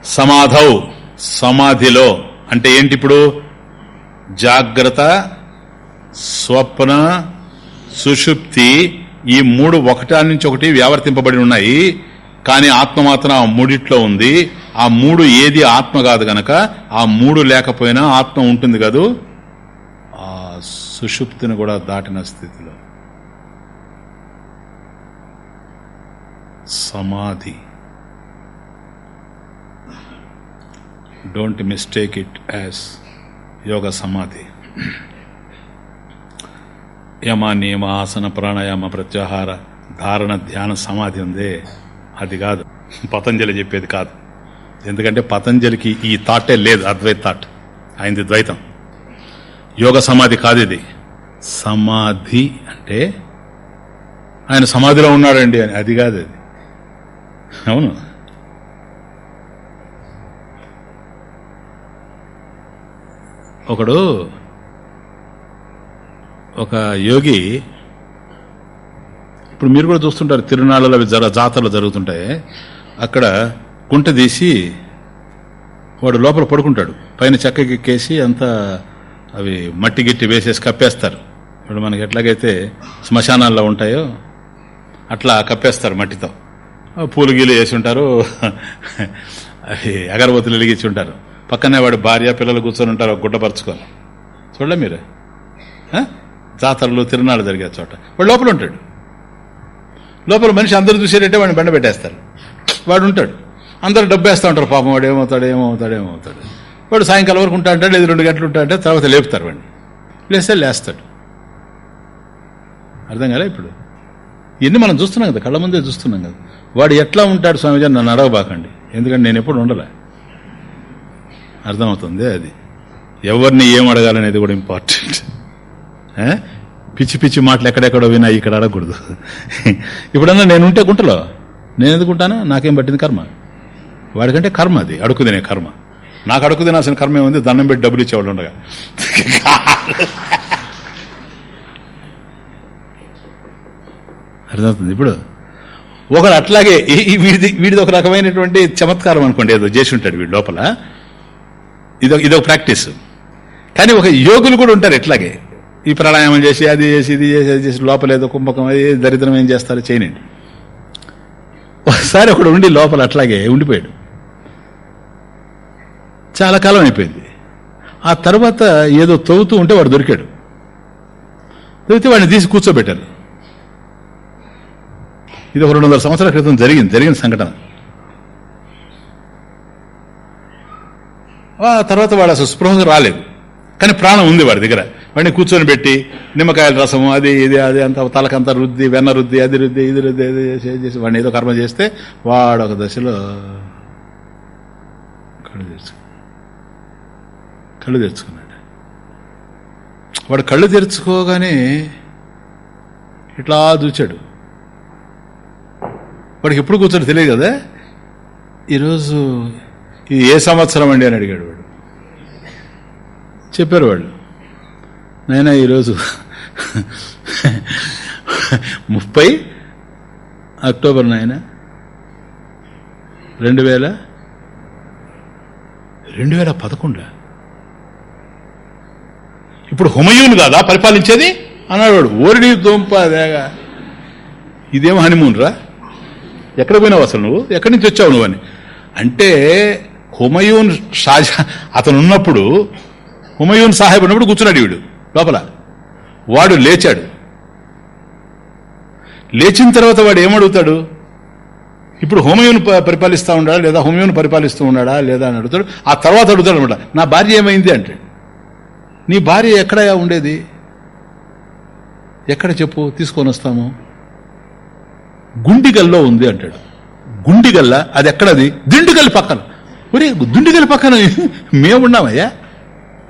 సమాధౌ సమాధిలో. అంటే ఏంటి ఇప్పుడు జాగ్రత్త స్వప్న సుషుప్తి ఈ మూడు ఒకటా నుంచి ఒకటి వ్యావర్తింపబడి ఉన్నాయి. కానీ ఆత్మ మాత్రం ఆ మూడిట్లో ఉంది. ఆ మూడు ఏది ఆత్మ కాదు గనక ఆ మూడు లేకపోయినా ఆత్మ ఉంటుంది కదూ? సుషుప్తిని కూడా దాటిన స్థితిలో. సమాధి. Don't mistake it as yoga samadhi యమ నియమ ఆసన ప్రాణాయామ ప్రత్యాహార ధారణ ధ్యాన సమాధి ఉందే అది కాదు పతంజలి చెప్పేది కాదు. ఎందుకంటే పతంజలికి ఈ థాటే లేదు అద్వైత థాట్ ఆయనది ద్వైతం. యోగ సమాధి కాదు ఇది. సమాధి అంటే ఆయన సమాధిలో ఉన్నాడండి అని. అది కాదు అది. అవును. ఒకడు ఒక యోగి ఇప్పుడు మీరు కూడా చూస్తుంటారు తిరునాళ్ళలో అవి జర జాతరలు జరుగుతుంటాయి అక్కడ కుంట తీసి వాడు లోపల పడుకుంటాడు. పైన చెక్కకి ఎక్కేసి అంతా అవి మట్టి గిట్టి వేసేసి కప్పేస్తారు. ఇప్పుడు మనకి ఎట్లాగైతే శ్మశానాల్లో ఉంటాయో అట్లా కప్పేస్తారు మట్టితో. పూలు గీలు వేసి ఉంటారు అవి అగరబత్తులు వెలిగించి ఉంటారు పక్కనే వాడి భార్య పిల్లలు కూర్చొని ఉంటారు ఒక గుడ్డ చూడలే మీరు? జాతరలు తిరునాళ్ళు జరిగే చోట. వాడు లోపల ఉంటాడు. లోపల మనిషి అందరూ చూసేటట్టే వాడిని బండ పెట్టేస్తారు. వాడు ఉంటాడు. అందరూ డబ్బు వేస్తూ ఉంటారు. పాపం వాడు ఏమవుతాడు ఏమవుతాడు ఏమవుతాడు. వాడు సాయంకాలం వరకు ఉంటా అంటాడు లేదు రెండు గంటలు ఉంటా అంటే తర్వాత లేపుతారు వాడిని. లేస్తే లేస్తాడు. అర్థం కదా ఇప్పుడు? ఇన్ని మనం చూస్తున్నాం కదా కళ్ళ ముందే చూస్తున్నాం కదా. వాడు ఎట్లా ఉంటాడు స్వామిజీ నన్ను అడగబాకండి. ఎందుకంటే నేను ఎప్పుడు ఉండలే. అర్థమవుతుంది అది. ఎవరిని ఏం అడగాలనేది కూడా ఇంపార్టెంట్. ఆ? పిచ్చి పిచ్చి మాటలు ఎక్కడెక్కడో వినా ఇక్కడ అడగకూడదు. ఇప్పుడన్నా నేను ఉంటే గుంటలో? నేను ఎందుకుంటానా నాకేం పట్టింది కర్మ? వాడికంటే కర్మ అది అడుగు తినే కర్మ. నాకు అడుగు తినాల్సిన కర్మ ఏముంది? దండం పెట్టి డబ్బులు ఇచ్చేవాళ్ళు ఉండగా. అర్థమవుతుంది. ఇప్పుడు ఒకడు అట్లాగే వీడిది వీడిది ఒక రకమైనటువంటి చమత్కారం అనుకోండి ఏదో చేసి ఉంటాడు వీడి లోపల. ఇదొక ఇదొక ప్రాక్టీస్. కానీ ఒక యోగులు కూడా ఉంటారు ఇట్లాగే. ఈ ప్రాణాయామం చేసి అది చేసి ఇది చేసి అది చేసి లోపల ఏదో కుంభకం అది దరిద్రం ఏం చేస్తారో చేయనండి. ఒకసారి ఒకడు ఉండి లోపల అట్లాగే ఉండిపోయాడు. చాలా కాలం అయిపోయింది. ఆ తర్వాత ఏదో తవ్వుతూ ఉంటే వాడు దొరికాడు. దొరికితే వాడిని తీసి కూర్చోబెట్టారు. ఇది ఒక రెండు వందల సంవత్సరాల క్రితం జరిగింది జరిగిన సంఘటన. తర్వాత వాడు అసలు స్పృహకు రాలేదు. కానీ ప్రాణం ఉంది వాడి దగ్గర. వాడిని కూర్చొని పెట్టి నిమ్మకాయల రసము అది ఇది అది అంత తలకంత రుద్ది వెన్న రుద్ది అది రుద్ది ఇది రుద్ది అది చేసి అది చేసి వాడిని ఏదో కర్మ చేస్తే వాడు ఒక దశలో కళ్ళు తెరుచు కళ్ళు తెరుచుకున్నాడు. వాడు కళ్ళు తెరుచుకోగానే ఇట్లా చూచాడు వాడికి ఎప్పుడు కూర్చొని తెలియదు కదా? ఈరోజు ఇది ఏ సంవత్సరం అండి అని అడిగాడు వాడు. చెప్పారు వాళ్ళు. నైనా ఈరోజు ముప్పై అక్టోబర్ నాయన రెండు వేల రెండు వేల పదకొండు? ఇప్పుడు హుమయూన్ కాదా పరిపాలించేది? అన్నాడు వాడు. ఓరిడి దొంప దేగా ఇదేం హనీమూన్ రా? ఎక్కడ పోయినావు అసలు నువ్వు? ఎక్కడి నుంచి వచ్చావు నువ్వు అని? అంటే హుమయూన్ షాజా అతను ఉన్నప్పుడు హుమయూన్ సాహెబ్ ఉన్నప్పుడు కూర్చున్నాడు వీడు లోపల. వాడు లేచాడు. లేచిన తర్వాత వాడు ఏమడుగుతాడు? ఇప్పుడు హోమయూన్ ప- పరిపాలిస్తా ఉన్నాడా లేదా హోమయూన్ పరిపాలిస్తూ ఉన్నాడా లేదా అని అడుగుతాడు. ఆ తర్వాత అడుగుతాడు అనమాట నా భార్య ఏమైంది అంటాడు. నీ భార్య ఎక్కడ ఉండేది? ఎక్కడ చెప్పు తీసుకొని వస్తాము. గుండిగల్లో ఉంది అంటాడు. గుండిగల్ల అది ఎక్కడది? దిండుగల్ పక్కన. ఒరే దుండిగల్ పక్కన [LAUGHS] మేమున్నామయ్యా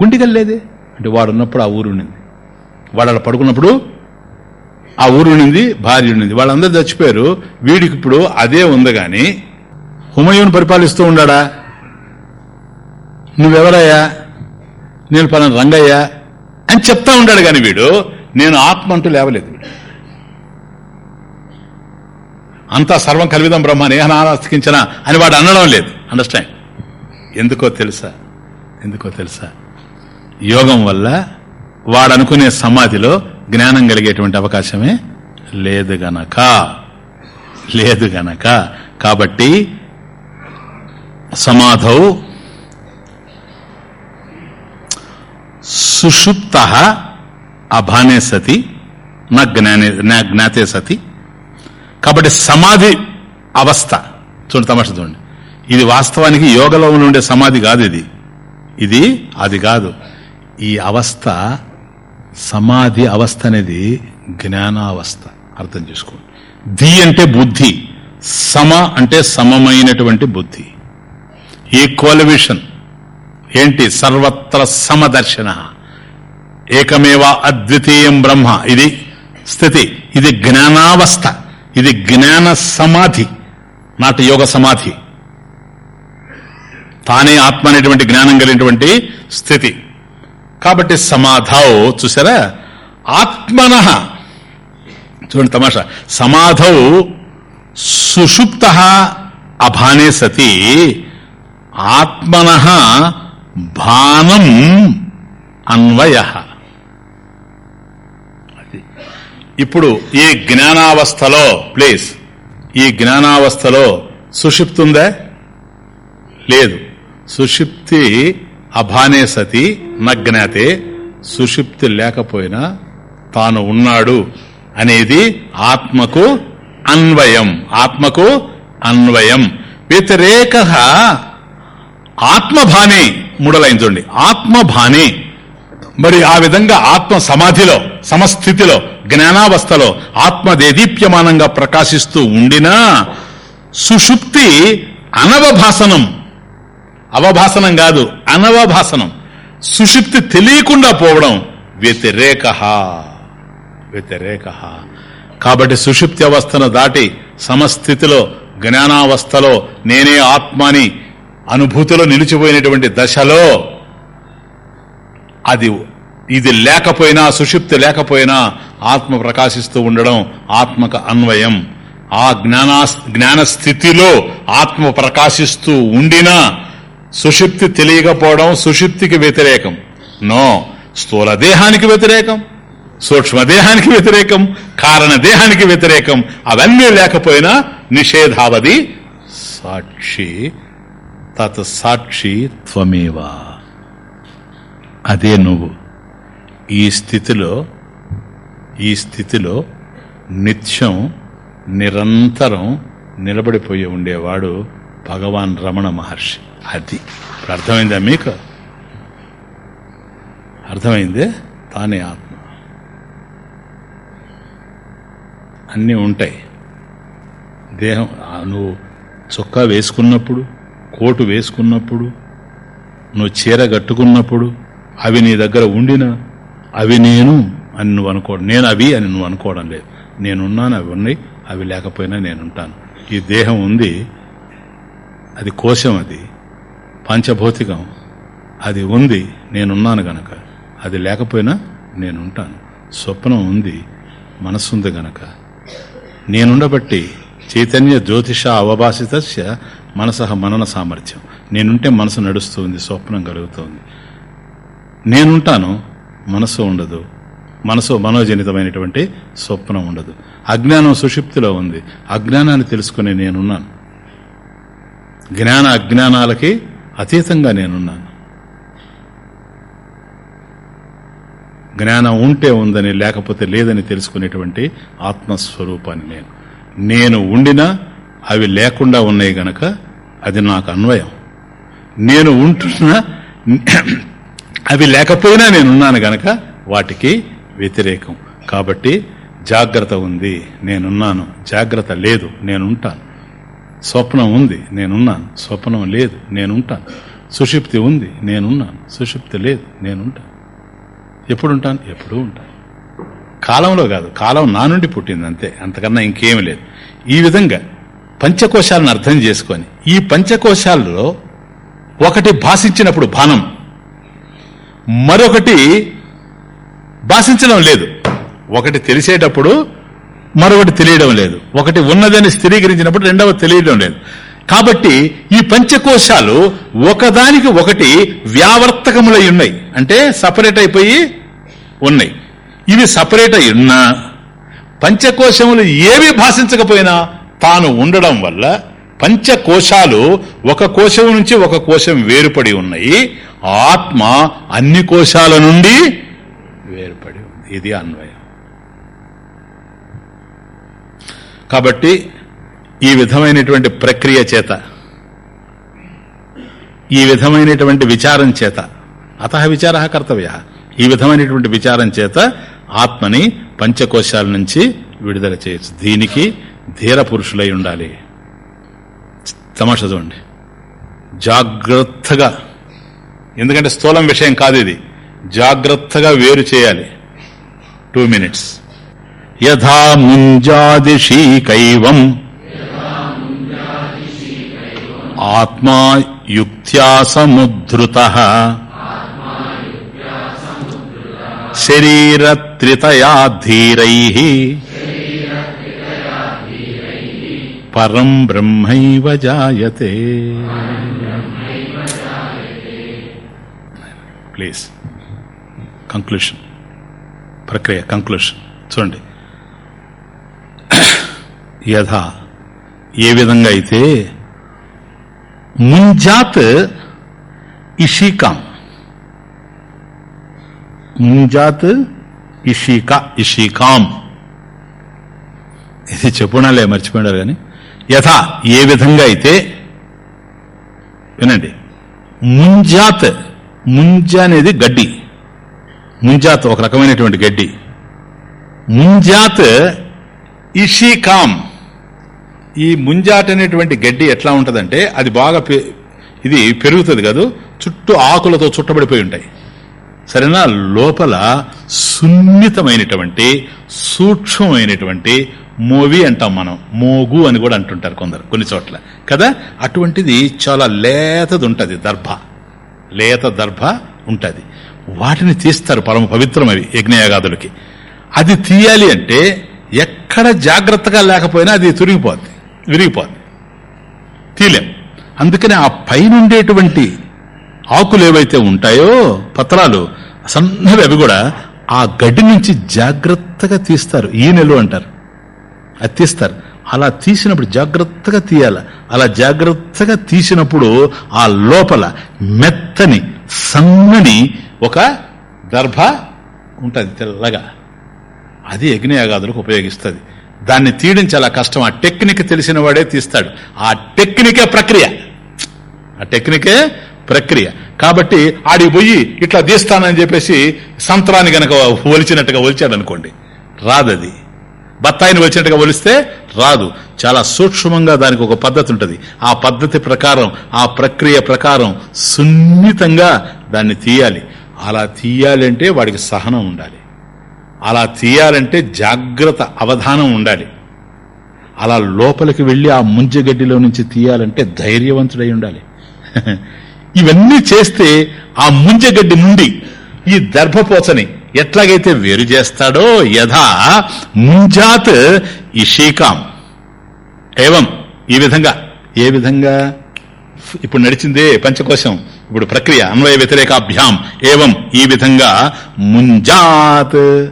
గుండిగల్ లేదే అంటే వాడు ఉన్నప్పుడు ఆ ఊరు ఉండింది. వాడు అలా పడుకున్నప్పుడు ఆ ఊరు ఉండింది భార్య ఉండింది. వాళ్ళందరూ చచ్చిపోయారు. వీడికి ఇప్పుడు అదే ఉంది గాని హుమయూన్ పరిపాలిస్తూ ఉన్నాడా నువ్వెవరయ్యా? నేను పలానా రంగయ్య? అని చెప్తా ఉంటాడు కానీ వీడు. నేను ఆత్మ అంటూ లేవలేదు వీడు. అంతా సర్వం కలివిదం బ్రహ్మ నేహనాస్తికించిన అని వాడు అనడం లేదు. అండర్స్టాండ్ ఎందుకో తెలుసా? ఎందుకో తెలుసా? యోగం వల్ల వాడనుకునే సమాధిలో జ్ఞానం కలిగేటువంటి అవకాశమే లేదు గనక. లేదు గనక. కాబట్టి సమాధౌ సుషుప్త అభానే సతి నా జ్ఞానే నా జ్ఞాతే సతి. కాబట్టి సమాధి అవస్థ. చూడండి తమాష చూడండి. ఇది వాస్తవానికి యోగలో ఉండే సమాధి కాదు ఇది. ఇది అది కాదు. ఈ అవస్థ సమాధి అవస్థ అనేది జ్ఞానావస్థ. అర్థం చేసుకోండి. ధి అంటే బుద్ధి. సమ అంటే సమమైనటువంటి బుద్ధి. ఈక్వల్విషన్ ఏంటి? సర్వత్ర సమదర్శన. ఏకమేవ అద్వితీయం బ్రహ్మ. ఇది స్థితి. ఇది జ్ఞానావస్థ. ఇది జ్ఞాన సమాధి నాట్ యోగ సమాధి. తానే ఆత్మ అనేటువంటి జ్ఞానం కలిగినటువంటి స్థితి. కాబట్టి సమాధౌ చూసారా ఆత్మన. చూడండి తమాషా. సమాధౌ సుషుప్త అభానే సతి. ఆత్మన భానం అన్వయ. ఇప్పుడు ఈ జ్ఞానావస్థలో ప్లీజ్ ఈ జ్ఞానావస్థలో సుషిప్తి ఉందా లేదు. సుషిప్తి అభానే సతి నజ్ఞాతే సుషిప్తి లేకపోయినా తాను ఉన్నాడు అనేది ఆత్మకు అన్వయం. ఆత్మకు అన్వయం. వ్యతిరేక ఆత్మభానే. మూడలైన చూడండి. ఆత్మభానే. మరి ఆ విధంగా ఆత్మ సమాధిలో సమస్థితిలో జ్ఞానావస్థలో ఆత్మ దేదీప్యమానంగా ప్రకాశిస్తూ ఉండినా సుషుప్తి అనవభాసనం. అవభాసనం కాదు అనవభాసనం. సుషుప్తి తెలియకుండా పోవడం వ్యతిరేక. వ్యతిరేక. కాబట్టి సుషుప్తి అవస్థను దాటి సమస్థితిలో జ్ఞానావస్థలో నేనే ఆత్మని అనుభూతిలో నిలిచిపోయినటువంటి దశలో అది ఇది లేకపోయినా సుషుప్తి లేకపోయినా ఆత్మ ప్రకాశిస్తూ ఉండడం ఆత్మక అన్వయం. ఆ జ్ఞానా జ్ఞాన స్థితిలో ఆత్మ ప్రకాశిస్తూ ఉండినా సుషుప్తి తెలియకపోవడం సుషుప్తికి వ్యతిరేకం. నో స్థూల దేహానికి వ్యతిరేకం సూక్ష్మదేహానికి వ్యతిరేకం కారణ దేహానికి వ్యతిరేకం అవన్నీ లేకపోయినా నిషేధావధి సాక్షి తత్ సాక్షి త్వమేవా. అదే నువ్వు. ఈ స్థితిలో ఈ స్థితిలో నిత్యం నిరంతరం నిలబడిపోయి ఉండేవాడు భగవాన్ రమణ మహర్షి. అది. అర్థమైందా మీకు? అర్థమైందే? తానే ఆత్మ. అన్నీ ఉంటాయి. దేహం నువ్వు చొక్కా వేసుకున్నప్పుడు కోటు వేసుకున్నప్పుడు నువ్వు చీర కట్టుకున్నప్పుడు అవి నీ దగ్గర ఉండినా అవి నేను అని నువ్వు అనుకోవడం నేను అవి అని నువ్వు అనుకోవడం లేదు. నేనున్నాను అవి ఉన్నాయి అవి లేకపోయినా నేనుంటాను. ఈ దేహం ఉంది అది కోశం అది పంచభౌతికం అది ఉంది నేనున్నాను గనక. అది లేకపోయినా నేనుంటాను. స్వప్నం ఉంది మనస్సుంది గనక. నేనుండబట్టి చైతన్య జ్యోతిష అవభాసిత మనసహ మనన సామర్థ్యం. నేనుంటే మనసు నడుస్తుంది స్వప్నం కలుగుతుంది. నేనుంటాను మనసు ఉండదు. మనసు మనోజనితమైనటువంటి స్వప్నం ఉండదు. అజ్ఞానం సుషిప్తిలో ఉంది. అజ్ఞానాన్ని తెలుసుకునే నేనున్నాను. జ్ఞాన అజ్ఞానాలకి అతీతంగా నేనున్నాను. జ్ఞానం ఉంటే ఉందని లేకపోతే లేదని తెలుసుకునేటువంటి ఆత్మస్వరూపాన్ని నేను. నేను ఉండినా అవి లేకుండా ఉన్నాయి గనక అది నాకు అన్వయం. నేను ఉంటున్నా అవి లేకపోయినా నేనున్నాను గనక వాటికి వ్యతిరేకం. కాబట్టి జాగ్రత్త ఉంది. నేనున్నాను. జాగ్రత్త లేదు. నేనుంటాను. స్వప్నం ఉంది. నేనున్నాను. స్వప్నం లేదు. నేనుంటాను. సుషిప్తి ఉంది. నేనున్నాను. సుషిప్తి లేదు. నేనుంటాను. ఎప్పుడుంటాను ఎప్పుడూ ఉంటాను. కాలంలో కాదు. కాలం నా నుండి పుట్టింది అంతే. అంతకన్నా ఇంకేమి లేదు. ఈ విధంగా పంచకోశాలను అర్థం చేసుకొని ఈ పంచకోశాలలో ఒకటి భాషించినప్పుడు బాణం మరొకటి భాషించడం లేదు. ఒకటి తెలిసేటప్పుడు మరొకటి తెలియడం లేదు. ఒకటి ఉన్నదని స్థిరీకరించినప్పుడు రెండవ తెలియడం లేదు. కాబట్టి ఈ పంచకోశాలు ఒకదానికి ఒకటి వ్యావర్తకములై ఉన్నాయి. అంటే సపరేట్ అయిపోయి ఉన్నాయి. ఇవి సపరేట్ అయి ఉన్నా పంచకోశములు ఏవి భాషించకపోయినా తాను ఉండడం వల్ల పంచకోశాలు ఒక కోశం నుంచి ఒక కోశం వేరుపడి ఉన్నాయి. ఆత్మ అన్ని కోశాల నుండి వేరుపడి ఉంది. ఇది అన్వయం. కాబట్టి ఈ విధమైనటువంటి ప్రక్రియ చేత ఈ విధమైనటువంటి విచారం చేత అత విచార కర్తవ్య ఈ విధమైనటువంటి విచారం చేత ఆత్మని పంచకోశాల నుంచి విడుదల చేయొచ్చు. దీనికి ధీర పురుషులై ఉండాలి. తమాషా చూడండి జాగ్రత్తగా. ఎందుకంటే స్థూలం విషయం కాదు ఇది. జాగ్రత్తగా వేరు చేయాలి. టూ మినిట్స్ యథా ముంజాదిషీ కైవం ఆత్మా యుక్త్యా సముద్ధృత శరీరత్రితయా ధీరై పరం బ్రహ్మైవ జాయతే. ప్లీజ్ కంక్లూషన్ ప్రక్రియ కంక్లూషన్ చూడండి. యథా ఏ విధంగా అయితే ముంజాత్ ఇషికాం. ముంజాత్ ఇషికా ఇషికాం. ఇది చెప్పునాలే మర్చిపోయినారు కానీ. యథా ఏ విధంగా అయితే వినండి. ముంజాత్ ముంజ అనేది గడ్డి. ముంజాత్ ఒక రకమైనటువంటి గడ్డి. ముంజాత్ ఇషికామ్. ఈ ముంజాట్ అనేటువంటి గడ్డి ఎట్లా ఉంటుందంటే అది బాగా పె- ఇది పెరుగుతుంది కాదు చుట్టూ ఆకులతో చుట్టబడిపోయి ఉంటాయి. సరేనా? లోపల సున్నితమైనటువంటి సూక్ష్మమైనటువంటి మోవి అంటాం మనం. మోగు అని కూడా అంటుంటారు కొందరు కొన్ని చోట్ల. కదా? అటువంటిది చాలా లేతది ఉంటుంది దర్భ. లేత దర్భ ఉంటుంది. వాటిని తీస్తారు పరమ పవిత్రం అవి యజ్ఞయాగాదులకి. అది తీయాలి అంటే ఎక్కడ జాగ్రత్తగా లేకపోయినా అది తురిగిపోద్ది విరిగిపోద్ది. తీలేం. అందుకని ఆ పైన ఉండేటువంటి ఆకులు ఏవైతే ఉంటాయో పత్రాలు సన్నవి అవి కూడా ఆ గడ్డి నుంచి జాగ్రత్తగా తీస్తారు. ఈనెలు అంటారు. అది తీస్తారు. అలా తీసినప్పుడు జాగ్రత్తగా తీయాలి. అలా జాగ్రత్తగా తీసినప్పుడు ఆ లోపల మెత్తని సన్నని ఒక దర్భ ఉంటుంది తెల్లగా. అది యజ్ఞయాగాదులకు ఉపయోగిస్తుంది. దాన్ని తీయడం చాలా కష్టం. ఆ టెక్నిక్ తెలిసిన వాడే తీస్తాడు. ఆ టెక్నికే ప్రక్రియ. ఆ టెక్నికే ప్రక్రియ. కాబట్టి ఆడికి పోయి ఇట్లా తీస్తానని చెప్పేసి సంతరాన్ని గనక ఒలిచినట్టుగా ఒలిచాడు అనుకోండి రాదది. బత్తాయిని వచ్చినట్టుగా ఒలిస్తే రాదు. చాలా సూక్ష్మంగా దానికి ఒక పద్ధతి ఉంటుంది. ఆ పద్ధతి ప్రకారం ఆ ప్రక్రియ ప్రకారం సున్నితంగా దాన్ని తీయాలి. అలా తీయాలి అంటే వాడికి సహనం ఉండాలి. అలా తీయాలంటే జాగ్రత్త అవధానం ఉండాలి. అలా లోపలికి వెళ్ళి ఆ ముంజగడ్డిలో నుంచి తీయాలంటే ధైర్యవంతుడై ఉండాలి. [LAUGHS] ఇవన్నీ చేస్తే ఆ ముంజగడ్డి నుండి ఈ దర్భపోచని ఎట్లాగైతే వేరు చేస్తాడో యథా ముంజాత్ ఇషీకాం ఏవం? ఈ విధంగా. ఏ విధంగా? ఇప్పుడు నడిచిందే పంచకోశం. ఇప్పుడు ప్రక్రియ. అన్వయ వ్యతిరేకాభ్యాం. ఏవం? ఈ విధంగా ముంజాత్.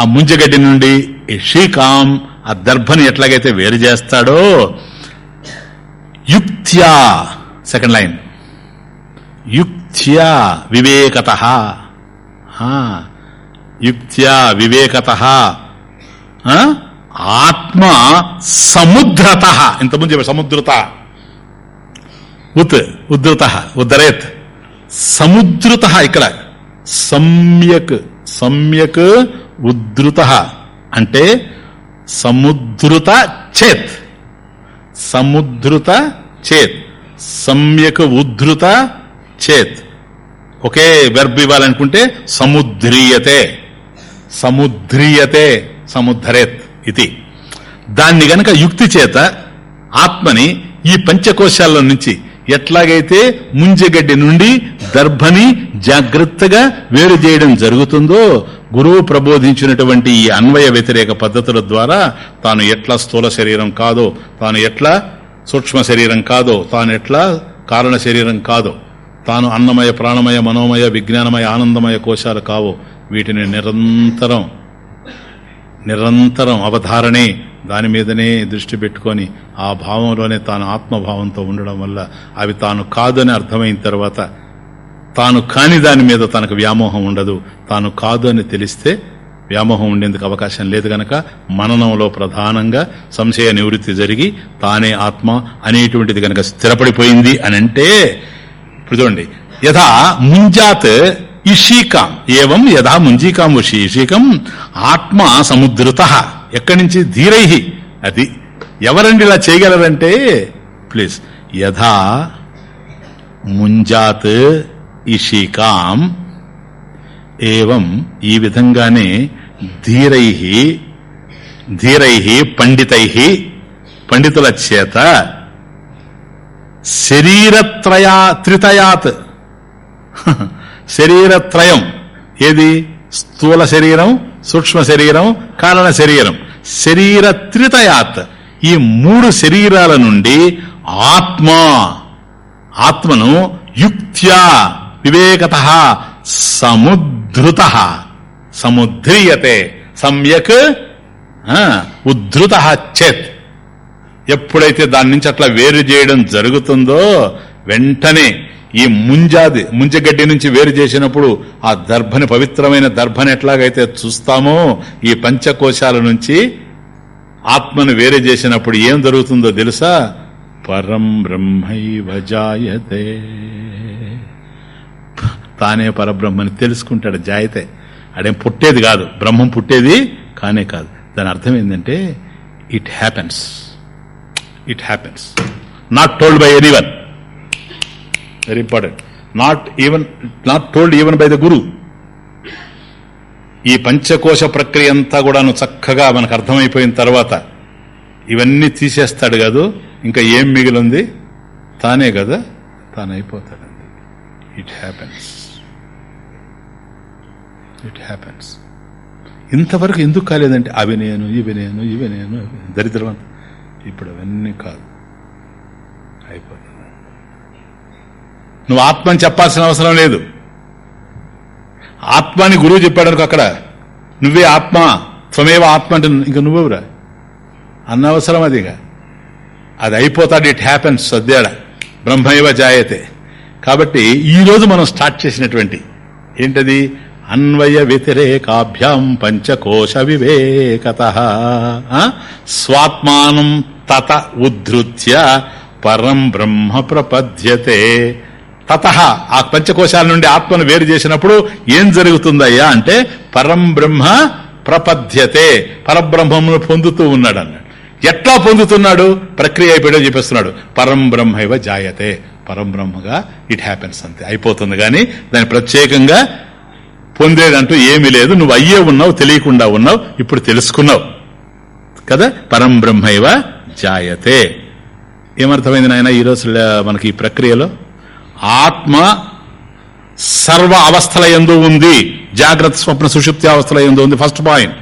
ఆ ముంజగడ్డి నుండి షీకాం ఆ దర్భని ఎట్లాగైతే వేరు చేస్తాడో యుక్త్యా. Second line. యుక్త్యా వివేకత. యుక్త్యా వివేకత. ఆత్మ సముద్రత. ఇంతకుముందు చెప్పారు సముద్రత. ఉత్ ఉద్ధృత ఉద్ధరేత్. సముద్రుత ఇక్కడ. సమ్యక్ సమ్యక్ ఉద్ధృత అంటే సముద్రుత చేత్. సముద్రుత చేత్. సమ్యక్ ఉద్ధృత చేత్. ఒకే వెర్బ్ ఇవ్వాలనుకుంటే సముద్రీయతే. సముద్రీయతే సముద్ధరేత్ ఇది. దాన్ని గనక యుక్తి చేత ఆత్మని ఈ పంచకోశాల నుంచి ఎట్లాగైతే ముంజగడ్డి నుండి దర్భని జాగ్రత్తగా వేరు చేయడం జరుగుతుందో గురువు ప్రబోధించినటువంటి ఈ అన్వయ వ్యతిరేక పద్ధతుల ద్వారా తాను ఎట్లా స్థూల శరీరం కాదో తాను ఎట్లా సూక్ష్మ శరీరం కాదో తాను ఎట్లా కారణ శరీరం కాదో తాను అన్నమయ ప్రాణమయ మనోమయ విజ్ఞానమయ ఆనందమయ కోశాలు కావో వీటిని నిరంతరం నిరంతరం అవధారణే దాని మీదనే దృష్టి పెట్టుకొని ఆ భావంలోనే తాను ఆత్మభావంతో ఉండడం వల్ల అవి తాను కాదని అర్థమైన తర్వాత తాను కాని దాని మీద తనకు వ్యామోహం ఉండదు. తాను కాదు అని తెలిస్తే వ్యామోహం ఉండేందుకు అవకాశం లేదు గనక మననంలో ప్రధానంగా సంశయ నివృత్తి జరిగి తానే ఆత్మ అనేటువంటిది గనక స్థిరపడిపోయింది అని అంటే ఇప్పుడు చూడండి యథా ముంజాత్ ఇషీకాం. ఏవం యథా ముంజీకాం ఉషి ఇషీకం ఆత్మ సముద్రత. ఎక్కడి నుంచి? ధీరై. అది ఎవరండి ఇలా చేయగలరంటే? ప్లీజ్. యథా ముంజాత్ ఇషీకాం. ఏవం ఈ విధంగానే ధీరై ధీరై పండితై పండితుల చేత శరీరత్రయా త్రితయాత్. [LAUGHS] శరీరత్రయం. ఏది? స్థూల శరీరం సూక్ష్మ శరీరం కారణ శరీరం. శరీర త్రితయాత్ ఈ మూడు శరీరాల నుండి ఆత్మ ఆత్మను యుక్త్యా వివేకత సముద్ధృత. సముద్రీయతే సమ్యక్ ఉద్ధృత చేత్. ఎప్పుడైతే దాని నుంచి అట్లా వేరు చేయడం జరుగుతుందో వెంటనే ఈ ముంజాది ముంజగడ్డి నుంచి వేరు చేసినప్పుడు ఆ దర్భని పవిత్రమైన దర్భని ఎట్లాగైతే చూస్తామో ఈ పంచకోశాల నుంచి ఆత్మను వేరే చేసినప్పుడు ఏం జరుగుతుందో తెలుసా? పరం బ్రహ్మైవజాయతే తానే పరబ్రహ్మని తెలుసుకుంటాడు జాయతే. అడేం పుట్టేది కాదు బ్రహ్మం పుట్టేది కానే కాదు. దాని అర్థం ఏంటంటే it happens it happens not told by anyone very important not even not told even by the guru ఈ పంచకోశ ప్రక్రియ అంతా కూడాను చక్కగా మనకు అర్థమైపోయిన తర్వాత ఇవన్నీ తీసేస్తాడు కాదు ఇంకా ఏం మిగిలింది? తానే కదా తాను అయిపోతాడండి. ఇట్ హ్యాపెన్స్ ఇట్ హ్యాపెన్స్ ఇంతవరకు ఎందుకు కాలేదంటే అవి నేను ఇవి నేను ఇవి నేను దరిద్రం ఇప్పుడు అవన్నీ కాదు అయిపోతుంది నువ్వు ఆత్మని చెప్పాల్సిన అవసరం లేదు. ఆత్మ అని గురువు చెప్పాడు అనుకో అక్కడ నువ్వే ఆత్మ త్వమేవ ఆత్మ అంటే ఇంకా నువ్వెవరా? అన్నవసరం అది ఇక. అది అయిపోతాడు ఇట్ హ్యాపెన్స్ సద్యాడ బ్రహ్మైవ జాయతే. కాబట్టి ఈరోజు మనం స్టార్ట్ చేసినటువంటి ఏంటది? అన్వయ వ్యతిరేకాభ్యాం పంచకోశ వివేకత. స్వాత్మానం తత ఉద్ధృత్య పరం బ్రహ్మ ప్రపద్యతే. తత ఆ పంచకోశాల నుండి ఆత్మను వేరు చేసినప్పుడు ఏం జరుగుతుందయ్యా అంటే పరం బ్రహ్మ ప్రపద్యతే పరబ్రహ్మమును పొందుతూ ఉన్నాడు అన్నాడు ఎట్లా పొందుతున్నాడు? ప్రక్రియ అయిపోయాడో చెప్పేస్తున్నాడు. పరం బ్రహ్మైవ జాయతే. పరం బ్రహ్మగా ఇట్ హ్యాపెన్స్ అంతే అయిపోతుంది కానీ దాన్ని ప్రత్యేకంగా పొందేదంటూ ఏమీ లేదు. నువ్వు అయ్యే ఉన్నావు తెలియకుండా ఉన్నావు ఇప్పుడు తెలుసుకున్నావు. కదా? పరం బ్రహ్మైవ జాయతే. ఏమర్థమైంది నాయన ఈరోజు మనకి ఈ ప్రక్రియలో? ఆత్మ సర్వ అవస్థల ఎందు ఉంది. జాగ్రత్త స్వప్న సుషుప్తి అవస్థల ఎందు ఉంది. ఫస్ట్ పాయింట్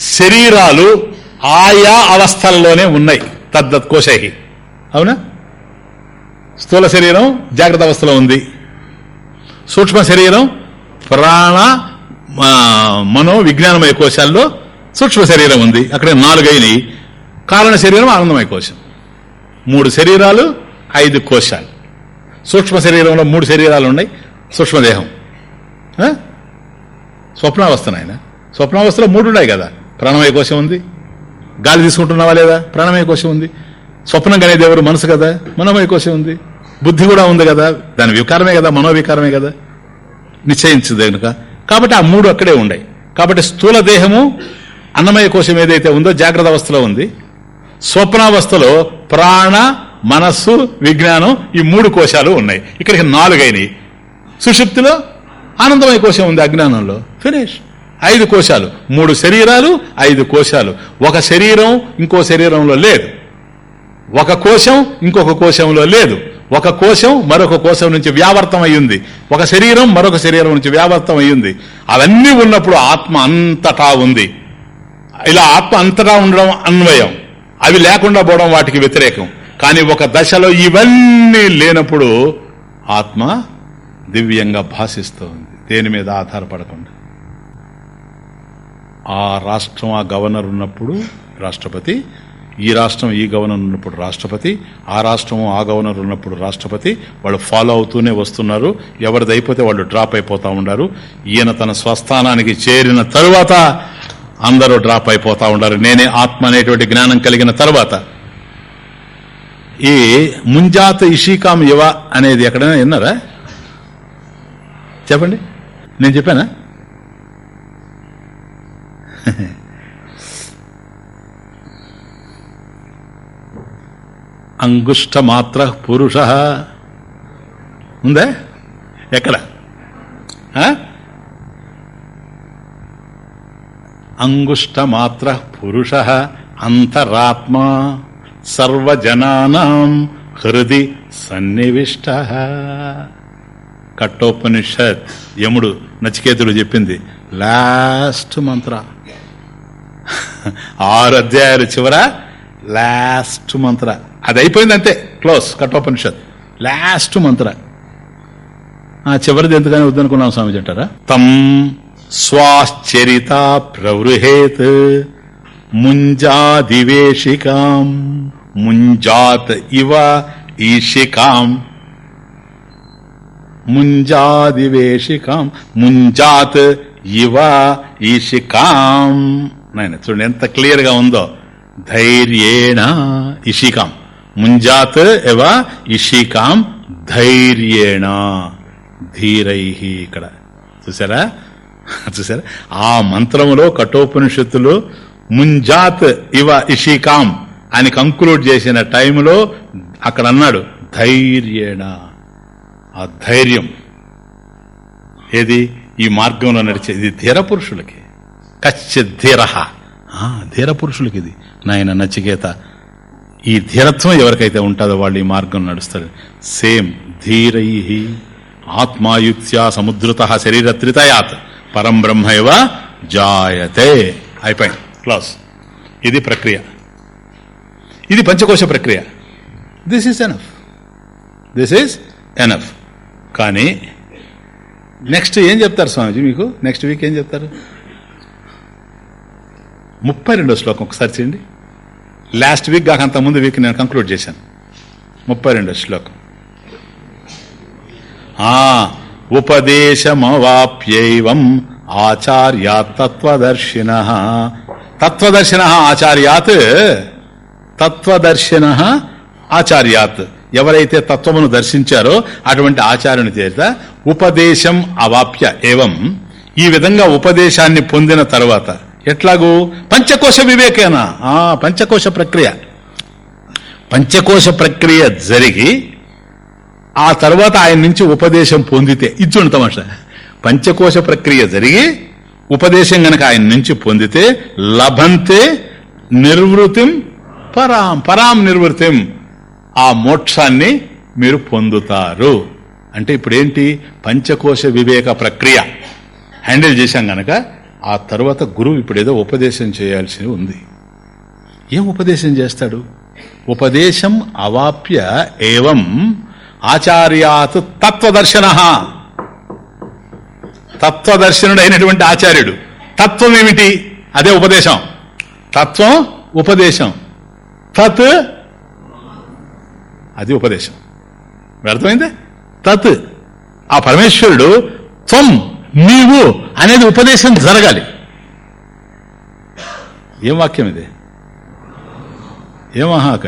శరీరాలు ఆయా అవస్థల్లోనే ఉన్నాయి. తద్దత్ కోశై అవునా? స్థూల శరీరం జాగ్రత్త అవస్థలో ఉంది. సూక్ష్మ శరీరం ప్రాణ మనో విజ్ఞానమయ కోశాల్లో సూక్ష్మ శరీరం ఉంది. అక్కడ నాలుగైనవి కారణ శరీరం ఆనందమయ కోశం. మూడు శరీరాలు ఐదు కోశాలు. సూక్ష్మ శరీరంలో మూడు శరీరాలు ఉన్నాయి సూక్ష్మదేహం స్వప్నావస్థ నాయన. స్వప్నావస్థలో మూడు ఉన్నాయి కదా. ప్రాణమయ కోశం ఉంది. గాలి తీసుకుంటున్నావా లేదా? ప్రాణమయ కోశం ఉంది. స్వప్నం కనేది ఎవరు? మనసు కదా. మనోమయ కోశం ఉంది. బుద్ధి కూడా ఉంది కదా. దాని వికారమే కదా మనోవికారమే కదా. నిశ్చయించదు కనుక కాబట్టి ఆ మూడు అక్కడే ఉన్నాయి. కాబట్టి స్థూల దేహము అన్నమయ కోశం ఏదైతే ఉందో జాగ్రత్త అవస్థలో ఉంది. స్వప్నావస్థలో ప్రాణ మనస్సు విజ్ఞానం ఈ మూడు కోశాలు ఉన్నాయి. ఇక్కడికి నాలుగైనవి సుషుప్తిలో ఆనందమయ కోశం ఉంది అజ్ఞానంలో. ఫినిష్ ఐదు కోశాలు. మూడు శరీరాలు ఐదు కోశాలు. ఒక శరీరం ఇంకో శరీరంలో లేదు. ఒక కోశం ఇంకొక కోశంలో లేదు. ఒక కోశం మరొక కోశం నుంచి వ్యావర్తం అయ్యింది ఒక శరీరం మరొక శరీరం నుంచి వ్యావర్తం అయ్యింది అవన్నీ ఉన్నప్పుడు ఆత్మ అంతటా ఉంది. ఇలా ఆత్మ అంతటా ఉండడం అన్వయం. అవి లేకుండా పోవడం వాటికి వ్యతిరేకం. కానీ ఒక దశలో ఇవన్నీ లేనప్పుడు ఆత్మ దివ్యంగా భాషిస్తూ ఉంది దేని మీద ఆధారపడకుండా. ఆ రాష్ట్రం ఆ గవర్నర్ ఉన్నప్పుడు రాష్ట్రపతి ఈ రాష్ట్రం ఈ గవర్నర్ ఉన్నప్పుడు రాష్ట్రపతి ఆ రాష్ట్రం ఆ గవర్నర్ ఉన్నప్పుడు రాష్ట్రపతి వాళ్ళు ఫాలో అవుతూనే వస్తున్నారు. ఎవరిది అయిపోతే వాళ్ళు డ్రాప్ అయిపోతూ ఉన్నారు ఈయన తన స్వస్థానానికి చేరిన తరువాత అందరూ డ్రాప్ అయిపోతూ ఉన్నారు నేనే ఆత్మ అనేటువంటి జ్ఞానం కలిగిన తర్వాత. ఈ ముంజాత ఇషికాం యువ అనేది ఎక్కడైనా విన్నారా? చెప్పండి. నేను చెప్పానా? [LAUGHS] అంగుష్ట మాత్ర పురుష. ఉందా? ఎక్కడ? ఆ? అంగుష్ట మాత్ర పురుష. అంతరాత్మా. సర్వజనానాం హృది సన్నివిష్ట కట్టోపనిషత్ యముడు నచికేతుడు చెప్పింది లాస్ట్ మంత్ర [LAUGHS] ఆరు అధ్యాయాలు చివర లాస్ట్ మంత్ర అది అయిపోయింది అంతే క్లోజ్ కట్టోపనిషత్ లాస్ట్ మంత్ర ఆ చివరిది ఎందుకని వద్దనుకున్నాం స్వామి అంటారా తం స్వాశ్చరిత ప్రవృహేత్ ముంజాదివేషికాం ముంజాత్ ఇవ ఈషికాం ముంజాదివేషికాం ముంజాత్ ఇవ ఈషికాం నాయన చూడండి ఎంత క్లియర్గా ఉందో. ధైర్యేణ ఇషికాం ముంజాత్ ఇవ ఇషికాం ధైర్యేణ. ధీరై ఇక్కడ. చూసారా? [LAUGHS] చూసారా? ఆ మంత్రములో కఠోపనిషత్తులు ముంజాత్ ఇవ ఇషికాం అని కంక్లూడ్ చేసిన టైంలో అక్కడ అన్నాడు ధైర్యేణ. ఆ ధైర్యం ఏది? ఈ మార్గంలో నడిచే ఇది ధీర పురుషులకి కశ్య ధీర. ధీర పురుషులకి ఇది నాయన నచికేత ఈ ధీరత్వం ఎవరికైతే ఉంటుందో వాళ్ళు ఈ మార్గం నడుస్తారు. సేమ్ ధీరై. ఆత్మాయుక్త్యా సముద్రత శరీరత్రితయాత్ పరం బ్రహ్మైవ జాయతే. అయిపోయింది. క్లాస్ ఇది ప్రక్రియ. ఇది పంచకోశ ప్రక్రియ. This is enough this is enough కానీ నెక్స్ట్ ఏం చెప్తారు స్వామిజీ మీకు? నెక్స్ట్ వీక్ ఏం చెప్తారు? ముప్పై రెండో శ్లోకం ఒకసారి చేయండి. లాస్ట్ వీక్ కాక అంతకుముందు ముందు వీక్ నేను కంక్లూడ్ చేశాను. ముప్పై రెండో శ్లోకం. ఆ ఉపదేశమవాప్యైవం ఆచార్యాత్ తత్వదర్శిన తత్వదర్శిన ఆచార్యాత్ తత్వదర్శిన ఆచార్యాత్. ఎవరైతే తత్వమును దర్శించారో అటువంటి ఆచార్యుని చేత ఉపదేశం అవాప్య ఏవం. ఈ విధంగా ఉపదేశాన్ని పొందిన తర్వాత ఎట్లాగూ? పంచకోశ వివేకేనా. ఆ పంచకోశ ప్రక్రియ. పంచకోశ ప్రక్రియ జరిగి ఆ తర్వాత ఆయన నుంచి ఉపదేశం పొందితే ఇచ్చుండు తమాషా. పంచకోశ ప్రక్రియ జరిగి ఉపదేశం గనక ఆయన నుంచి పొందితే లభంతే నిర్వృతిం పరాం పరాం నిర్వృతిం. ఆ మోక్షాన్ని మీరు పొందుతారు. అంటే ఇప్పుడేంటి? పంచకోశ వివేక ప్రక్రియ. హ్యాండిల్ చేశాం గనక ఆ తర్వాత గురువు ఇప్పుడు ఏదో ఉపదేశం చేయాల్సి ఉంది. ఏం ఉపదేశం చేస్తాడు? ఉపదేశం అవాప్య ఏవం ఆచార్యాత్ తత్వదర్శన. తత్వదర్శనుడు అయినటువంటి ఆచార్యుడు. తత్వం ఏమిటి అదే ఉపదేశం. తత్వం ఉపదేశం. తత్. అది ఉపదేశం. అర్థమైంది? తత్. ఆ పరమేశ్వరుడు త్వం నీవు అనేది ఉపదేశం జరగాలి. ఏం వాక్యం ఇది? ఏమహాక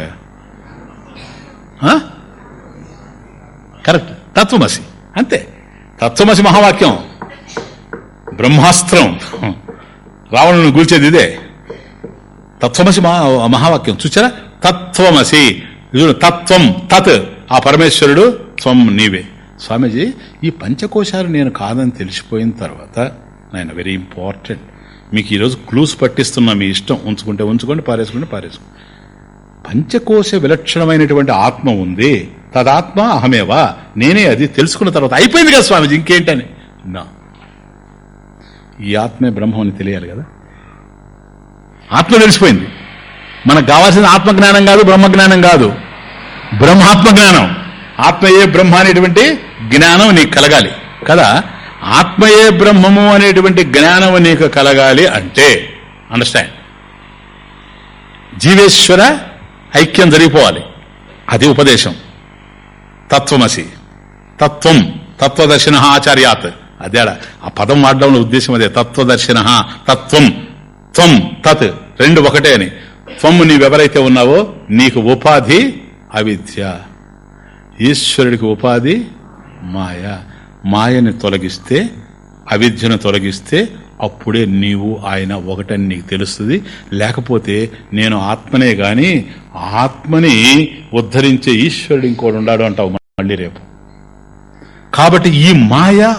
కరెక్ట్. తత్వమసి. అంతే. తత్వమసి మహావాక్యం. బ్రహ్మాస్త్రం. రావణుని కూల్చేది ఇదే. తత్వమసి మహావాక్యం. చూచారా తత్వమసి. తత్వం. తత్. ఆ పరమేశ్వరుడు త్వం నీవే. స్వామీజీ ఈ పంచకోశాలు నేను కాదని తెలిసిపోయిన తర్వాత నాయన వెరీ ఇంపార్టెంట్. మీకు ఈరోజు క్లూస్ పట్టిస్తున్నా మీ ఇష్టం. ఉంచుకుంటే ఉంచుకోండి పారేసుకుంటే పారేసుకోండి పంచకోశ విలక్షణమైనటువంటి ఆత్మ ఉంది. తదాత్మ అహమేవా? నేనే అది తెలుసుకున్న తర్వాత అయిపోయింది కదా స్వామీజీ ఇంకేంటని? నా. ఈ ఆత్మే బ్రహ్మం అని తెలియాలి కదా? ఆత్మ తెలిసిపోయింది. మనకు కావాల్సిన ఆత్మజ్ఞానం కాదు బ్రహ్మజ్ఞానం కాదు. బ్రహ్మాత్మ జ్ఞానం ఆత్మయే బ్రహ్మ అనేటువంటి జ్ఞానం నీకు కలగాలి. కదా? ఆత్మయే బ్రహ్మము అనేటువంటి జ్ఞానం నీకు కలగాలి అంటే అండర్స్టాండ్ జీవేశ్వర ఐక్యం జరిగిపోవాలి. అది ఉపదేశం. తత్వమసి. తత్వం తత్వదర్శన ఆచార్యాత్. అదేడా? ఆ పదం వాడడంలో ఉద్దేశం అదే. తత్వదర్శన తత్వం. త్వం తత్ రెండు ఒకటే అని. త్వము నీవెవరైతే ఉన్నావో నీకు ఉపాధి అవిద్య. ఈశ్వరుడికి ఉపాధి మాయ. మాయని తొలగిస్తే అవిద్యను తొలగిస్తే అప్పుడే నీవు ఆయన ఒకటని నీకు తెలుస్తుంది. లేకపోతే నేను ఆత్మనే గాని ఆత్మని ఉద్ధరించే ఈశ్వరుడు ఇంకోటి ఉన్నాడు అంటావు మళ్ళీ రేపు. కాబట్టి ఈ మాయ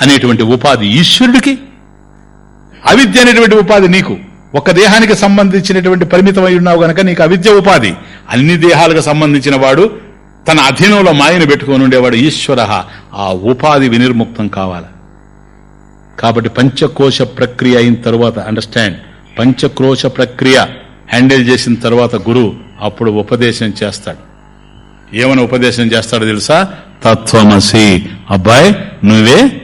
అనేటువంటి ఉపాధి ఈశ్వరుడికి అవిద్య అనేటువంటి ఉపాధి నీకు. ఒక దేహానికి సంబంధించినటువంటి పరిమితమై ఉన్నావు గనక నీకు అవిద్య ఉపాధి. అన్ని దేహాలకు సంబంధించిన వాడు తన అధీనంలో మాయను పెట్టుకొని ఉండేవాడు ఈశ్వర ఆ ఉపాధి వినిర్ముక్తం కావాలి. కాబట్టి పంచకోశ ప్రక్రియ అయిన తర్వాత అండర్స్టాండ్ పంచక్రోశ ప్రక్రియ హ్యాండిల్ చేసిన తర్వాత గురువు అప్పుడు ఉపదేశం చేస్తాడు. ఏమైనా ఉపదేశం చేస్తాడో తెలుసా? తత్వమసి. అబ్బాయి నువ్వే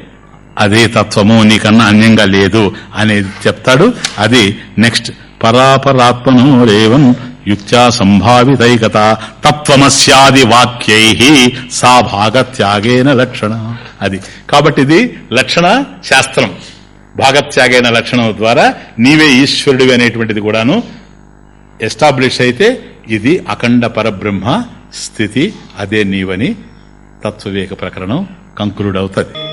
అదే తత్వము నీకన్నా అన్యంగా లేదు అనేది చెప్తాడు. అది నెక్స్ట్. పరాపరాత్మను పరాపరాత్మనోరేవన్ యుక్త్యా సంభావితైకత తత్వమస్యాది వాక్యై సా భాగత్యాగేన లక్షణ. అది. కాబట్టి ఇది లక్షణ శాస్త్రం. భాగత్యాగైన లక్షణం ద్వారా నీవే ఈశ్వరుడివి అనేటువంటిది కూడాను ఎస్టాబ్లిష్ అయితే ఇది అఖండ పరబ్రహ్మ స్థితి అదే నీవని తత్వవేక ప్రకరణం కంక్లూడ్ అవుతుంది.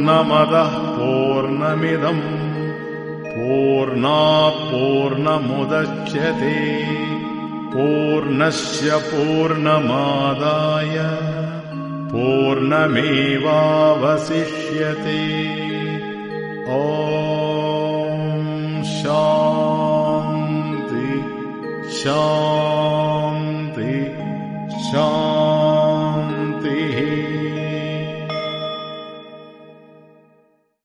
पूर्णमदः पूर्णमिदम् पूर्णात् पूर्णमुदच्यते पूर्णस्य पूर्णमादाय पूर्णमेवावशिष्यते। शान्ति शान्ति शान्ति